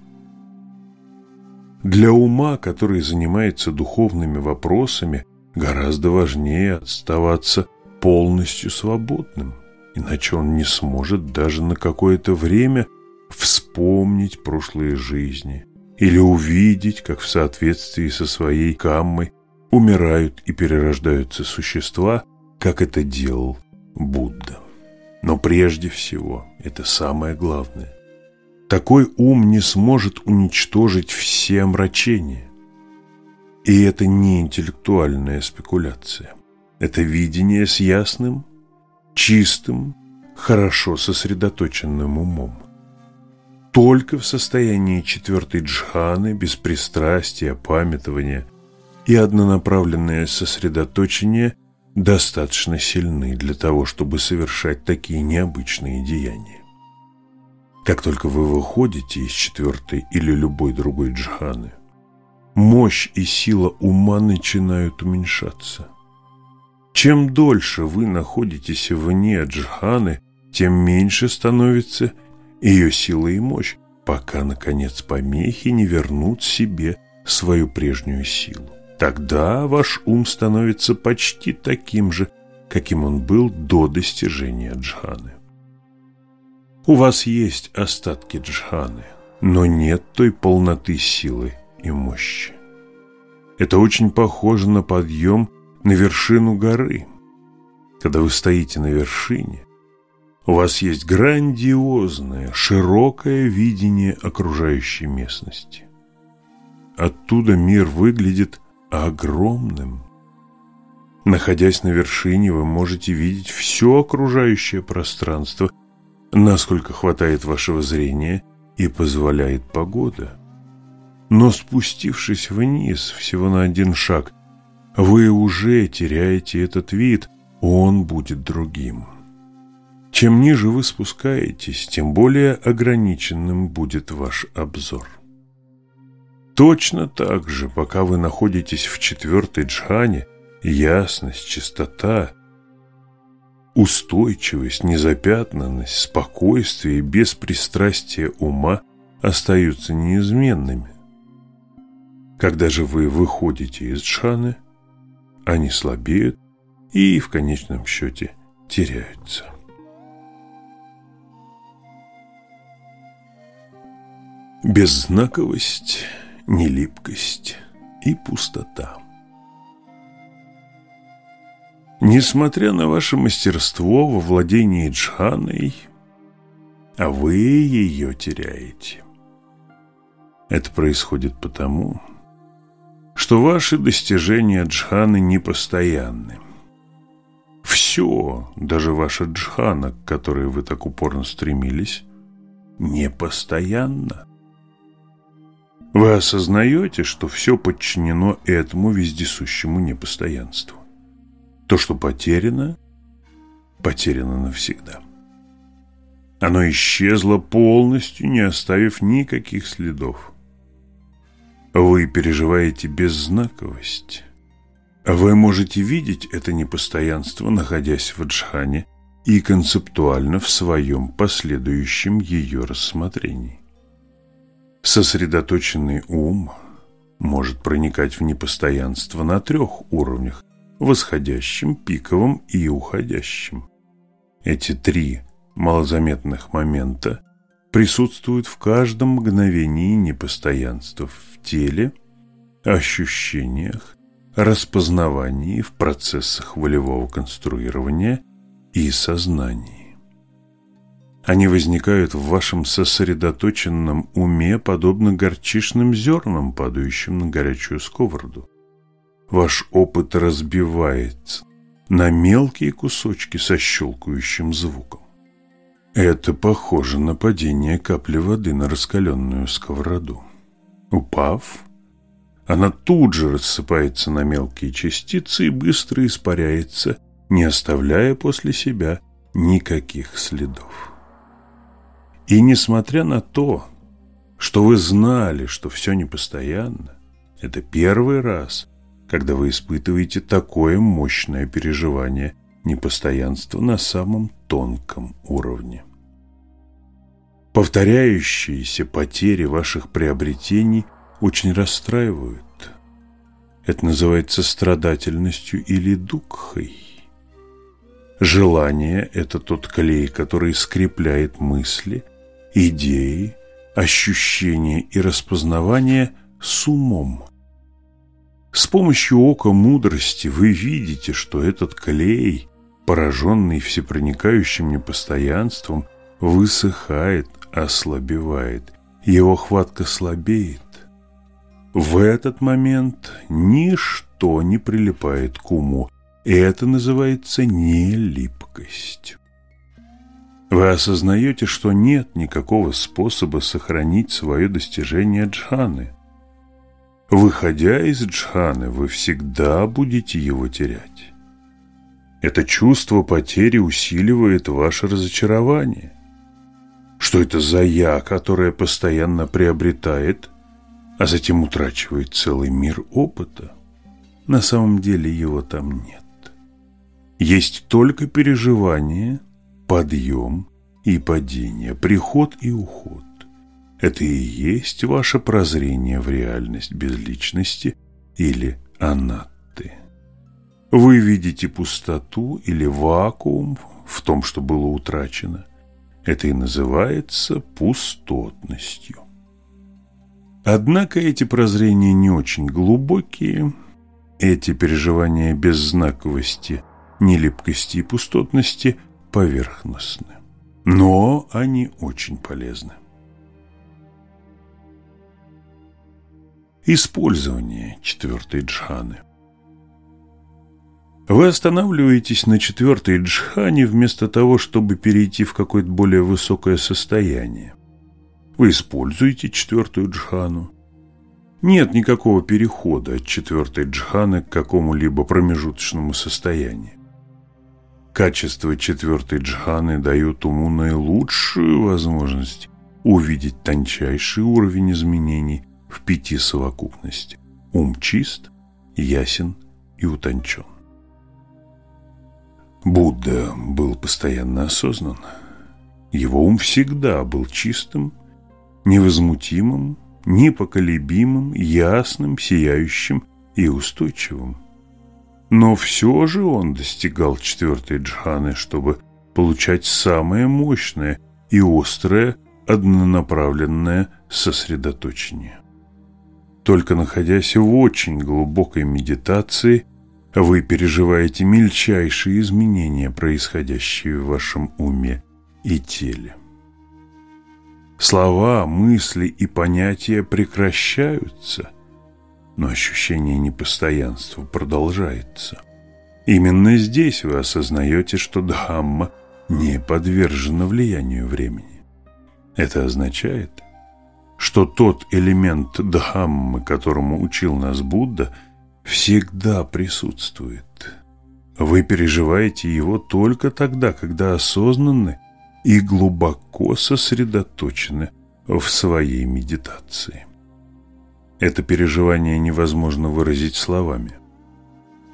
Для ума, который занимается духовными вопросами, гораздо важнее оставаться полностью свободным, иначе он не сможет даже на какое-то время вспомнить прошлые жизни или увидеть, как в соответствии со своей каммой умирают и перерождаются существа, как это делал Будда. Но прежде всего, это самое главное, такой ум не сможет уничтожить все омрачения. И это не интеллектуальная спекуляция. Это видение с ясным, чистым, хорошо сосредоточенным умом. Только в состоянии четвертой джханы, беспристрастия, памятования и однонаправленное сосредоточение достаточно сильны для того, чтобы совершать такие необычные деяния. Как только вы выходите из четвертой или любой другой джханы, мощь и сила ума начинают уменьшаться. Чем дольше вы находитесь вне джханы, тем меньше становится ее сила и мощь, пока, наконец, помехи не вернут себе свою прежнюю силу. Тогда ваш ум становится почти таким же, каким он был до достижения джханы. У вас есть остатки джханы, но нет той полноты силы и мощи. Это очень похоже на подъем на вершину горы. Когда вы стоите на вершине, у вас есть грандиозное, широкое видение окружающей местности. Оттуда мир выглядит огромным. Находясь на вершине, вы можете видеть все окружающее пространство – насколько хватает вашего зрения и позволяет погода. Но спустившись вниз всего на один шаг, вы уже теряете этот вид, он будет другим. Чем ниже вы спускаетесь, тем более ограниченным будет ваш обзор. Точно так же, пока вы находитесь в четвертой джхане, ясность, чистота Устойчивость, незапятнанность, спокойствие и беспристрастие ума остаются неизменными. Когда же вы выходите из джханы, они слабеют и в конечном счете теряются. Беззнаковость, нелипкость и пустота – Несмотря на ваше мастерство во владении джханой, а вы ее теряете. Это происходит потому, что ваши достижения джханы непостоянны. Все, даже ваша джхана, к которой вы так упорно стремились, непостоянно. Вы осознаете, что все подчинено этому вездесущему непостоянству. То, что потеряно, потеряно навсегда. Оно исчезло полностью, не оставив никаких следов. Вы переживаете беззнаковость. Вы можете видеть это непостоянство, находясь в джхане и концептуально в своем последующем ее рассмотрении. Сосредоточенный ум может проникать в непостоянство на трех уровнях восходящим, пиковым и уходящим. Эти три малозаметных момента присутствуют в каждом мгновении непостоянства в теле, ощущениях, распознавании, в процессах волевого конструирования и сознании. Они возникают в вашем сосредоточенном уме, подобно горчичным зернам, падающим на горячую сковороду ваш опыт разбивается на мелкие кусочки со щелкающим звуком. Это похоже на падение капли воды на раскаленную сковороду. Упав, она тут же рассыпается на мелкие частицы и быстро испаряется, не оставляя после себя никаких следов. И несмотря на то, что вы знали, что все непостоянно, это первый раз, когда вы испытываете такое мощное переживание непостоянства на самом тонком уровне. Повторяющиеся потери ваших приобретений очень расстраивают. Это называется страдательностью или дукхой. Желание – это тот клей, который скрепляет мысли, идеи, ощущения и распознавание с умом. С помощью ока мудрости вы видите, что этот клей, пораженный всепроникающим непостоянством, высыхает, ослабевает, его хватка слабеет. В этот момент ничто не прилипает к уму, это называется нелипкость. Вы осознаете, что нет никакого способа сохранить свое достижение джханы. Выходя из джханы, вы всегда будете его терять. Это чувство потери усиливает ваше разочарование. Что это за «я», которое постоянно приобретает, а затем утрачивает целый мир опыта? На самом деле его там нет. Есть только переживание, подъем и падение, приход и уход. Это и есть ваше прозрение в реальность безличности или анатты. Вы видите пустоту или вакуум в том, что было утрачено. Это и называется пустотностью. Однако эти прозрения не очень глубокие, эти переживания беззнаковости нелепкости и пустотности поверхностны. Но они очень полезны. Использование четвертой джханы. Вы останавливаетесь на четвертой джхане вместо того, чтобы перейти в какое-то более высокое состояние. Вы используете четвертую джхану. Нет никакого перехода от четвертой джханы к какому-либо промежуточному состоянию. Качества четвертой джханы дают уму наилучшую возможность увидеть тончайший уровень изменений в пяти совокупностях. Ум чист, ясен и утончен. Будда был постоянно осознан. Его ум всегда был чистым, невозмутимым, непоколебимым, ясным, сияющим и устойчивым. Но все же он достигал четвертой джханы, чтобы получать самое мощное и острое однонаправленное сосредоточение. Только находясь в очень глубокой медитации, вы переживаете мельчайшие изменения, происходящие в вашем уме и теле. Слова, мысли и понятия прекращаются – но ощущение непостоянства продолжается. Именно здесь вы осознаете, что Дхамма не подвержена влиянию времени. Это означает, что тот элемент Дхаммы, которому учил нас Будда, всегда присутствует. Вы переживаете его только тогда, когда осознанны и глубоко сосредоточены в своей медитации. Это переживание невозможно выразить словами.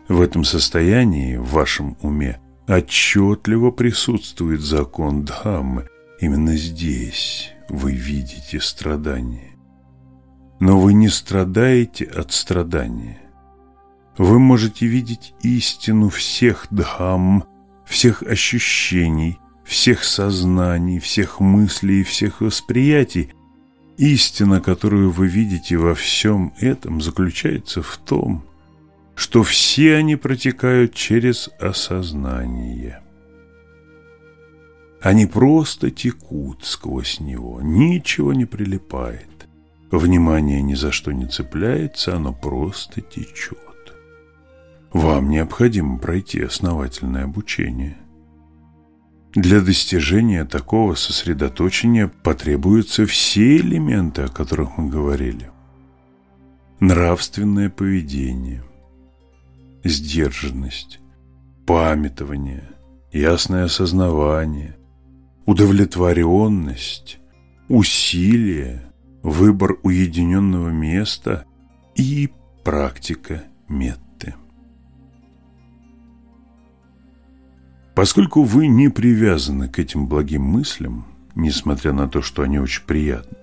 В этом состоянии, в вашем уме, отчетливо присутствует закон Дхаммы. Именно здесь вы видите страдание. Но вы не страдаете от страдания. Вы можете видеть истину всех Дхамм, всех ощущений, всех сознаний, всех мыслей и всех восприятий, Истина, которую вы видите во всем этом, заключается в том, что все они протекают через осознание. Они просто текут сквозь него, ничего не прилипает. Внимание ни за что не цепляется, оно просто течет. Вам необходимо пройти основательное обучение. Для достижения такого сосредоточения потребуются все элементы, о которых мы говорили. Нравственное поведение, сдержанность, памятование, ясное осознавание, удовлетворенность, усилие, выбор уединенного места и практика метты. Поскольку вы не привязаны к этим благим мыслям, несмотря на то, что они очень приятны,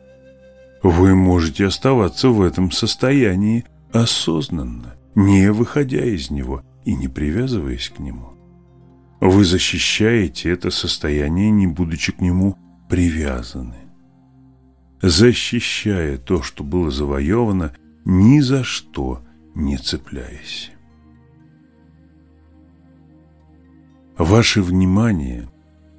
вы можете оставаться в этом состоянии осознанно, не выходя из него и не привязываясь к нему. Вы защищаете это состояние, не будучи к нему привязаны. Защищая то, что было завоевано, ни за что не цепляясь. Ваше внимание,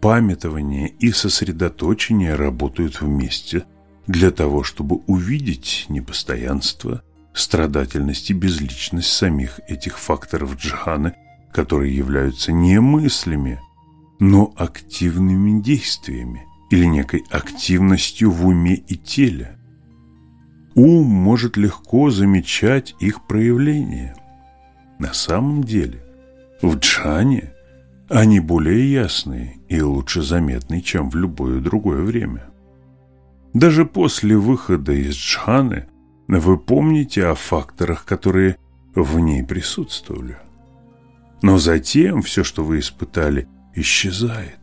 памятование и сосредоточение работают вместе для того, чтобы увидеть непостоянство, страдательность и безличность самих этих факторов джханы которые являются не мыслями, но активными действиями или некой активностью в уме и теле. Ум может легко замечать их проявление. На самом деле, в джане они более ясные и лучше заметны, чем в любое другое время. Даже после выхода из джханы вы помните о факторах, которые в ней присутствовали. Но затем все, что вы испытали, исчезает.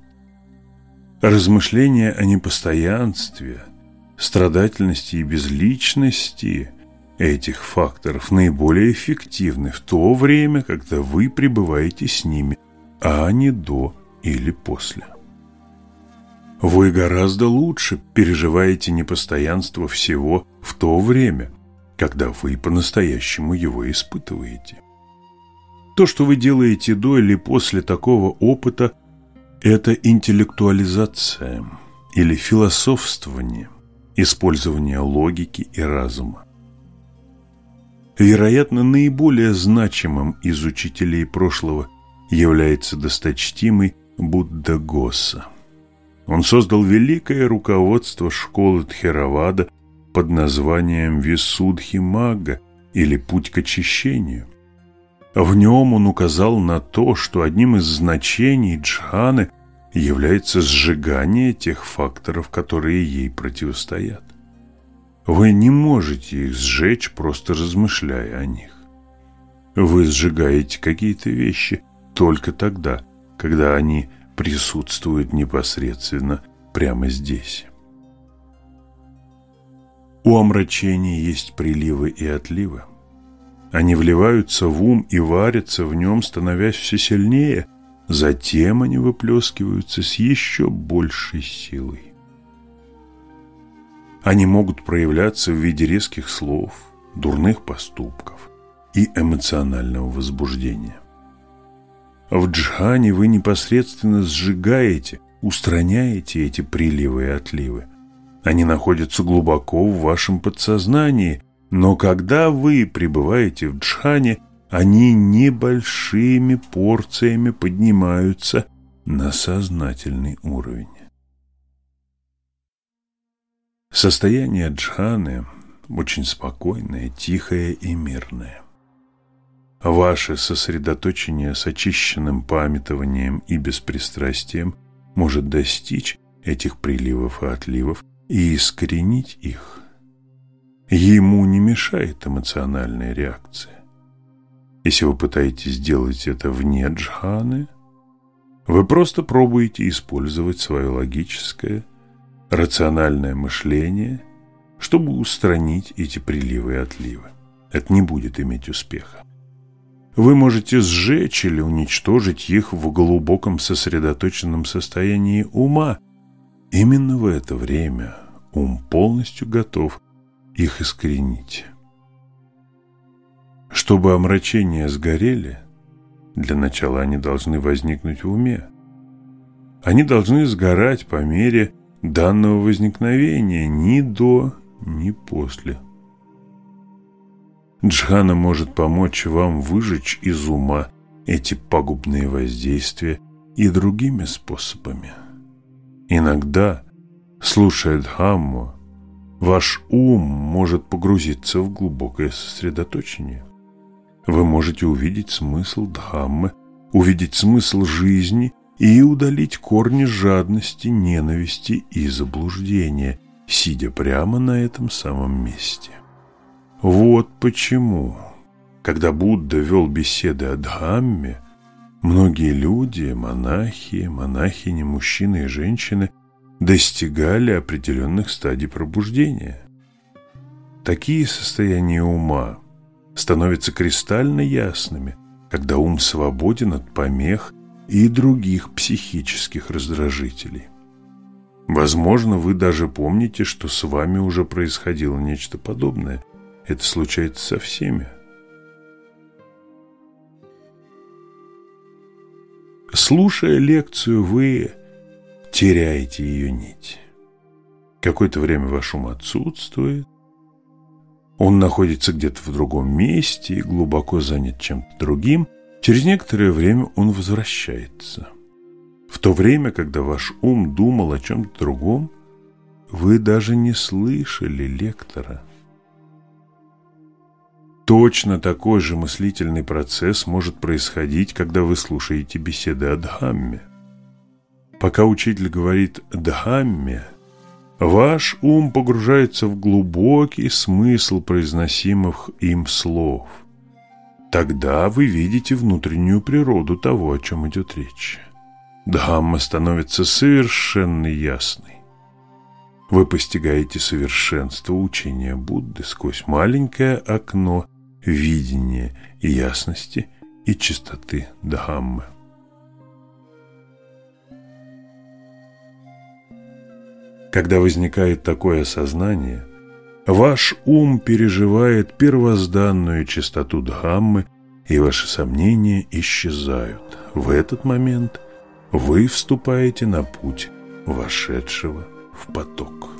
Размышления о непостоянстве, страдательности и безличности этих факторов наиболее эффективны в то время, когда вы пребываете с ними, а не до или после. Вы гораздо лучше переживаете непостоянство всего в то время, когда вы по-настоящему его испытываете. То, что вы делаете до или после такого опыта, это интеллектуализация или философствование, использование логики и разума. Вероятно, наиболее значимым из учителей прошлого является досточтимый Будда Госса. Он создал великое руководство школы Тхеравада под названием Висудхи Мага или Путь к очищению – в нем он указал на то, что одним из значений джханы является сжигание тех факторов, которые ей противостоят. Вы не можете их сжечь, просто размышляя о них. Вы сжигаете какие-то вещи только тогда, когда они присутствуют непосредственно прямо здесь. У омрачения есть приливы и отливы. Они вливаются в ум и варятся в нем, становясь все сильнее. Затем они выплескиваются с еще большей силой. Они могут проявляться в виде резких слов, дурных поступков и эмоционального возбуждения. В джхане вы непосредственно сжигаете, устраняете эти приливы и отливы. Они находятся глубоко в вашем подсознании но когда вы пребываете в джхане, они небольшими порциями поднимаются на сознательный уровень. Состояние джханы очень спокойное, тихое и мирное. Ваше сосредоточение с очищенным памятованием и беспристрастием может достичь этих приливов и отливов и искоренить их. Ему не мешает эмоциональная реакция. Если вы пытаетесь сделать это вне джханы, вы просто пробуете использовать свое логическое, рациональное мышление, чтобы устранить эти приливы и отливы. Это не будет иметь успеха. Вы можете сжечь или уничтожить их в глубоком сосредоточенном состоянии ума. Именно в это время ум полностью готов их искоренить. Чтобы омрачения сгорели, для начала они должны возникнуть в уме. Они должны сгорать по мере данного возникновения ни до, ни после. Джхана может помочь вам выжечь из ума эти пагубные воздействия и другими способами. Иногда, слушая Дхамму, ваш ум может погрузиться в глубокое сосредоточение. Вы можете увидеть смысл Дхаммы, увидеть смысл жизни и удалить корни жадности, ненависти и заблуждения, сидя прямо на этом самом месте. Вот почему, когда Будда вел беседы о Дхамме, многие люди, монахи, монахини, мужчины и женщины достигали определенных стадий пробуждения. Такие состояния ума становятся кристально ясными, когда ум свободен от помех и других психических раздражителей. Возможно, вы даже помните, что с вами уже происходило нечто подобное. Это случается со всеми. Слушая лекцию, вы теряете ее нить. Какое-то время ваш ум отсутствует, он находится где-то в другом месте и глубоко занят чем-то другим – Через некоторое время он возвращается. В то время, когда ваш ум думал о чем-то другом, вы даже не слышали лектора. Точно такой же мыслительный процесс может происходить, когда вы слушаете беседы о Дхамме. Пока учитель говорит «Дхамме», ваш ум погружается в глубокий смысл произносимых им слов – Тогда вы видите внутреннюю природу того, о чем идет речь. Дхамма становится совершенно ясной. Вы постигаете совершенство учения Будды сквозь маленькое окно видения и ясности и чистоты Дхаммы. Когда возникает такое осознание, Ваш ум переживает первозданную чистоту Дхаммы, и ваши сомнения исчезают. В этот момент вы вступаете на путь вошедшего в поток.